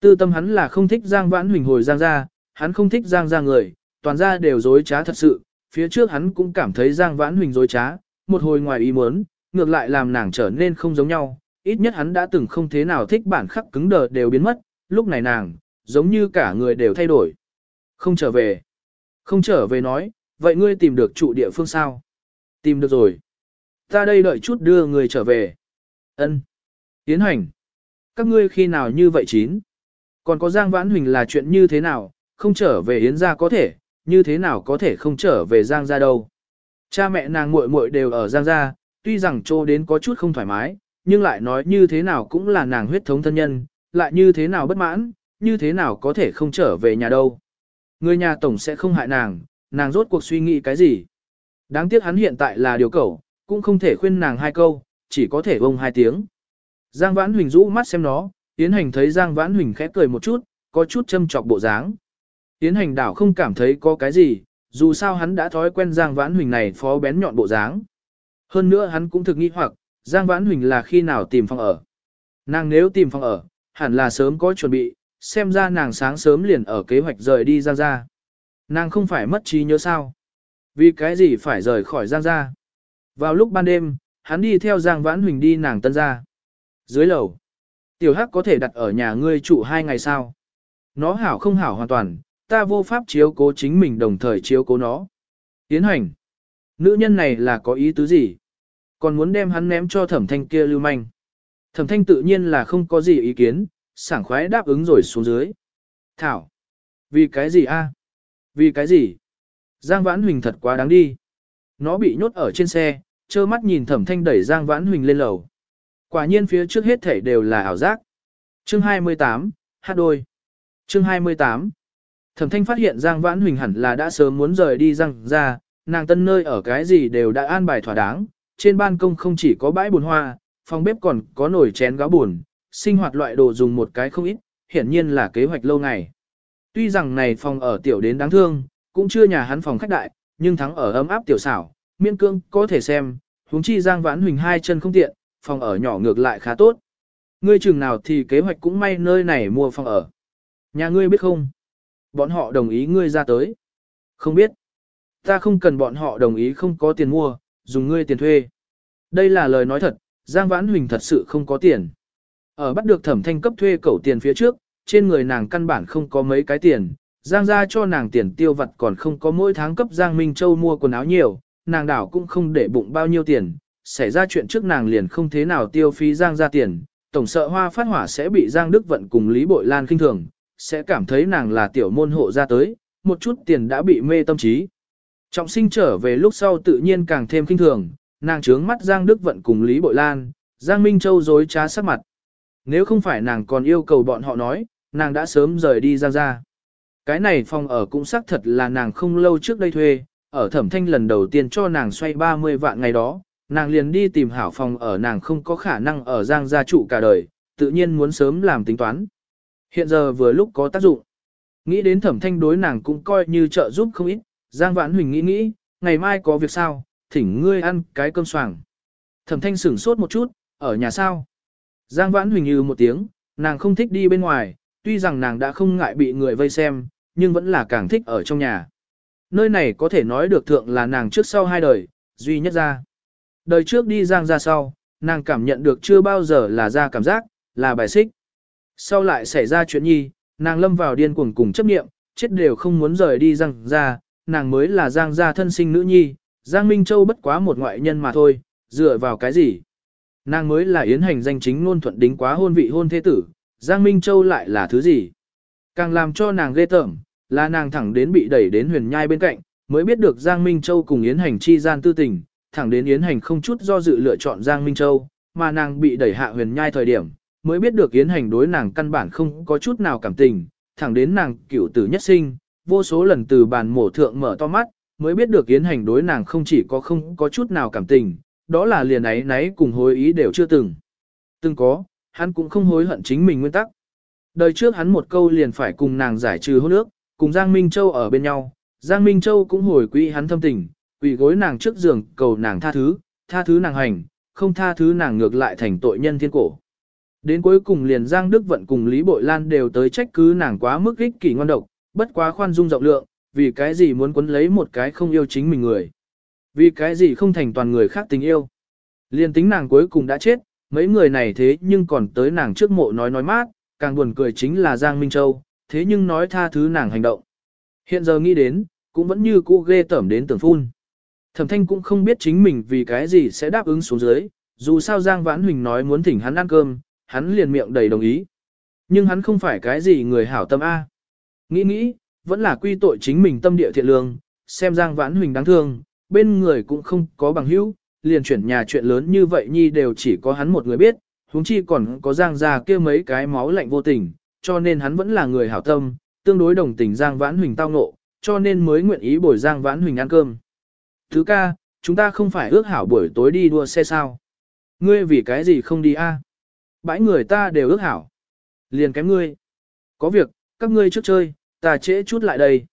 Tư tâm hắn là không thích Giang Vãn Huỳnh hồi Giang ra, hắn không thích Giang ra người, toàn ra đều dối trá thật sự, phía trước hắn cũng cảm thấy Giang Vãn Huỳnh dối trá, một hồi ngoài ý muốn, ngược lại làm nàng trở nên không giống nhau, ít nhất hắn đã từng không thế nào thích bản khắc cứng đờ đều biến mất, lúc này nàng, giống như cả người đều thay đổi. Không trở về. Không trở về nói, vậy ngươi tìm được trụ địa phương sao? Tìm được rồi. Ta đây đợi chút đưa người trở về. Ân. Tiến hành. Các ngươi khi nào như vậy chín? Còn có Giang Vãn Huỳnh là chuyện như thế nào, không trở về Yến gia có thể, như thế nào có thể không trở về Giang gia đâu. Cha mẹ nàng muội muội đều ở Giang gia, tuy rằng trô đến có chút không thoải mái, nhưng lại nói như thế nào cũng là nàng huyết thống thân nhân, lại như thế nào bất mãn, như thế nào có thể không trở về nhà đâu. Người nhà tổng sẽ không hại nàng, nàng rốt cuộc suy nghĩ cái gì. Đáng tiếc hắn hiện tại là điều cẩu, cũng không thể khuyên nàng hai câu, chỉ có thể bông hai tiếng. Giang Vãn Huỳnh rũ mắt xem nó, Yến Hành thấy Giang Vãn Huỳnh khẽ cười một chút, có chút châm chọc bộ dáng. Yến Hành đảo không cảm thấy có cái gì, dù sao hắn đã thói quen Giang Vãn Huỳnh này phó bén nhọn bộ dáng. Hơn nữa hắn cũng thực nghi hoặc, Giang Vãn Huỳnh là khi nào tìm phòng ở. Nàng nếu tìm phòng ở, hẳn là sớm có chuẩn bị, xem ra nàng sáng sớm liền ở kế hoạch rời đi Giang gia, Nàng không phải mất trí nhớ sao. Vì cái gì phải rời khỏi Giang gia? Vào lúc ban đêm, hắn đi theo Giang Vãn Huỳnh đi nàng tân gia, Dưới lầu, tiểu hắc có thể đặt ở nhà ngươi trụ hai ngày sao? Nó hảo không hảo hoàn toàn, ta vô pháp chiếu cố chính mình đồng thời chiếu cố nó. Tiến hành. Nữ nhân này là có ý tứ gì? Còn muốn đem hắn ném cho thẩm thanh kia lưu manh. Thẩm thanh tự nhiên là không có gì ý kiến, sảng khoái đáp ứng rồi xuống dưới. Thảo. Vì cái gì a? Vì cái gì? Giang Vãn Huỳnh thật quá đáng đi. Nó bị nhốt ở trên xe, trơ mắt nhìn thẩm thanh đẩy Giang Vãn Huỳnh lên lầu. Quả nhiên phía trước hết thể đều là ảo giác. Chương 28, hát đôi. Chương 28. Thẩm thanh phát hiện Giang Vãn Huỳnh hẳn là đã sớm muốn rời đi răng ra, nàng tân nơi ở cái gì đều đã an bài thỏa đáng, trên ban công không chỉ có bãi bùn hoa, phòng bếp còn có nồi chén gáo buồn, sinh hoạt loại đồ dùng một cái không ít, hiển nhiên là kế hoạch lâu ngày. Tuy rằng này phòng ở tiểu đến đáng thương, cũng chưa nhà hắn phòng khách đại, nhưng thắng ở ấm áp tiểu xảo, miên cương có thể xem, huống chi Giang Vãn Huỳnh hai chân không tiện, phòng ở nhỏ ngược lại khá tốt. Ngươi chừng nào thì kế hoạch cũng may nơi này mua phòng ở. Nhà ngươi biết không? Bọn họ đồng ý ngươi ra tới. Không biết. Ta không cần bọn họ đồng ý không có tiền mua, dùng ngươi tiền thuê. Đây là lời nói thật, Giang Vãn Huỳnh thật sự không có tiền. Ở bắt được thẩm thanh cấp thuê cẩu tiền phía trước, trên người nàng căn bản không có mấy cái tiền. Giang ra cho nàng tiền tiêu vặt còn không có mỗi tháng cấp Giang Minh Châu mua quần áo nhiều, nàng đảo cũng không để bụng bao nhiêu tiền, xảy ra chuyện trước nàng liền không thế nào tiêu phí Giang ra tiền, tổng sợ hoa phát hỏa sẽ bị Giang Đức Vận cùng Lý Bội Lan kinh thường, sẽ cảm thấy nàng là tiểu môn hộ ra tới, một chút tiền đã bị mê tâm trí. Trọng sinh trở về lúc sau tự nhiên càng thêm kinh thường, nàng trướng mắt Giang Đức Vận cùng Lý Bội Lan, Giang Minh Châu dối trá sắc mặt. Nếu không phải nàng còn yêu cầu bọn họ nói, nàng đã sớm rời đi Giang ra. Cái này phòng ở cũng xác thật là nàng không lâu trước đây thuê, ở thẩm thanh lần đầu tiên cho nàng xoay 30 vạn ngày đó, nàng liền đi tìm hảo phòng ở nàng không có khả năng ở Giang gia trụ cả đời, tự nhiên muốn sớm làm tính toán. Hiện giờ vừa lúc có tác dụng. Nghĩ đến thẩm thanh đối nàng cũng coi như trợ giúp không ít, Giang Vãn Huỳnh nghĩ nghĩ, ngày mai có việc sao, thỉnh ngươi ăn cái cơm soảng. Thẩm thanh sửng sốt một chút, ở nhà sao. Giang Vãn Huỳnh như một tiếng, nàng không thích đi bên ngoài, tuy rằng nàng đã không ngại bị người vây xem, nhưng vẫn là càng thích ở trong nhà. Nơi này có thể nói được thượng là nàng trước sau hai đời, duy nhất ra. Đời trước đi Giang ra sau, nàng cảm nhận được chưa bao giờ là ra cảm giác, là bài xích. Sau lại xảy ra chuyện nhi, nàng lâm vào điên cuồng cùng chấp nghiệm, chết đều không muốn rời đi Giang ra, nàng mới là Giang gia thân sinh nữ nhi, Giang Minh Châu bất quá một ngoại nhân mà thôi, dựa vào cái gì? Nàng mới là yến hành danh chính ngôn thuận đính quá hôn vị hôn thế tử, Giang Minh Châu lại là thứ gì? Càng làm cho nàng ghê tởm, là nàng thẳng đến bị đẩy đến huyền nhai bên cạnh, mới biết được Giang Minh Châu cùng Yến Hành chi gian tư tình, thẳng đến Yến Hành không chút do dự lựa chọn Giang Minh Châu, mà nàng bị đẩy hạ huyền nhai thời điểm, mới biết được Yến Hành đối nàng căn bản không có chút nào cảm tình, thẳng đến nàng cửu tử nhất sinh, vô số lần từ bàn mổ thượng mở to mắt, mới biết được Yến Hành đối nàng không chỉ có không có chút nào cảm tình, đó là liền ấy nấy cùng hối ý đều chưa từng. Từng có, hắn cũng không hối hận chính mình nguyên tắc. Đời trước hắn một câu liền phải cùng nàng giải trừ hôn ước, cùng Giang Minh Châu ở bên nhau, Giang Minh Châu cũng hồi quỹ hắn thâm tình, quỳ gối nàng trước giường cầu nàng tha thứ, tha thứ nàng hành, không tha thứ nàng ngược lại thành tội nhân thiên cổ. Đến cuối cùng liền Giang Đức Vận cùng Lý Bội Lan đều tới trách cứ nàng quá mức ích kỷ ngoan độc, bất quá khoan dung rộng lượng, vì cái gì muốn quấn lấy một cái không yêu chính mình người. Vì cái gì không thành toàn người khác tình yêu. Liền tính nàng cuối cùng đã chết, mấy người này thế nhưng còn tới nàng trước mộ nói nói mát, càng buồn cười chính là Giang Minh Châu, thế nhưng nói tha thứ nàng hành động. Hiện giờ nghĩ đến, cũng vẫn như cũ ghê tởm đến tưởng phun. Thẩm thanh cũng không biết chính mình vì cái gì sẽ đáp ứng xuống dưới, dù sao Giang Vãn Huỳnh nói muốn thỉnh hắn ăn cơm, hắn liền miệng đầy đồng ý. Nhưng hắn không phải cái gì người hảo tâm A. Nghĩ nghĩ, vẫn là quy tội chính mình tâm địa thiện lương, xem Giang Vãn Huỳnh đáng thương, bên người cũng không có bằng hữu, liền chuyển nhà chuyện lớn như vậy nhi đều chỉ có hắn một người biết, huống chi còn có Giang gia kia mấy cái máu lạnh vô tình, cho nên hắn vẫn là người hảo tâm, tương đối đồng tình Giang Vãn Huỳnh tao ngộ, cho nên mới nguyện ý bồi Giang Vãn Huỳnh ăn cơm. Thứ ca, chúng ta không phải ước hảo buổi tối đi đua xe sao? Ngươi vì cái gì không đi a? Bãi người ta đều ước hảo. Liền kém ngươi. Có việc, các ngươi trước chơi, ta trễ chút lại đây.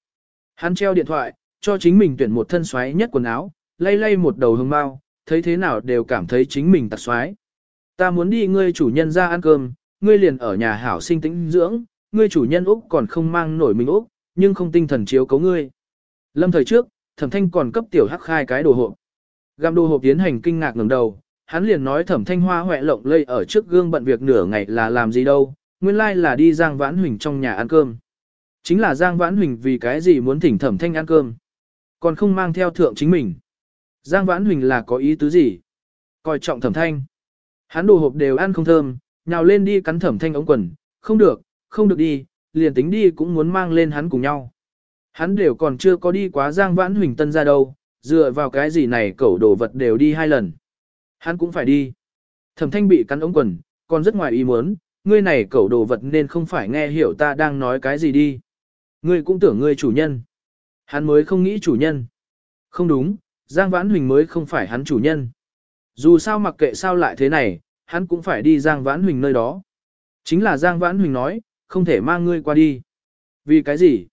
Hắn treo điện thoại, cho chính mình tuyển một thân xoáy nhất quần áo, lay lay một đầu hương bao, thấy thế nào đều cảm thấy chính mình tạc xoáy. Ta muốn đi ngươi chủ nhân ra ăn cơm, ngươi liền ở nhà hảo sinh tĩnh dưỡng, ngươi chủ nhân Úc còn không mang nổi mình Úc, nhưng không tinh thần chiếu cấu ngươi. Lâm thời trước, thẩm thanh còn cấp tiểu hắc khai cái đồ hộp. Găm đồ hộp tiến hành kinh ngạc ngẩng đầu, hắn liền nói thẩm thanh hoa hoẹ lộng lây ở trước gương bận việc nửa ngày là làm gì đâu, nguyên lai là đi Giang Vãn Huỳnh trong nhà ăn cơm. Chính là Giang Vãn Huỳnh vì cái gì muốn thỉnh thẩm thanh ăn cơm, còn không mang theo thượng chính mình. Giang Vãn Huỳnh là có ý tứ gì? Coi trọng thẩm thanh. Hắn đồ hộp đều ăn không thơm, nhào lên đi cắn thẩm thanh ống quần, không được, không được đi, liền tính đi cũng muốn mang lên hắn cùng nhau. Hắn đều còn chưa có đi quá Giang Vãn Huỳnh Tân ra đâu, dựa vào cái gì này cẩu đồ vật đều đi hai lần. Hắn cũng phải đi. Thẩm thanh bị cắn ống quần, còn rất ngoài ý muốn, ngươi này cẩu đồ vật nên không phải nghe hiểu ta đang nói cái gì đi. Ngươi cũng tưởng ngươi chủ nhân. Hắn mới không nghĩ chủ nhân. Không đúng, Giang Vãn Huỳnh mới không phải hắn chủ nhân. Dù sao mặc kệ sao lại thế này, hắn cũng phải đi Giang Vãn Huỳnh nơi đó. Chính là Giang Vãn Huỳnh nói, không thể mang ngươi qua đi. Vì cái gì?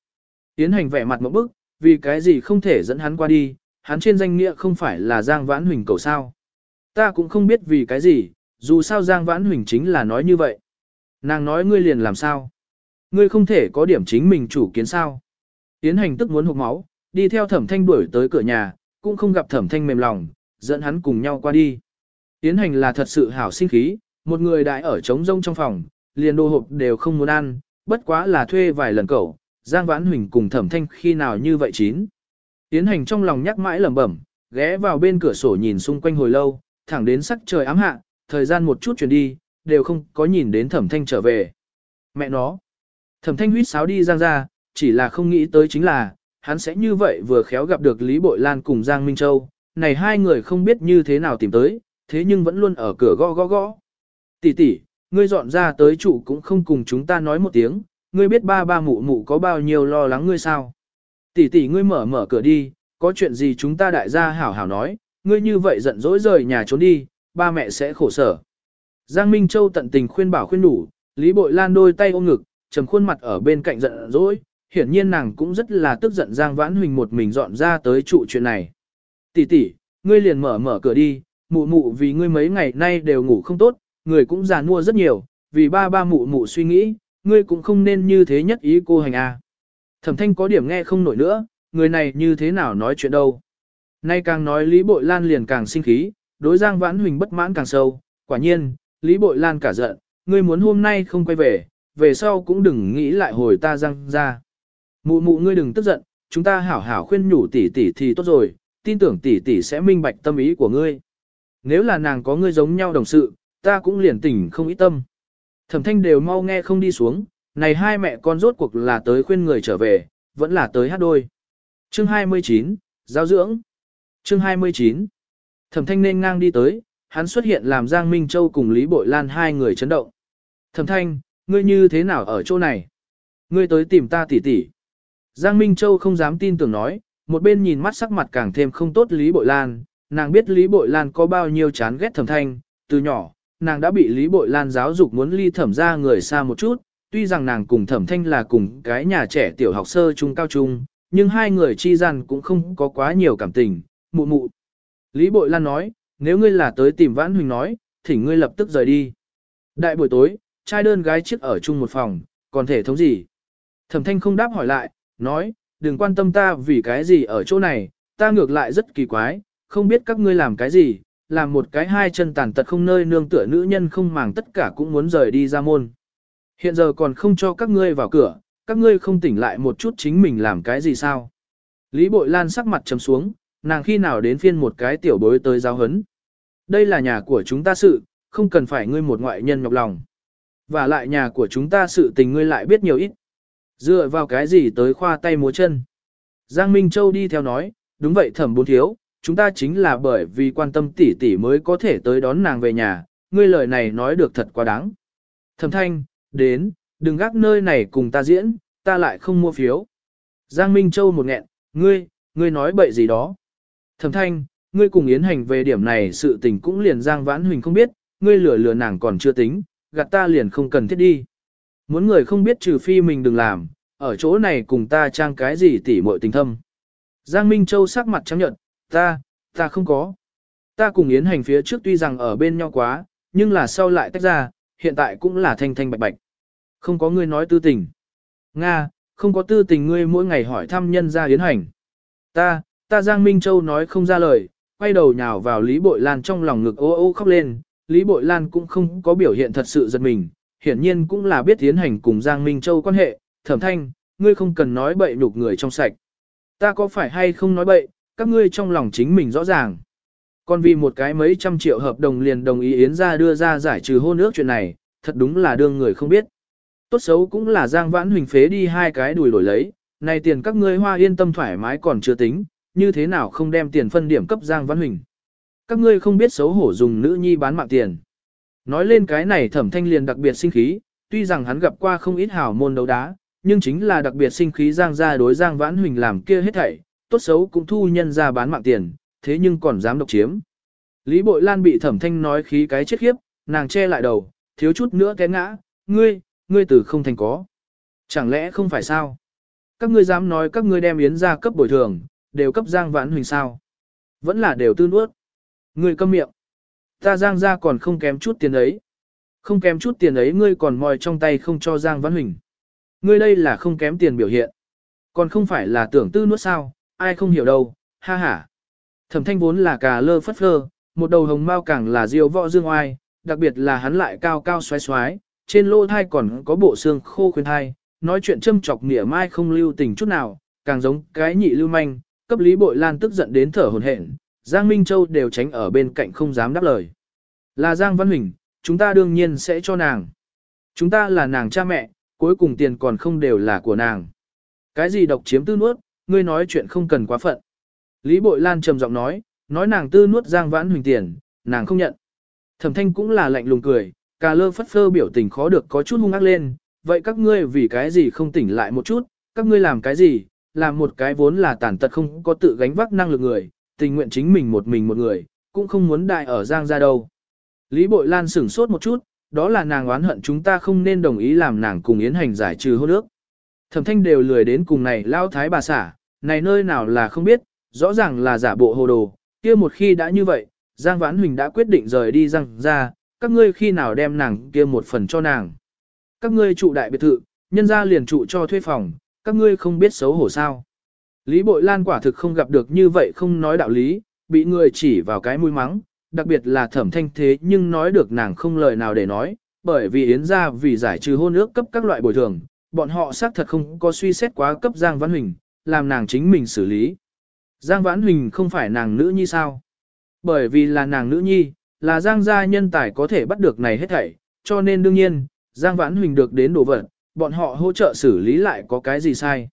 Tiến hành vẻ mặt một bức, vì cái gì không thể dẫn hắn qua đi, hắn trên danh nghĩa không phải là Giang Vãn Huỳnh cầu sao. Ta cũng không biết vì cái gì, dù sao Giang Vãn Huỳnh chính là nói như vậy. Nàng nói ngươi liền làm sao? Ngươi không thể có điểm chính mình chủ kiến sao? Tiến hành tức muốn hụt máu, đi theo thẩm thanh đuổi tới cửa nhà, cũng không gặp thẩm thanh mềm lòng, dẫn hắn cùng nhau qua đi. Tiến hành là thật sự hảo sinh khí, một người đại ở trống rông trong phòng, liền đồ hộp đều không muốn ăn, bất quá là thuê vài lần cậu, Giang Vãn Huỳnh cùng thẩm thanh khi nào như vậy chín. Tiến hành trong lòng nhắc mãi lẩm bẩm, ghé vào bên cửa sổ nhìn xung quanh hồi lâu, thẳng đến sắc trời ám hạ, thời gian một chút chuyển đi, đều không có nhìn đến thẩm thanh trở về. Mẹ nó. Thẩm thanh huyết sáo đi Giang ra, chỉ là không nghĩ tới chính là, hắn sẽ như vậy vừa khéo gặp được Lý Bội Lan cùng Giang Minh Châu, này hai người không biết như thế nào tìm tới, thế nhưng vẫn luôn ở cửa gõ gõ gõ. Tỷ tỷ, ngươi dọn ra tới trụ cũng không cùng chúng ta nói một tiếng, ngươi biết ba ba mụ mụ có bao nhiêu lo lắng ngươi sao? Tỷ tỷ ngươi mở mở cửa đi, có chuyện gì chúng ta đại gia hảo hảo nói, ngươi như vậy giận dỗi rời nhà trốn đi, ba mẹ sẽ khổ sở. Giang Minh Châu tận tình khuyên bảo khuyên đủ, Lý Bội Lan đôi tay ôm ngực, trầm khuôn mặt ở bên cạnh giận dỗi, hiển nhiên nàng cũng rất là tức giận Giang Vãn Huỳnh một mình dọn ra tới trụ chuyện này. Tỷ tỷ, ngươi liền mở mở cửa đi, mụ mụ vì ngươi mấy ngày nay đều ngủ không tốt, người cũng già mua rất nhiều, vì ba ba mụ mụ suy nghĩ, ngươi cũng không nên như thế nhất ý cô hành a. À. Thẩm thanh có điểm nghe không nổi nữa, người này như thế nào nói chuyện đâu. Nay càng nói Lý Bội Lan liền càng sinh khí, đối Giang Vãn Huỳnh bất mãn càng sâu, quả nhiên, Lý Bội Lan cả giận, ngươi muốn hôm nay không quay về, về sau cũng đừng nghĩ lại hồi ta răng ra. Mụ mụ ngươi đừng tức giận, chúng ta hảo hảo khuyên nhủ tỷ tỷ thì tốt rồi, tin tưởng tỷ tỷ sẽ minh bạch tâm ý của ngươi. Nếu là nàng có ngươi giống nhau đồng sự, ta cũng liền tỉnh không ý tâm. Thẩm thanh đều mau nghe không đi xuống, này hai mẹ con rốt cuộc là tới khuyên người trở về, vẫn là tới hát đôi. Chương 29, Giáo dưỡng. Chương 29. Thẩm thanh nên ngang đi tới, hắn xuất hiện làm Giang Minh Châu cùng Lý Bội Lan hai người chấn động. Thẩm thanh, ngươi như thế nào ở chỗ này? Ngươi tới tìm ta tỉ tỉ. Giang Minh Châu không dám tin tưởng nói, một bên nhìn mắt sắc mặt càng thêm không tốt Lý Bội Lan, nàng biết Lý Bội Lan có bao nhiêu chán ghét thẩm thanh, từ nhỏ, nàng đã bị Lý Bội Lan giáo dục muốn ly thẩm ra người xa một chút, tuy rằng nàng cùng thẩm thanh là cùng cái nhà trẻ tiểu học sơ trung cao trung, nhưng hai người chi gian cũng không có quá nhiều cảm tình, mụ mụ. Lý Bội Lan nói, nếu ngươi là tới tìm Vãn Huỳnh nói, thỉnh ngươi lập tức rời đi. Đại buổi tối, trai đơn gái chiếc ở chung một phòng, còn thể thống gì? Thẩm thanh không đáp hỏi lại, nói, đừng quan tâm ta vì cái gì ở chỗ này, ta ngược lại rất kỳ quái, không biết các ngươi làm cái gì, làm một cái hai chân tàn tật không nơi nương tựa nữ nhân không màng tất cả cũng muốn rời đi ra môn. Hiện giờ còn không cho các ngươi vào cửa, các ngươi không tỉnh lại một chút chính mình làm cái gì sao? Lý Bội Lan sắc mặt trầm xuống, nàng khi nào đến phiên một cái tiểu bối tới giáo hấn. Đây là nhà của chúng ta sự, không cần phải ngươi một ngoại nhân nhọc lòng. Và lại nhà của chúng ta sự tình ngươi lại biết nhiều ít. Dựa vào cái gì tới khoa tay múa chân. Giang Minh Châu đi theo nói, đúng vậy thẩm bốn thiếu, chúng ta chính là bởi vì quan tâm tỷ tỷ mới có thể tới đón nàng về nhà, ngươi lời này nói được thật quá đáng. Thẩm thanh, đến, đừng gác nơi này cùng ta diễn, ta lại không mua phiếu. Giang Minh Châu một nghẹn, ngươi, ngươi nói bậy gì đó. Thẩm thanh, ngươi cùng Yến Hành về điểm này sự tình cũng liền Giang Vãn Huỳnh không biết, ngươi lừa lừa nàng còn chưa tính, gạt ta liền không cần thiết đi. Muốn người không biết trừ phi mình đừng làm, ở chỗ này cùng ta trang cái gì tỉ muội tình thâm. Giang Minh Châu sắc mặt trắng nhợt, ta, ta không có. Ta cùng Yến Hành phía trước tuy rằng ở bên nhau quá, nhưng là sau lại tách ra, hiện tại cũng là thanh thanh bạch bạch. Không có ngươi nói tư tình. Nga, không có tư tình ngươi mỗi ngày hỏi thăm nhân gia Yến Hành. Ta, ta Giang Minh Châu nói không ra lời, quay đầu nhào vào Lý Bội Lan trong lòng ngực ô ô khóc lên, Lý Bội Lan cũng không có biểu hiện thật sự giật mình, hiển nhiên cũng là biết tiến hành cùng Giang Minh Châu quan hệ, thẩm thanh, ngươi không cần nói bậy nhục người trong sạch. Ta có phải hay không nói bậy, các ngươi trong lòng chính mình rõ ràng. Còn vì một cái mấy trăm triệu hợp đồng liền đồng ý Yến ra đưa ra giải trừ hôn ước chuyện này, thật đúng là đương người không biết. Tốt xấu cũng là Giang Vãn Huỳnh phế đi hai cái đùi đổi lấy, này tiền các ngươi hoa yên tâm thoải mái còn chưa tính, như thế nào không đem tiền phân điểm cấp Giang Vãn Huỳnh. Các ngươi không biết xấu hổ dùng nữ nhi bán mạng tiền. Nói lên cái này thẩm thanh liền đặc biệt sinh khí, tuy rằng hắn gặp qua không ít hảo môn đấu đá, nhưng chính là đặc biệt sinh khí Giang ra đối Giang Vãn Huỳnh làm kia hết thảy, tốt xấu cũng thu nhân ra bán mạng tiền, thế nhưng còn dám độc chiếm. Lý Bội Lan bị thẩm thanh nói khí cái chết khiếp, nàng che lại đầu, thiếu chút nữa té ngã, ngươi, ngươi từ không thành có. Chẳng lẽ không phải sao? Các ngươi dám nói các ngươi đem yến ra cấp bồi thường, đều cấp Giang Vãn Huỳnh sao? Vẫn là đều tư nuốt. Ngươi câm miệng. Ta Giang ra còn không kém chút tiền ấy. Không kém chút tiền ấy ngươi còn mòi trong tay không cho Giang văn Huỳnh. Ngươi đây là không kém tiền biểu hiện. Còn không phải là tưởng tư nuốt sao, ai không hiểu đâu, ha ha. Thẩm thanh vốn là cà lơ phất phơ, một đầu hồng mao càng là diêu võ dương oai, đặc biệt là hắn lại cao cao xoái xoái, trên lỗ thai còn có bộ xương khô khuyên thai, nói chuyện châm chọc nghĩa mai không lưu tình chút nào, càng giống cái nhị lưu manh, cấp lý bội lan tức giận đến thở hồn hển, Giang Minh Châu đều tránh ở bên cạnh không dám đáp lời. Là Giang Văn Huỳnh, chúng ta đương nhiên sẽ cho nàng. Chúng ta là nàng cha mẹ, cuối cùng tiền còn không đều là của nàng. Cái gì độc chiếm tư nuốt, ngươi nói chuyện không cần quá phận. Lý Bội Lan trầm giọng nói, nói nàng tư nuốt Giang Vãn Huỳnh tiền, nàng không nhận. Thẩm thanh cũng là lạnh lùng cười, cà lơ phất phơ biểu tình khó được có chút hung ác lên, vậy các ngươi vì cái gì không tỉnh lại một chút, các ngươi làm cái gì, làm một cái vốn là tàn tật không có tự gánh vác năng lực người, tình nguyện chính mình một mình một người, cũng không muốn đại ở Giang ra đâu. Lý Bội Lan sửng sốt một chút, đó là nàng oán hận chúng ta không nên đồng ý làm nàng cùng Yến Hành giải trừ hôn ước. Thẩm thanh đều lười đến cùng này lao thái bà xả, này nơi nào là không biết, rõ ràng là giả bộ hồ đồ, kia một khi đã như vậy, Giang Vãn Huỳnh đã quyết định rời đi Giang ra, các ngươi khi nào đem nàng kia một phần cho nàng. Các ngươi trụ đại biệt thự, nhân ra liền trụ cho thuê phòng, các ngươi không biết xấu hổ sao. Lý Bội Lan quả thực không gặp được như vậy không nói đạo lý, bị người chỉ vào cái mũi mắng, đặc biệt là thẩm thanh thế nhưng nói được nàng không lời nào để nói, bởi vì Yến ra vì giải trừ hôn ước cấp các loại bồi thường, bọn họ xác thật không có suy xét quá cấp Giang Văn Huỳnh, làm nàng chính mình xử lý. Giang Vãn Huỳnh không phải nàng nữ nhi sao? Bởi vì là nàng nữ nhi, là Giang gia nhân tài có thể bắt được này hết thảy, cho nên đương nhiên, Giang Vãn Huỳnh được đến đồ vật, bọn họ hỗ trợ xử lý lại có cái gì sai.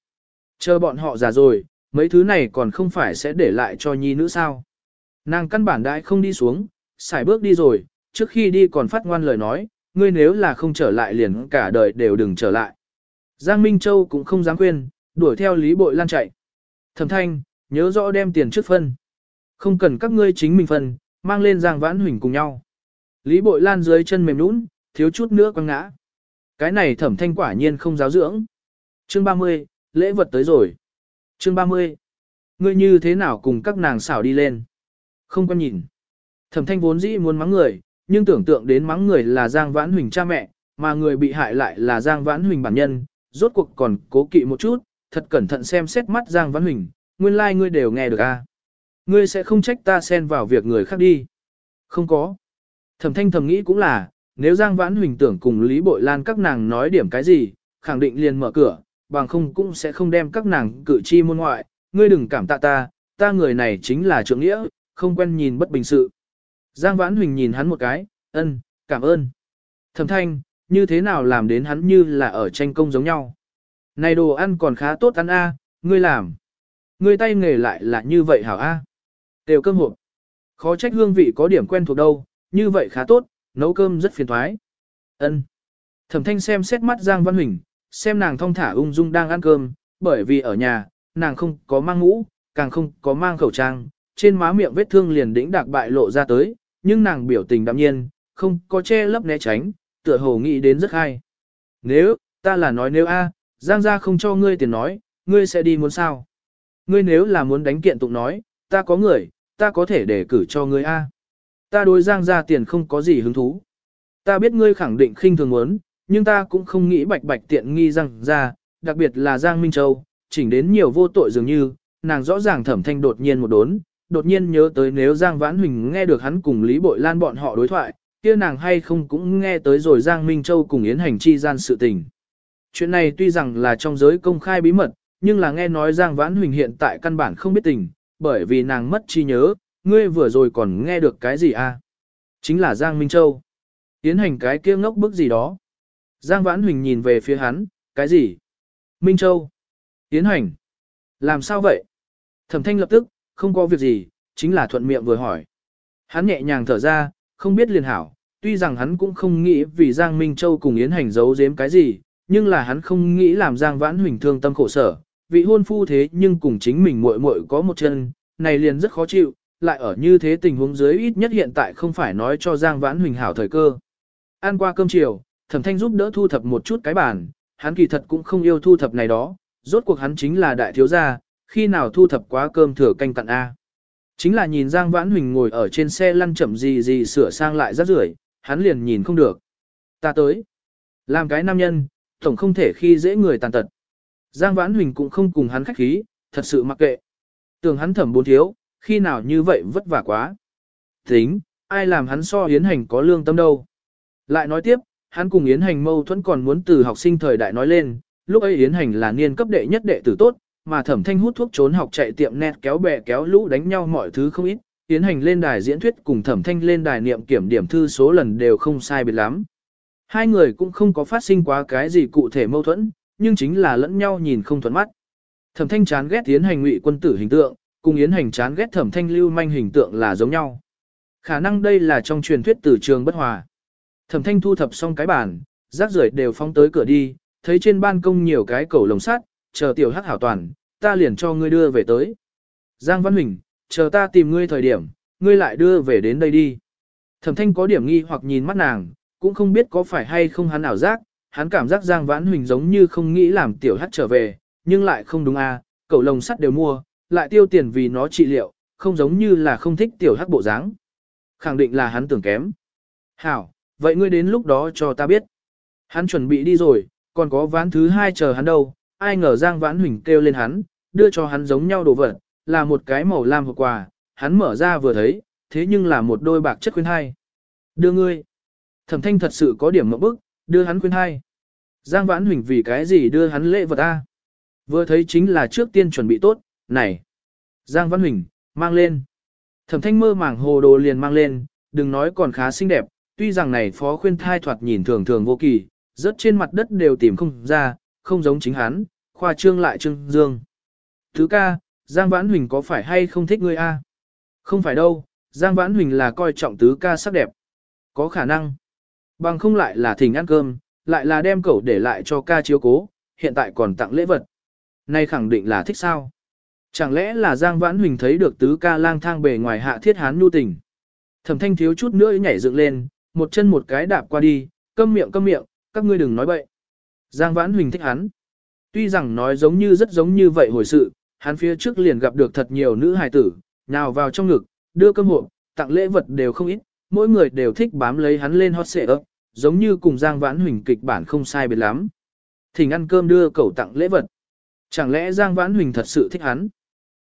Chờ bọn họ già rồi, mấy thứ này còn không phải sẽ để lại cho nhi nữ sao. Nàng căn bản đại không đi xuống, xài bước đi rồi, trước khi đi còn phát ngoan lời nói, ngươi nếu là không trở lại liền cả đời đều đừng trở lại. Giang Minh Châu cũng không dám quên đuổi theo Lý Bội Lan chạy. Thẩm thanh, nhớ rõ đem tiền trước phân. Không cần các ngươi chính mình phân, mang lên Giang Vãn Huỳnh cùng nhau. Lý Bội Lan dưới chân mềm nũng, thiếu chút nữa quăng ngã. Cái này thẩm thanh quả nhiên không giáo dưỡng. Chương 30, lễ vật tới rồi. Chương 30. Ngươi như thế nào cùng các nàng xảo đi lên? Không quan nhìn. Thẩm thanh vốn dĩ muốn mắng người, nhưng tưởng tượng đến mắng người là Giang Vãn Huỳnh cha mẹ, mà người bị hại lại là Giang Vãn Huỳnh bản nhân, rốt cuộc còn cố kỵ một chút, thật cẩn thận xem xét mắt Giang Vãn Huỳnh, nguyên lai like ngươi đều nghe được a. À? Ngươi sẽ không trách ta xen vào việc người khác đi. Không có. Thẩm thanh thầm nghĩ cũng là, nếu Giang Vãn Huỳnh tưởng cùng Lý Bội Lan các nàng nói điểm cái gì, khẳng định liền mở cửa, bằng không cũng sẽ không đem các nàng cử chi môn ngoại, ngươi đừng cảm tạ ta, ta người này chính là trưởng nghĩa, không quen nhìn bất bình sự. Giang Vãn Huỳnh nhìn hắn một cái, ân, cảm ơn. Thẩm thanh, như thế nào làm đến hắn như là ở tranh công giống nhau. Này đồ ăn còn khá tốt ăn a, ngươi làm. Ngươi tay nghề lại là như vậy hảo a. Đều cơm hộp. Khó trách hương vị có điểm quen thuộc đâu, như vậy khá tốt, nấu cơm rất phiền thoái. Ân. Thẩm thanh xem xét mắt Giang Văn Huỳnh, xem nàng thong thả ung dung đang ăn cơm, bởi vì ở nhà, nàng không có mang mũ, càng không có mang khẩu trang, trên má miệng vết thương liền đĩnh đạc bại lộ ra tới, nhưng nàng biểu tình đạm nhiên, không có che lấp né tránh, tựa hồ nghĩ đến rất hay. Nếu, ta là nói nếu a, Giang gia không cho ngươi tiền nói, ngươi sẽ đi muốn sao? Ngươi nếu là muốn đánh kiện tụng nói, ta có người, ta có thể để cử cho ngươi a. Ta đối Giang gia tiền không có gì hứng thú. Ta biết ngươi khẳng định khinh thường muốn, nhưng ta cũng không nghĩ bạch bạch tiện nghi rằng ra, đặc biệt là Giang Minh Châu, chỉnh đến nhiều vô tội dường như, nàng rõ ràng thẩm thanh đột nhiên một đốn, đột nhiên nhớ tới nếu Giang Vãn Huỳnh nghe được hắn cùng Lý Bội Lan bọn họ đối thoại, kia nàng hay không cũng nghe tới rồi Giang Minh Châu cùng Yến Hành chi gian sự tình. Chuyện này tuy rằng là trong giới công khai bí mật, nhưng là nghe nói Giang Vãn Huỳnh hiện tại căn bản không biết tình, bởi vì nàng mất chi nhớ, ngươi vừa rồi còn nghe được cái gì à? Chính là Giang Minh Châu. Yến Hành cái kia ngốc bức gì đó. Giang Vãn Huỳnh nhìn về phía hắn, cái gì? Minh Châu. Yến Hành. Làm sao vậy? Thẩm thanh lập tức, không có việc gì, chính là thuận miệng vừa hỏi. Hắn nhẹ nhàng thở ra, không biết liền hảo, tuy rằng hắn cũng không nghĩ vì Giang Minh Châu cùng Yến Hành giấu giếm cái gì, nhưng là hắn không nghĩ làm Giang Vãn Huỳnh thương tâm khổ sở, vị hôn phu thế nhưng cùng chính mình muội muội có một chân, này liền rất khó chịu, lại ở như thế tình huống dưới ít nhất hiện tại không phải nói cho Giang Vãn Huỳnh hảo thời cơ. Ăn qua cơm chiều, Thẩm Thanh giúp đỡ thu thập một chút cái bàn, hắn kỳ thật cũng không yêu thu thập này đó, rốt cuộc hắn chính là đại thiếu gia, khi nào thu thập quá cơm thừa canh cặn A. Chính là nhìn Giang Vãn Huỳnh ngồi ở trên xe lăn chậm gì gì sửa sang lại rất rưởi, hắn liền nhìn không được. Ta tới. Làm cái nam nhân, tổng không thể khi dễ người tàn tật. Giang Vãn Huỳnh cũng không cùng hắn khách khí, thật sự mặc kệ. Tưởng hắn thẩm bốn thiếu, khi nào như vậy vất vả quá. Tính, ai làm hắn so Yến Hành có lương tâm đâu. Lại nói tiếp, hắn cùng Yến Hành mâu thuẫn còn muốn từ học sinh thời đại nói lên, lúc ấy Yến Hành là niên cấp đệ nhất đệ tử tốt, mà thẩm thanh hút thuốc trốn học chạy tiệm net kéo bè kéo lũ đánh nhau mọi thứ không ít, Yến hành lên đài diễn thuyết cùng thẩm thanh lên đài niệm kiểm điểm thư số lần đều không sai biệt lắm. Hai người cũng không có phát sinh quá cái gì cụ thể mâu thuẫn, nhưng chính là lẫn nhau nhìn không thuận mắt. Thẩm thanh chán ghét Yến hành ngụy quân tử hình tượng, cùng yến hành chán ghét thẩm thanh lưu manh hình tượng là giống nhau. Khả năng đây là trong truyền thuyết từ trường bất hòa. Thẩm thanh thu thập xong cái bàn, rác rưởi đều phóng tới cửa đi, thấy trên ban công nhiều cái cẩu lồng sắt, chờ tiểu hắc hảo toàn, ta liền cho ngươi đưa về tới. Giang Văn Huỳnh, chờ ta tìm ngươi thời điểm, ngươi lại đưa về đến đây đi. Thẩm thanh có điểm nghi hoặc nhìn mắt nàng, cũng không biết có phải hay không hắn ảo giác, hắn cảm giác Giang Vãn Huỳnh giống như không nghĩ làm tiểu hắc trở về, nhưng lại không đúng à, cậu lồng sắt đều mua, lại tiêu tiền vì nó trị liệu, không giống như là không thích tiểu hắc bộ dáng. Khẳng định là hắn tưởng kém. Hảo, vậy ngươi đến lúc đó cho ta biết. Hắn chuẩn bị đi rồi, còn có ván thứ hai chờ hắn đâu, ai ngờ Giang Vãn Huỳnh kêu lên hắn, đưa cho hắn giống nhau đồ vật, là một cái màu lam hộp quà, hắn mở ra vừa thấy, thế nhưng là một đôi bạc chất khuyên hai. Đưa ngươi. Thẩm thanh thật sự có điểm mẫu bức, đưa hắn khuyên hai. Giang Vãn Huỳnh vì cái gì đưa hắn lễ vật a? Vừa thấy chính là trước tiên chuẩn bị tốt, này. Giang Vãn Huỳnh, mang lên. Thẩm thanh mơ màng hồ đồ liền mang lên, đừng nói còn khá xinh đẹp, tuy rằng này phó khuyên thai thoạt nhìn thường thường vô kỳ, rớt trên mặt đất đều tìm không ra, không giống chính hắn, khoa trương lại trương dương. Thứ ca, Giang Vãn Huỳnh có phải hay không thích ngươi a? Không phải đâu, Giang Vãn Huỳnh là coi trọng tứ ca sắc đẹp. Có khả năng. Bằng không lại là thỉnh ăn cơm, lại là đem cẩu để lại cho ca chiếu cố, hiện tại còn tặng lễ vật. Nay khẳng định là thích sao? Chẳng lẽ là Giang Vãn Huỳnh thấy được tứ ca lang thang bề ngoài hạ thiết hán nhu tình. Thẩm thanh thiếu chút nữa nhảy dựng lên, một chân một cái đạp qua đi, câm miệng câm miệng, các ngươi đừng nói bậy. Giang Vãn Huỳnh thích hắn. Tuy rằng nói giống như rất giống như vậy hồi sự, hắn phía trước liền gặp được thật nhiều nữ hài tử, nhào vào trong ngực, đưa cơm hộp, tặng lễ vật đều không ít, mỗi người đều thích bám lấy hắn lên hot xệ ấp, giống như cùng Giang Vãn Huỳnh kịch bản không sai biệt lắm. Thỉnh ăn cơm đưa cậu tặng lễ vật. Chẳng lẽ Giang Vãn Huỳnh thật sự thích hắn?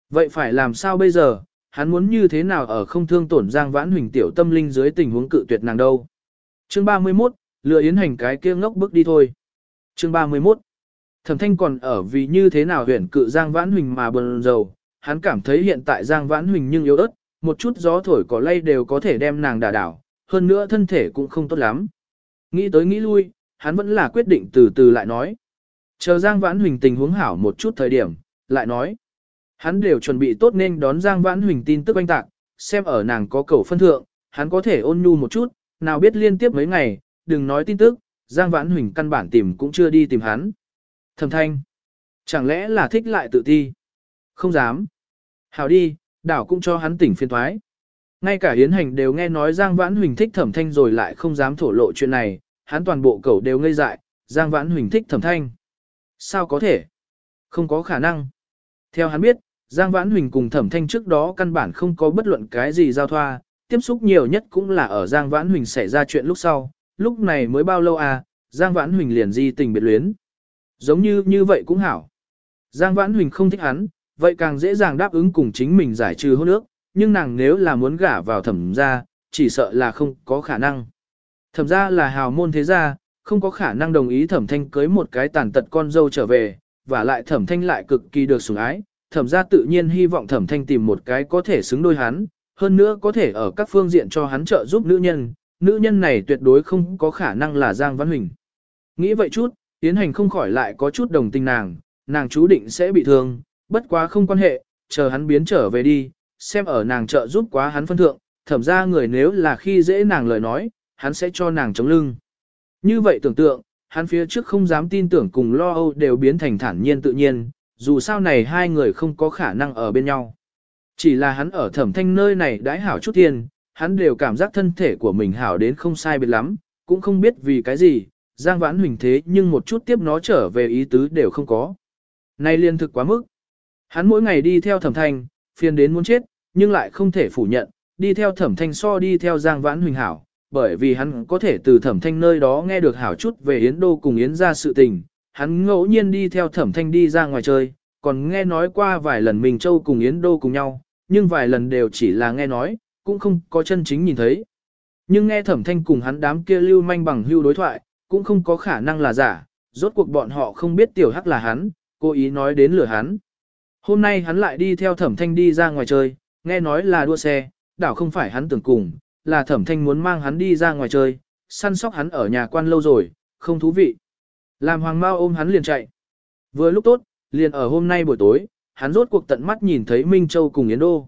Vậy phải làm sao bây giờ? Hắn muốn như thế nào ở không thương tổn Giang Vãn Huỳnh tiểu tâm linh dưới tình huống cự tuyệt nàng đâu? Chương 31, lừa yến hành cái kia ngốc bước đi thôi. Chương 31 Thẩm thanh còn ở vì như thế nào huyền cự Giang Vãn Huỳnh mà bần dầu, hắn cảm thấy hiện tại Giang Vãn Huỳnh nhưng yếu ớt, một chút gió thổi cỏ lay đều có thể đem nàng đả đảo, hơn nữa thân thể cũng không tốt lắm. Nghĩ tới nghĩ lui, hắn vẫn là quyết định từ từ lại nói. Chờ Giang Vãn Huỳnh tình huống hảo một chút thời điểm, lại nói. Hắn đều chuẩn bị tốt nên đón Giang Vãn Huỳnh tin tức oanh tạc, xem ở nàng có cầu phân thượng, hắn có thể ôn nhu một chút, nào biết liên tiếp mấy ngày, đừng nói tin tức, Giang Vãn Huỳnh căn bản tìm cũng chưa đi tìm hắn. Thẩm thanh, chẳng lẽ là thích lại tự thi Không dám. Hảo đi, đảo cũng cho hắn tỉnh phiên thoái. Ngay cả Yến Hành đều nghe nói Giang Vãn Huỳnh thích thẩm thanh rồi lại không dám thổ lộ chuyện này, hắn toàn bộ cầu đều ngây dại, Giang Vãn Huỳnh thích thẩm thanh. Sao có thể? Không có khả năng. Theo hắn biết, Giang Vãn Huỳnh cùng thẩm thanh trước đó căn bản không có bất luận cái gì giao thoa, tiếp xúc nhiều nhất cũng là ở Giang Vãn Huỳnh xảy ra chuyện lúc sau, lúc này mới bao lâu à, Giang Vãn Huỳnh liền di tình biệt luyến. Giống như như vậy cũng hảo. Giang Vãn Huỳnh không thích hắn, vậy càng dễ dàng đáp ứng cùng chính mình giải trừ hôn ước, nhưng nàng nếu là muốn gả vào thẩm gia, chỉ sợ là không có khả năng. Thẩm gia là hào môn thế gia, không có khả năng đồng ý thẩm thanh cưới một cái tàn tật con dâu trở về, và lại thẩm thanh lại cực kỳ được sủng ái, thẩm gia tự nhiên hy vọng thẩm thanh tìm một cái có thể xứng đôi hắn, hơn nữa có thể ở các phương diện cho hắn trợ giúp nữ nhân, nữ nhân này tuyệt đối không có khả năng là Giang Văn Huỳnh. Nghĩ vậy chút, Yến Hành không khỏi lại có chút đồng tình nàng, nàng chú định sẽ bị thương, bất quá không quan hệ, chờ hắn biến trở về đi, xem ở nàng trợ giúp quá hắn phân thượng, thẩm ra người nếu là khi dễ nàng lời nói, hắn sẽ cho nàng chống lưng. Như vậy tưởng tượng, hắn phía trước không dám tin tưởng cùng lo âu đều biến thành thản nhiên tự nhiên, dù sao này hai người không có khả năng ở bên nhau. Chỉ là hắn ở thẩm thanh nơi này đãi hảo chút tiền, hắn đều cảm giác thân thể của mình hảo đến không sai biệt lắm, cũng không biết vì cái gì, Giang Vãn Huỳnh thế nhưng một chút tiếp nó trở về ý tứ đều không có. Nay liên thực quá mức. Hắn mỗi ngày đi theo thẩm thanh, phiền đến muốn chết, nhưng lại không thể phủ nhận, đi theo thẩm thanh so đi theo Giang Vãn Huỳnh hảo, bởi vì hắn có thể từ thẩm thanh nơi đó nghe được hảo chút về Yến Đô cùng Yến ra sự tình. Hắn ngẫu nhiên đi theo thẩm thanh đi ra ngoài chơi, còn nghe nói qua vài lần mình Châu cùng Yến Đô cùng nhau, nhưng vài lần đều chỉ là nghe nói, cũng không có chân chính nhìn thấy. Nhưng nghe thẩm thanh cùng hắn đám kia lưu manh bằng hưu đối thoại, cũng không có khả năng là giả, rốt cuộc bọn họ không biết tiểu hắc là hắn, cố ý nói đến lửa hắn. Hôm nay hắn lại đi theo thẩm thanh đi ra ngoài chơi, nghe nói là đua xe, đảo không phải hắn tưởng cùng, là thẩm thanh muốn mang hắn đi ra ngoài chơi, săn sóc hắn ở nhà quan lâu rồi, không thú vị. Làm hoàng mao ôm hắn liền chạy. Vừa lúc tốt, liền ở hôm nay buổi tối, hắn rốt cuộc tận mắt nhìn thấy Minh Châu cùng Yến Đô.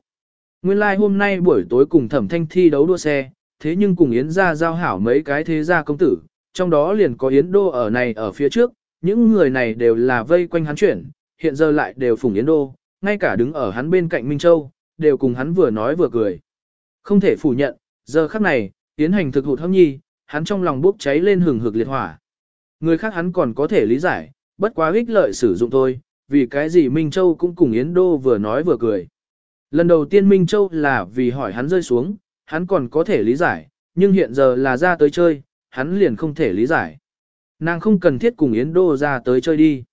Nguyên lai like hôm nay buổi tối cùng thẩm thanh thi đấu đua xe, thế nhưng cùng Yến ra giao hảo mấy cái thế gia công tử, trong đó liền có Yến Đô ở này ở phía trước, những người này đều là vây quanh hắn chuyển, hiện giờ lại đều phủng Yến Đô, ngay cả đứng ở hắn bên cạnh Minh Châu, đều cùng hắn vừa nói vừa cười. Không thể phủ nhận, giờ khắc này, tiến hành thực hụt hâm nhi, hắn trong lòng bốc cháy lên hừng hực liệt hỏa. Người khác hắn còn có thể lý giải, bất quá ích lợi sử dụng thôi, vì cái gì Minh Châu cũng cùng Yến Đô vừa nói vừa cười. Lần đầu tiên Minh Châu là vì hỏi hắn rơi xuống, hắn còn có thể lý giải, nhưng hiện giờ là ra tới chơi, hắn liền không thể lý giải. Nàng không cần thiết cùng Yến Đô ra tới chơi đi.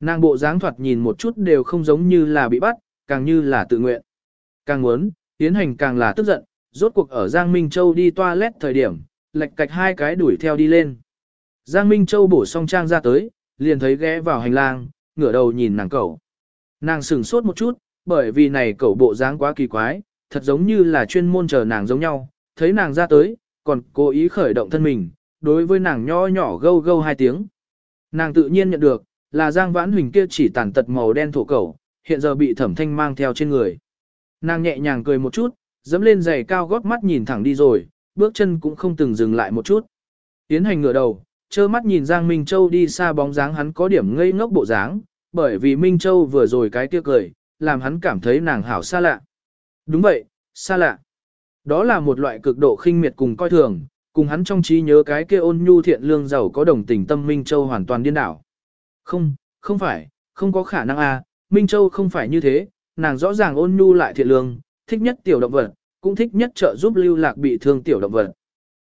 Nàng bộ dáng thoạt nhìn một chút đều không giống như là bị bắt, càng như là tự nguyện. Càng muốn, Yến Hành càng là tức giận, rốt cuộc ở Giang Minh Châu đi toilet thời điểm, lệch cạch hai cái đuổi theo đi lên. Giang Minh Châu bổ xong trang ra tới, liền thấy ghé vào hành lang, ngửa đầu nhìn nàng cậu. Nàng sửng sốt một chút, bởi vì này cậu bộ dáng quá kỳ quái, thật giống như là chuyên môn chờ nàng giống nhau, thấy nàng ra tới, còn cố ý khởi động thân mình, đối với nàng nho nhỏ gâu gâu hai tiếng. Nàng tự nhiên nhận được, là Giang Vãn Huỳnh kia chỉ tàn tật màu đen thổ cẩu, hiện giờ bị thẩm thanh mang theo trên người. Nàng nhẹ nhàng cười một chút, dẫm lên giày cao gót mắt nhìn thẳng đi rồi, bước chân cũng không từng dừng lại một chút. Tiến hành ngửa đầu, trơ mắt nhìn Giang Minh Châu đi xa bóng dáng hắn có điểm ngây ngốc bộ dáng, bởi vì Minh Châu vừa rồi cái kia cười, làm hắn cảm thấy nàng hảo xa lạ. Đúng vậy, xa lạ. Đó là một loại cực độ khinh miệt cùng coi thường, cùng hắn trong trí nhớ cái kia ôn nhu thiện lương giàu có đồng tình tâm Minh Châu hoàn toàn điên đảo. Không, không phải, không có khả năng à, Minh Châu không phải như thế, nàng rõ ràng ôn nhu lại thiện lương, thích nhất tiểu động vật, cũng thích nhất trợ giúp lưu lạc bị thương tiểu động vật.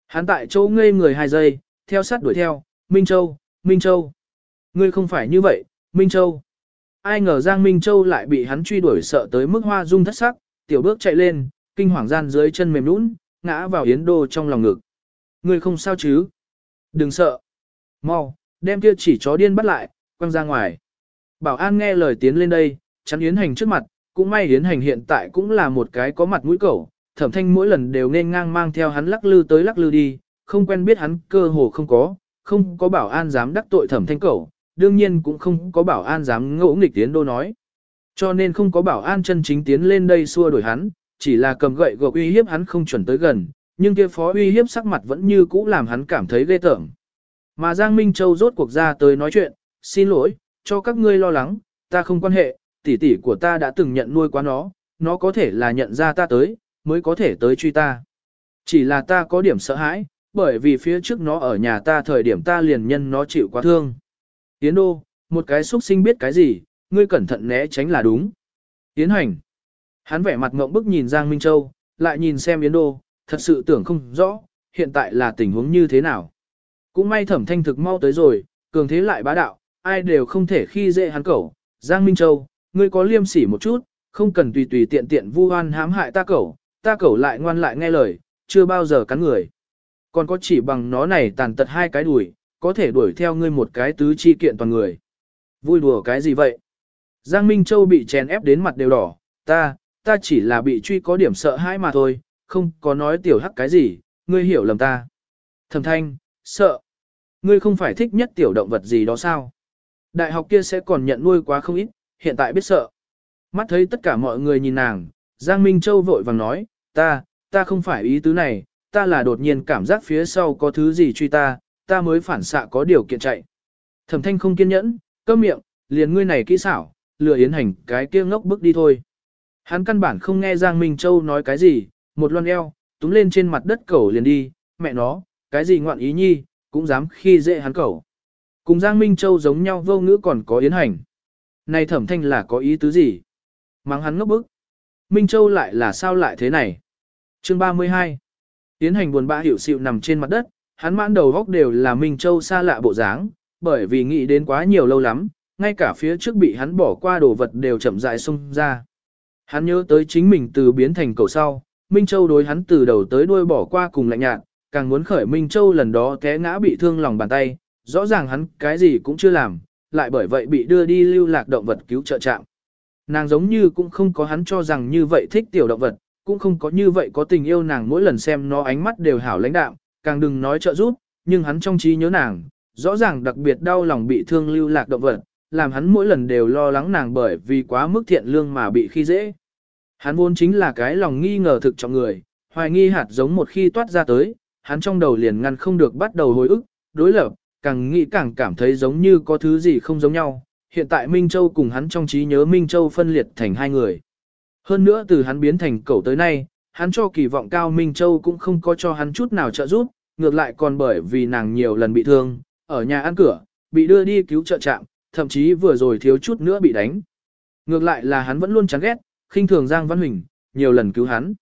Hắn tại châu ngây người hai giây, theo sát đuổi theo, Minh Châu, Minh Châu. Ngươi không phải như vậy, Minh Châu. Ai ngờ Giang Minh Châu lại bị hắn truy đuổi sợ tới mức hoa dung thất sắc, tiểu bước chạy lên, kinh hoàng gian dưới chân mềm nũng, ngã vào Yến Đô trong lòng ngực. Ngươi không sao chứ? Đừng sợ. Mau, đem kia chỉ chó điên bắt lại, quăng ra ngoài. Bảo an nghe lời tiến lên đây, chắn Yến Hành trước mặt, cũng may Yến Hành hiện tại cũng là một cái có mặt mũi cẩu, thẩm thanh mỗi lần đều nên ngang mang theo hắn lắc lư tới lắc lư đi, không quen biết hắn cơ hồ không có, không có bảo an dám đắc tội thẩm thanh cẩu, đương nhiên cũng không có bảo an dám ngỗ nghịch tiến đô nói. Cho nên không có bảo an chân chính tiến lên đây xua đuổi hắn, chỉ là cầm gậy gộc uy hiếp hắn không chuẩn tới gần, nhưng kia phó uy hiếp sắc mặt vẫn như cũ làm hắn cảm thấy ghê tởm. Mà Giang Minh Châu rốt cuộc ra tới nói chuyện, xin lỗi, cho các ngươi lo lắng, ta không quan hệ, tỷ tỷ của ta đã từng nhận nuôi quá nó, nó có thể là nhận ra ta tới, mới có thể tới truy ta. Chỉ là ta có điểm sợ hãi, bởi vì phía trước nó ở nhà ta thời điểm ta liền nhân nó chịu quá thương. Yến Đô, một cái xuất sinh biết cái gì, ngươi cẩn thận né tránh là đúng. Yến Hành. Hắn vẻ mặt ngộng bức nhìn Giang Minh Châu, lại nhìn xem Yến Đô, thật sự tưởng không rõ, hiện tại là tình huống như thế nào. Cũng may thẩm thanh thực mau tới rồi, cường thế lại bá đạo, ai đều không thể khi dễ hắn cẩu. Giang Minh Châu, ngươi có liêm sỉ một chút, không cần tùy tùy tiện tiện vu oan hãm hại ta cẩu, ta cẩu lại ngoan lại nghe lời, chưa bao giờ cắn người. Còn có chỉ bằng nó này tàn tật hai cái đuổi, có thể đuổi theo ngươi một cái tứ chi kiện toàn người. Vui đùa cái gì vậy? Giang Minh Châu bị chèn ép đến mặt đều đỏ, ta, ta chỉ là bị truy có điểm sợ hãi mà thôi, không có nói tiểu hắc cái gì, ngươi hiểu lầm ta. Thẩm thanh, sợ. Ngươi không phải thích nhất tiểu động vật gì đó sao? Đại học kia sẽ còn nhận nuôi quá không ít, hiện tại biết sợ. Mắt thấy tất cả mọi người nhìn nàng, Giang Minh Châu vội vàng nói, ta, ta không phải ý tứ này, ta là đột nhiên cảm giác phía sau có thứ gì truy ta, ta mới phản xạ có điều kiện chạy. Thẩm thanh không kiên nhẫn, cơm miệng, liền ngươi này kỹ xảo, lừa yến hành cái kia ngốc bước đi thôi. Hắn căn bản không nghe Giang Minh Châu nói cái gì, một loan eo, túm lên trên mặt đất cẩu liền đi, mẹ nó, cái gì ngoạn ý nhi, cũng dám khi dễ hắn cẩu. Cùng Giang Minh Châu giống nhau vô ngữ còn có yến hành. Này thẩm thanh là có ý tứ gì? Mắng hắn ngốc bức. Minh Châu lại là sao lại thế này? Chương 32 tiến hành buồn bã hiểu xịu nằm trên mặt đất, hắn mãn đầu góc đều là Minh Châu xa lạ bộ dáng, bởi vì nghĩ đến quá nhiều lâu lắm, ngay cả phía trước bị hắn bỏ qua đồ vật đều chậm rãi xông ra. Hắn nhớ tới chính mình từ biến thành cầu sau, Minh Châu đối hắn từ đầu tới đuôi bỏ qua cùng lạnh nhạt, càng muốn khởi Minh Châu lần đó té ngã bị thương lòng bàn tay, rõ ràng hắn cái gì cũng chưa làm, lại bởi vậy bị đưa đi lưu lạc động vật cứu trợ trạm. Nàng giống như cũng không có hắn cho rằng như vậy thích tiểu động vật, cũng không có như vậy có tình yêu nàng mỗi lần xem nó ánh mắt đều hảo lãnh đạm, càng đừng nói trợ giúp, nhưng hắn trong trí nhớ nàng, rõ ràng đặc biệt đau lòng bị thương lưu lạc động vật, làm hắn mỗi lần đều lo lắng nàng bởi vì quá mức thiện lương mà bị khi dễ. Hắn vốn chính là cái lòng nghi ngờ thực trọng người, hoài nghi hạt giống một khi toát ra tới, hắn trong đầu liền ngăn không được bắt đầu hồi ức, đối lập, càng nghĩ càng cảm thấy giống như có thứ gì không giống nhau. Hiện tại Minh Châu cùng hắn trong trí nhớ Minh Châu phân liệt thành hai người. Hơn nữa từ hắn biến thành cẩu tới nay, hắn cho kỳ vọng cao Minh Châu cũng không có cho hắn chút nào trợ giúp, ngược lại còn bởi vì nàng nhiều lần bị thương, ở nhà ăn cửa, bị đưa đi cứu trợ trạm, thậm chí vừa rồi thiếu chút nữa bị đánh. Ngược lại là hắn vẫn luôn chán ghét, khinh thường Giang Văn Huỳnh, nhiều lần cứu hắn.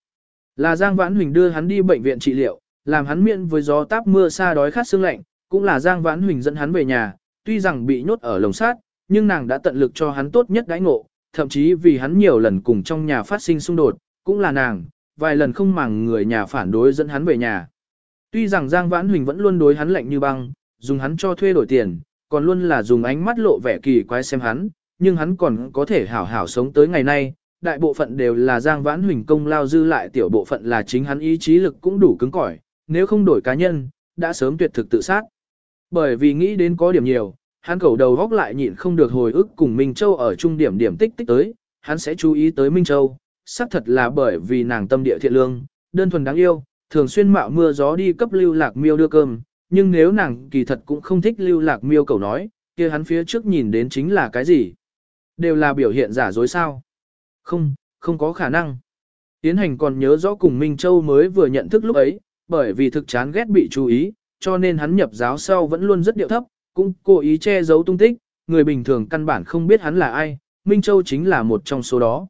Là Giang Vãn Huỳnh đưa hắn đi bệnh viện trị liệu, làm hắn miễn với gió táp mưa xa đói khát sương lạnh, cũng là Giang Vãn Huỳnh dẫn hắn về nhà, tuy rằng bị nhốt ở lồng sát, nhưng nàng đã tận lực cho hắn tốt nhất đãi ngộ, thậm chí vì hắn nhiều lần cùng trong nhà phát sinh xung đột, cũng là nàng, vài lần không màng người nhà phản đối dẫn hắn về nhà. Tuy rằng Giang Vãn Huỳnh vẫn luôn đối hắn lạnh như băng, dùng hắn cho thuê đổi tiền, còn luôn là dùng ánh mắt lộ vẻ kỳ quái xem hắn, nhưng hắn còn có thể hảo hảo sống tới ngày nay, đại bộ phận đều là Giang Vãn Huỳnh công lao dư lại tiểu bộ phận là chính hắn ý chí lực cũng đủ cứng cỏi, nếu không đổi cá nhân, đã sớm tuyệt thực tự sát. Bởi vì nghĩ đến có điểm nhiều, hắn cầu đầu góc lại nhịn không được hồi ức cùng Minh Châu ở trung điểm điểm tích tích tới, hắn sẽ chú ý tới Minh Châu, xác thật là bởi vì nàng tâm địa thiện lương, đơn thuần đáng yêu, thường xuyên mạo mưa gió đi cấp lưu lạc miêu đưa cơm, nhưng nếu nàng kỳ thật cũng không thích lưu lạc miêu cầu nói, kia hắn phía trước nhìn đến chính là cái gì? Đều là biểu hiện giả dối sao? Không, không có khả năng. Tiến hành còn nhớ rõ cùng Minh Châu mới vừa nhận thức lúc ấy, bởi vì thực chán ghét bị chú ý, cho nên hắn nhập giáo sau vẫn luôn rất điệu thấp, cũng cố ý che giấu tung tích, người bình thường căn bản không biết hắn là ai, Minh Châu chính là một trong số đó.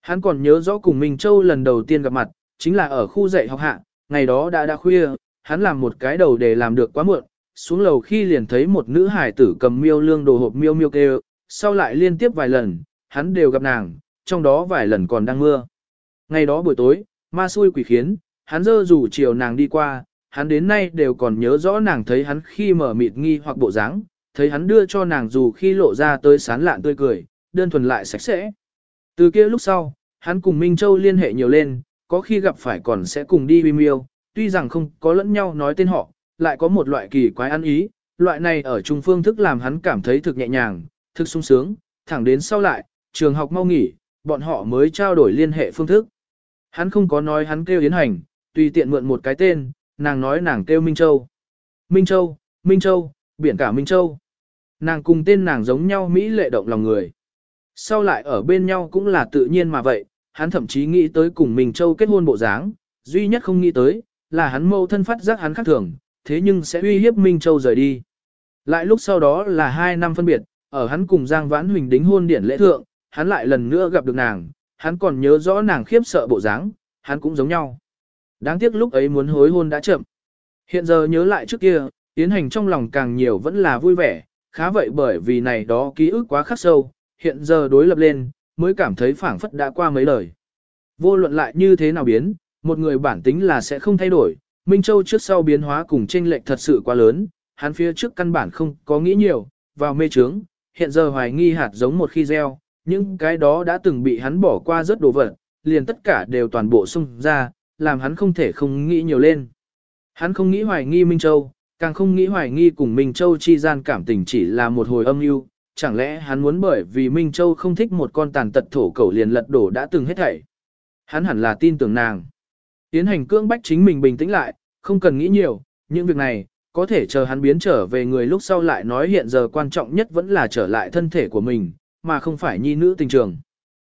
Hắn còn nhớ rõ cùng Minh Châu lần đầu tiên gặp mặt, chính là ở khu dạy học hạ, ngày đó đã đã khuya, hắn làm một cái đầu để làm được quá muộn, xuống lầu khi liền thấy một nữ hải tử cầm miêu lương đồ hộp miêu miêu kêu, sau lại liên tiếp vài lần, hắn đều gặp nàng, trong đó vài lần còn đang mưa. Ngày đó buổi tối, ma xui quỷ khiến, hắn dơ rủ chiều nàng đi qua, hắn đến nay đều còn nhớ rõ nàng thấy hắn khi mở mịt nghi hoặc bộ dáng, thấy hắn đưa cho nàng dù khi lộ ra tới sán lạn tươi cười, đơn thuần lại sạch sẽ. Từ kia lúc sau, hắn cùng Minh Châu liên hệ nhiều lên, có khi gặp phải còn sẽ cùng đi vi miêu, tuy rằng không có lẫn nhau nói tên họ, lại có một loại kỳ quái ăn ý, loại này ở trung phương thức làm hắn cảm thấy thực nhẹ nhàng, thực sung sướng, thẳng đến sau lại, trường học mau nghỉ, bọn họ mới trao đổi liên hệ phương thức. Hắn không có nói hắn kêu Yến Hành, tùy tiện mượn một cái tên, nàng nói nàng kêu Minh Châu. Minh Châu, Minh Châu, biển cả Minh Châu. Nàng cùng tên nàng giống nhau Mỹ lệ động lòng người. Sau lại ở bên nhau cũng là tự nhiên mà vậy, hắn thậm chí nghĩ tới cùng Minh Châu kết hôn bộ dáng, duy nhất không nghĩ tới, là hắn mâu thân phát giác hắn khác thường, thế nhưng sẽ uy hiếp Minh Châu rời đi. Lại lúc sau đó là hai năm phân biệt, ở hắn cùng Giang Vãn Huỳnh đính hôn điển lễ thượng, hắn lại lần nữa gặp được nàng, hắn còn nhớ rõ nàng khiếp sợ bộ dáng, hắn cũng giống nhau. Đáng tiếc lúc ấy muốn hối hôn đã chậm. Hiện giờ nhớ lại trước kia, tiến hành trong lòng càng nhiều vẫn là vui vẻ, khá vậy bởi vì này đó ký ức quá khắc sâu, hiện giờ đối lập lên, mới cảm thấy phảng phất đã qua mấy lời. Vô luận lại như thế nào biến, một người bản tính là sẽ không thay đổi, Minh Châu trước sau biến hóa cùng chênh lệch thật sự quá lớn, hắn phía trước căn bản không có nghĩ nhiều, vào mê trướng, hiện giờ hoài nghi hạt giống một khi gieo, những cái đó đã từng bị hắn bỏ qua rất đồ vật, liền tất cả đều toàn bộ xung ra, làm hắn không thể không nghĩ nhiều lên. Hắn không nghĩ hoài nghi Minh Châu, càng không nghĩ hoài nghi cùng Minh Châu chi gian cảm tình chỉ là một hồi âm mưu, chẳng lẽ hắn muốn bởi vì Minh Châu không thích một con tàn tật thổ cẩu liền lật đổ đã từng hết thảy. Hắn hẳn là tin tưởng nàng. Tiến hành cưỡng bách chính mình bình tĩnh lại, không cần nghĩ nhiều, những việc này, có thể chờ hắn biến trở về người lúc sau lại nói hiện giờ quan trọng nhất vẫn là trở lại thân thể của mình, mà không phải nhi nữ tình trường.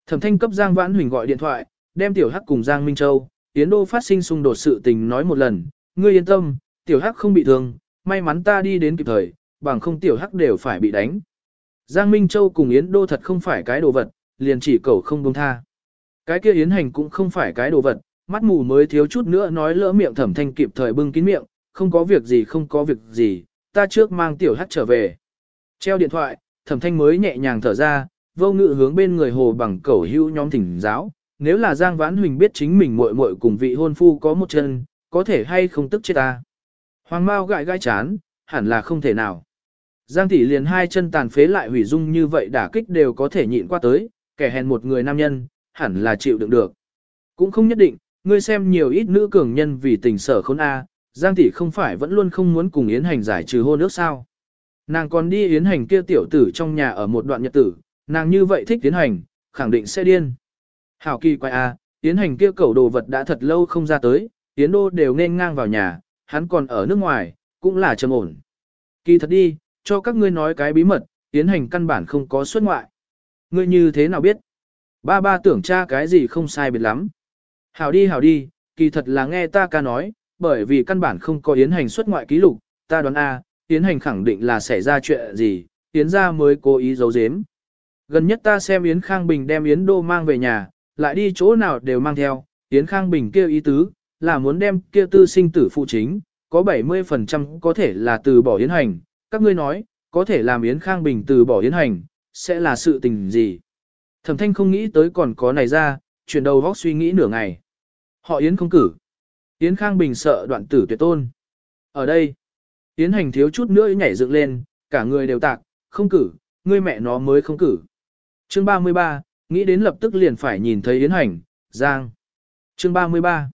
Thẩm thanh cấp Giang Vãn Huỳnh gọi điện thoại, đem Tiểu Hắc cùng Giang Minh Châu, Yến Đô phát sinh xung đột sự tình nói một lần, ngươi yên tâm, Tiểu Hắc không bị thương, may mắn ta đi đến kịp thời, bằng không Tiểu Hắc đều phải bị đánh. Giang Minh Châu cùng Yến Đô thật không phải cái đồ vật, liền chỉ cầu không buông tha. Cái kia Yến Hành cũng không phải cái đồ vật, mắt mù mới thiếu chút nữa nói lỡ miệng thẩm thanh kịp thời bưng kín miệng, không có việc gì không có việc gì, ta trước mang Tiểu Hắc trở về. Treo điện thoại, thẩm thanh mới nhẹ nhàng thở ra, vô ngự hướng bên người hồ bằng cẩu hưu nhóm thỉnh giáo, nếu là Giang Vãn Huỳnh biết chính mình muội muội cùng vị hôn phu có một chân, có thể hay không tức chết ta. Hoàng Mao gãi gai chán, hẳn là không thể nào. Giang tỷ liền hai chân tàn phế lại hủy dung như vậy đả kích đều có thể nhịn qua tới, kẻ hèn một người nam nhân, hẳn là chịu đựng được. Cũng không nhất định, ngươi xem nhiều ít nữ cường nhân vì tình sở khốn A, Giang tỷ không phải vẫn luôn không muốn cùng Yến Hành giải trừ hôn ước sao. Nàng còn đi Yến Hành kia tiểu tử trong nhà ở một đoạn nhật tử, nàng như vậy thích Yến Hành, khẳng định sẽ điên. Hảo kỳ quay à, A, tiến Hành kia cẩu đồ vật đã thật lâu không ra tới, Yến Đô đều nên ngang vào nhà, hắn còn ở nước ngoài, cũng là trầm ổn. Kỳ thật đi, cho các ngươi nói cái bí mật, tiến Hành căn bản không có xuất ngoại. Ngươi như thế nào biết? Ba ba tưởng cha cái gì không sai biệt lắm. Hảo đi hảo đi, kỳ thật là nghe ta ca nói, bởi vì căn bản không có Yến Hành xuất ngoại ký lục, ta đoán A, Yến Hành khẳng định là xảy ra chuyện gì, Yến ra mới cố ý giấu giếm. Gần nhất ta xem Yến Khang Bình đem Yến Đô mang về nhà, lại đi chỗ nào đều mang theo, Yến Khang Bình kêu ý tứ, là muốn đem kia tư sinh tử phụ chính, có 70% có thể là từ bỏ Yến Hành, các ngươi nói, có thể làm Yến Khang Bình từ bỏ Yến Hành, sẽ là sự tình gì? Thẩm thanh không nghĩ tới còn có này ra, chuyển đầu vóc suy nghĩ nửa ngày. Họ Yến không cử. Yến Khang Bình sợ đoạn tử tuyệt tôn. Ở đây, Yến Hành thiếu chút nữa nhảy dựng lên, cả người đều tạc, không cử, ngươi mẹ nó mới không cử. Chương 33, nghĩ đến lập tức liền phải nhìn thấy Yến Hành, Giang. Chương 33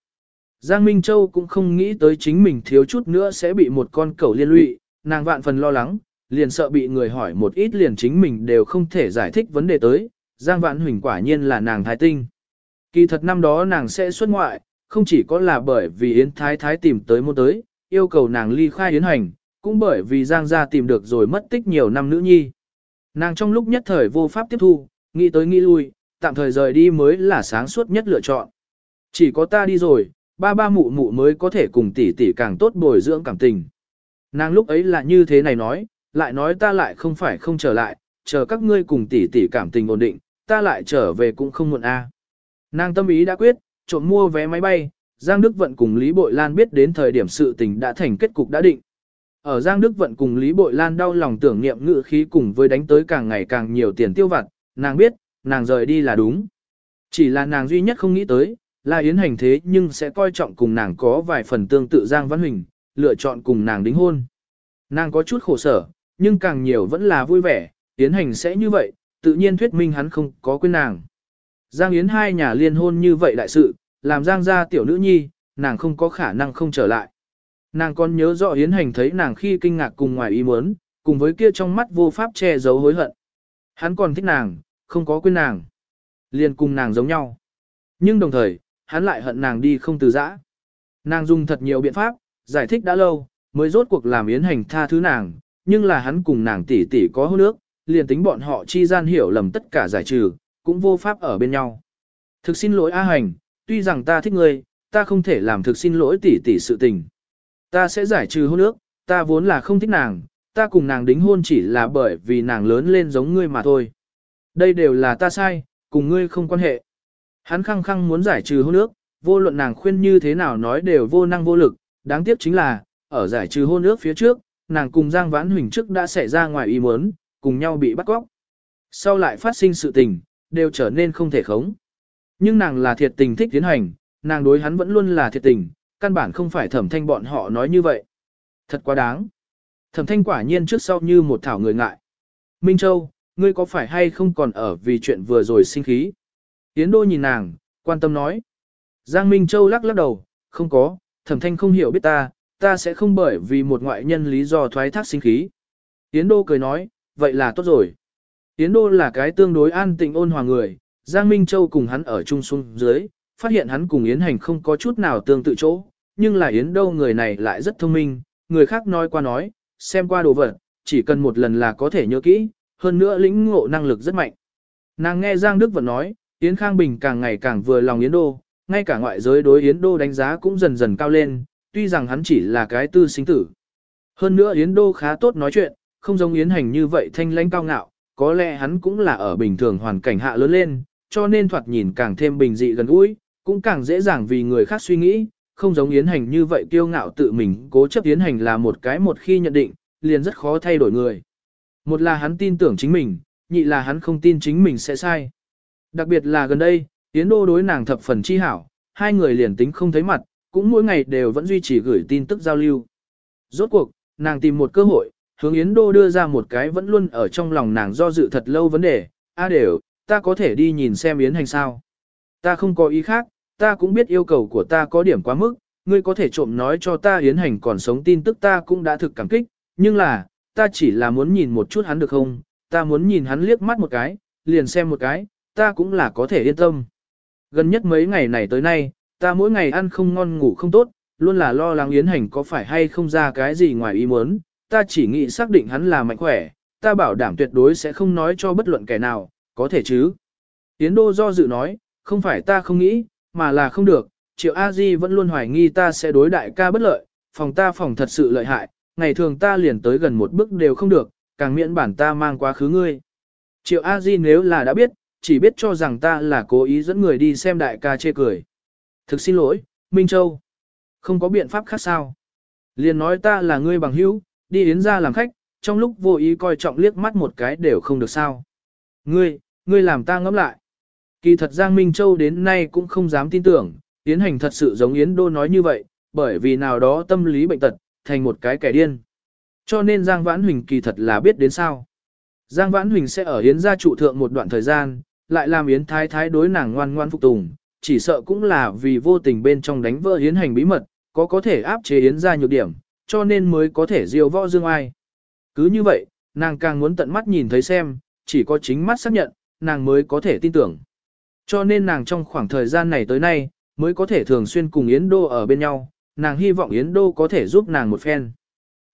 Giang Minh Châu cũng không nghĩ tới chính mình thiếu chút nữa sẽ bị một con cẩu liên lụy, nàng vạn phần lo lắng, liền sợ bị người hỏi một ít liền chính mình đều không thể giải thích vấn đề tới, Giang Vạn Huỳnh quả nhiên là nàng thái tinh. Kỳ thật năm đó nàng sẽ xuất ngoại, không chỉ có là bởi vì Yến Thái Thái tìm tới môn tới, yêu cầu nàng ly khai Yến Hành, cũng bởi vì Giang gia tìm được rồi mất tích nhiều năm nữ nhi. Nàng trong lúc nhất thời vô pháp tiếp thu, nghĩ tới nghĩ lui, tạm thời rời đi mới là sáng suốt nhất lựa chọn. Chỉ có ta đi rồi, ba ba mụ mụ mới có thể cùng tỷ tỷ càng tốt bồi dưỡng cảm tình. Nàng lúc ấy là như thế này nói, lại nói ta lại không phải không trở lại, chờ các ngươi cùng tỷ tỷ cảm tình ổn định, ta lại trở về cũng không muộn a. Nàng tâm ý đã quyết, trộm mua vé máy bay, Giang Đức Vận cùng Lý Bội Lan biết đến thời điểm sự tình đã thành kết cục đã định. Ở Giang Đức Vận cùng Lý Bội Lan đau lòng tưởng niệm ngự khí cùng với đánh tới càng ngày càng nhiều tiền tiêu vặt, nàng biết, nàng rời đi là đúng. Chỉ là nàng duy nhất không nghĩ tới, là Yến Hành thế nhưng sẽ coi trọng cùng nàng có vài phần tương tự Giang Văn Huỳnh, lựa chọn cùng nàng đính hôn. Nàng có chút khổ sở, nhưng càng nhiều vẫn là vui vẻ, Yến Hành sẽ như vậy, tự nhiên thuyết minh hắn không có quên nàng. Giang Yến hai nhà liên hôn như vậy đại sự, làm Giang gia tiểu nữ nhi, nàng không có khả năng không trở lại. Nàng còn nhớ rõ Yến Hành thấy nàng khi kinh ngạc cùng ngoài ý muốn, cùng với kia trong mắt vô pháp che giấu hối hận. Hắn còn thích nàng, không có quên nàng. Liền cùng nàng giống nhau. Nhưng đồng thời, hắn lại hận nàng đi không từ giã. Nàng dùng thật nhiều biện pháp, giải thích đã lâu, mới rốt cuộc làm yến hành tha thứ nàng, nhưng là hắn cùng nàng tỷ tỷ có hôn ước, liền tính bọn họ chi gian hiểu lầm tất cả giải trừ, cũng vô pháp ở bên nhau. Thực xin lỗi A Hành, tuy rằng ta thích ngươi, ta không thể làm thực xin lỗi tỷ tỷ sự tình. Ta sẽ giải trừ hôn ước, ta vốn là không thích nàng, ta cùng nàng đính hôn chỉ là bởi vì nàng lớn lên giống ngươi mà thôi. Đây đều là ta sai, cùng ngươi không quan hệ. Hắn khăng khăng muốn giải trừ hôn ước, vô luận nàng khuyên như thế nào nói đều vô năng vô lực, đáng tiếc chính là, ở giải trừ hôn ước phía trước, nàng cùng Giang Vãn Huỳnh trước đã xảy ra ngoài ý muốn, cùng nhau bị bắt cóc. Sau lại phát sinh sự tình, đều trở nên không thể khống. Nhưng nàng là thiệt tình thích tiến hành, nàng đối hắn vẫn luôn là thiệt tình, căn bản không phải thẩm thanh bọn họ nói như vậy. Thật quá đáng. Thẩm thanh quả nhiên trước sau như một thảo người ngại. Minh Châu, ngươi có phải hay không còn ở vì chuyện vừa rồi sinh khí? Yến Đô nhìn nàng, quan tâm nói. Giang Minh Châu lắc lắc đầu, không có, thẩm thanh không hiểu biết ta, ta sẽ không bởi vì một ngoại nhân lý do thoái thác sinh khí. Yến Đô cười nói, vậy là tốt rồi. Yến Đô là cái tương đối an tịnh ôn hòa người, Giang Minh Châu cùng hắn ở chung xuống dưới, phát hiện hắn cùng Yến Hành không có chút nào tương tự chỗ, nhưng là Yến Đô người này lại rất thông minh, người khác nói qua nói, xem qua đồ vật, chỉ cần một lần là có thể nhớ kỹ, hơn nữa lĩnh ngộ năng lực rất mạnh. Nàng nghe Giang Đức Vận nói, Yến Khang Bình càng ngày càng vừa lòng Yến Đô, ngay cả ngoại giới đối Yến Đô đánh giá cũng dần dần cao lên, tuy rằng hắn chỉ là cái tư sinh tử. Hơn nữa Yến Đô khá tốt nói chuyện, không giống Yến Hành như vậy thanh lãnh cao ngạo, có lẽ hắn cũng là ở bình thường hoàn cảnh hạ lớn lên, cho nên thoạt nhìn càng thêm bình dị gần gũi, cũng càng dễ dàng vì người khác suy nghĩ, không giống Yến Hành như vậy kiêu ngạo tự mình cố chấp Yến Hành là một cái một khi nhận định, liền rất khó thay đổi người. Một là hắn tin tưởng chính mình, nhị là hắn không tin chính mình sẽ sai. Đặc biệt là gần đây, Yến Đô đối nàng thập phần chi hảo, hai người liền tính không thấy mặt, cũng mỗi ngày đều vẫn duy trì gửi tin tức giao lưu. Rốt cuộc, nàng tìm một cơ hội, hướng Yến Đô đưa ra một cái vẫn luôn ở trong lòng nàng do dự thật lâu vấn đề, a đều, ta có thể đi nhìn xem Yến hành sao. Ta không có ý khác, ta cũng biết yêu cầu của ta có điểm quá mức, ngươi có thể trộm nói cho ta Yến hành còn sống tin tức ta cũng đã thực cảm kích, nhưng là, ta chỉ là muốn nhìn một chút hắn được không, ta muốn nhìn hắn liếc mắt một cái, liền xem một cái, ta cũng là có thể yên tâm. Gần nhất mấy ngày này tới nay, ta mỗi ngày ăn không ngon ngủ không tốt, luôn là lo lắng Yến Hành có phải hay không ra cái gì ngoài ý muốn, ta chỉ nghĩ xác định hắn là mạnh khỏe, ta bảo đảm tuyệt đối sẽ không nói cho bất luận kẻ nào, có thể chứ. Yến Đô do dự nói, không phải ta không nghĩ, mà là không được, Triệu A Di vẫn luôn hoài nghi ta sẽ đối đại ca bất lợi, phòng ta phòng thật sự lợi hại, ngày thường ta liền tới gần một bước đều không được, càng miễn bản ta mang quá khứ ngươi. Triệu A Di nếu là đã biết, chỉ biết cho rằng ta là cố ý dẫn người đi xem đại ca chê cười. Thực xin lỗi, Minh Châu. Không có biện pháp khác sao. Liền nói ta là ngươi bằng hữu, đi yến ra làm khách, trong lúc vô ý coi trọng liếc mắt một cái đều không được sao. Ngươi, ngươi làm ta ngẫm lại. Kỳ thật Giang Minh Châu đến nay cũng không dám tin tưởng, Yến Hành thật sự giống Yến Đô nói như vậy, bởi vì nào đó tâm lý bệnh tật, thành một cái kẻ điên. Cho nên Giang Vãn Huỳnh kỳ thật là biết đến sao. Giang Vãn Huỳnh sẽ ở Yến gia trụ thượng một đoạn thời gian, lại làm Yến Thái Thái đối nàng ngoan ngoan phục tùng, chỉ sợ cũng là vì vô tình bên trong đánh vỡ Yến hành bí mật, có có thể áp chế Yến gia nhược điểm, cho nên mới có thể diêu võ dương ai. Cứ như vậy, nàng càng muốn tận mắt nhìn thấy xem, chỉ có chính mắt xác nhận, nàng mới có thể tin tưởng. Cho nên nàng trong khoảng thời gian này tới nay, mới có thể thường xuyên cùng Yến Đô ở bên nhau, nàng hy vọng Yến Đô có thể giúp nàng một phen.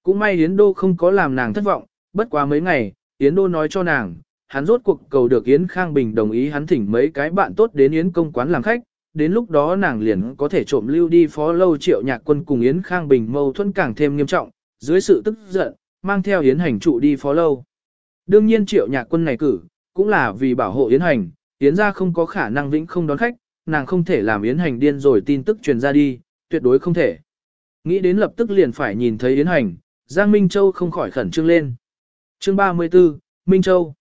Cũng may Yến Đô không có làm nàng thất vọng, bất quá mấy ngày, Yến Đô nói cho nàng, hắn rốt cuộc cầu được Yến Khang Bình đồng ý hắn thỉnh mấy cái bạn tốt đến Yến công quán làm khách, đến lúc đó nàng liền có thể trộm lưu đi phó lâu triệu nhạc quân cùng Yến Khang Bình mâu thuẫn càng thêm nghiêm trọng, dưới sự tức giận, mang theo Yến hành trụ đi phó lâu. Đương nhiên triệu nhạc quân này cử, cũng là vì bảo hộ Yến hành, Yến ra không có khả năng vĩnh không đón khách, nàng không thể làm Yến hành điên rồi tin tức truyền ra đi, tuyệt đối không thể. Nghĩ đến lập tức liền phải nhìn thấy Yến hành, Giang Minh Châu không khỏi khẩn trương lên. Chương 34, Minh Châu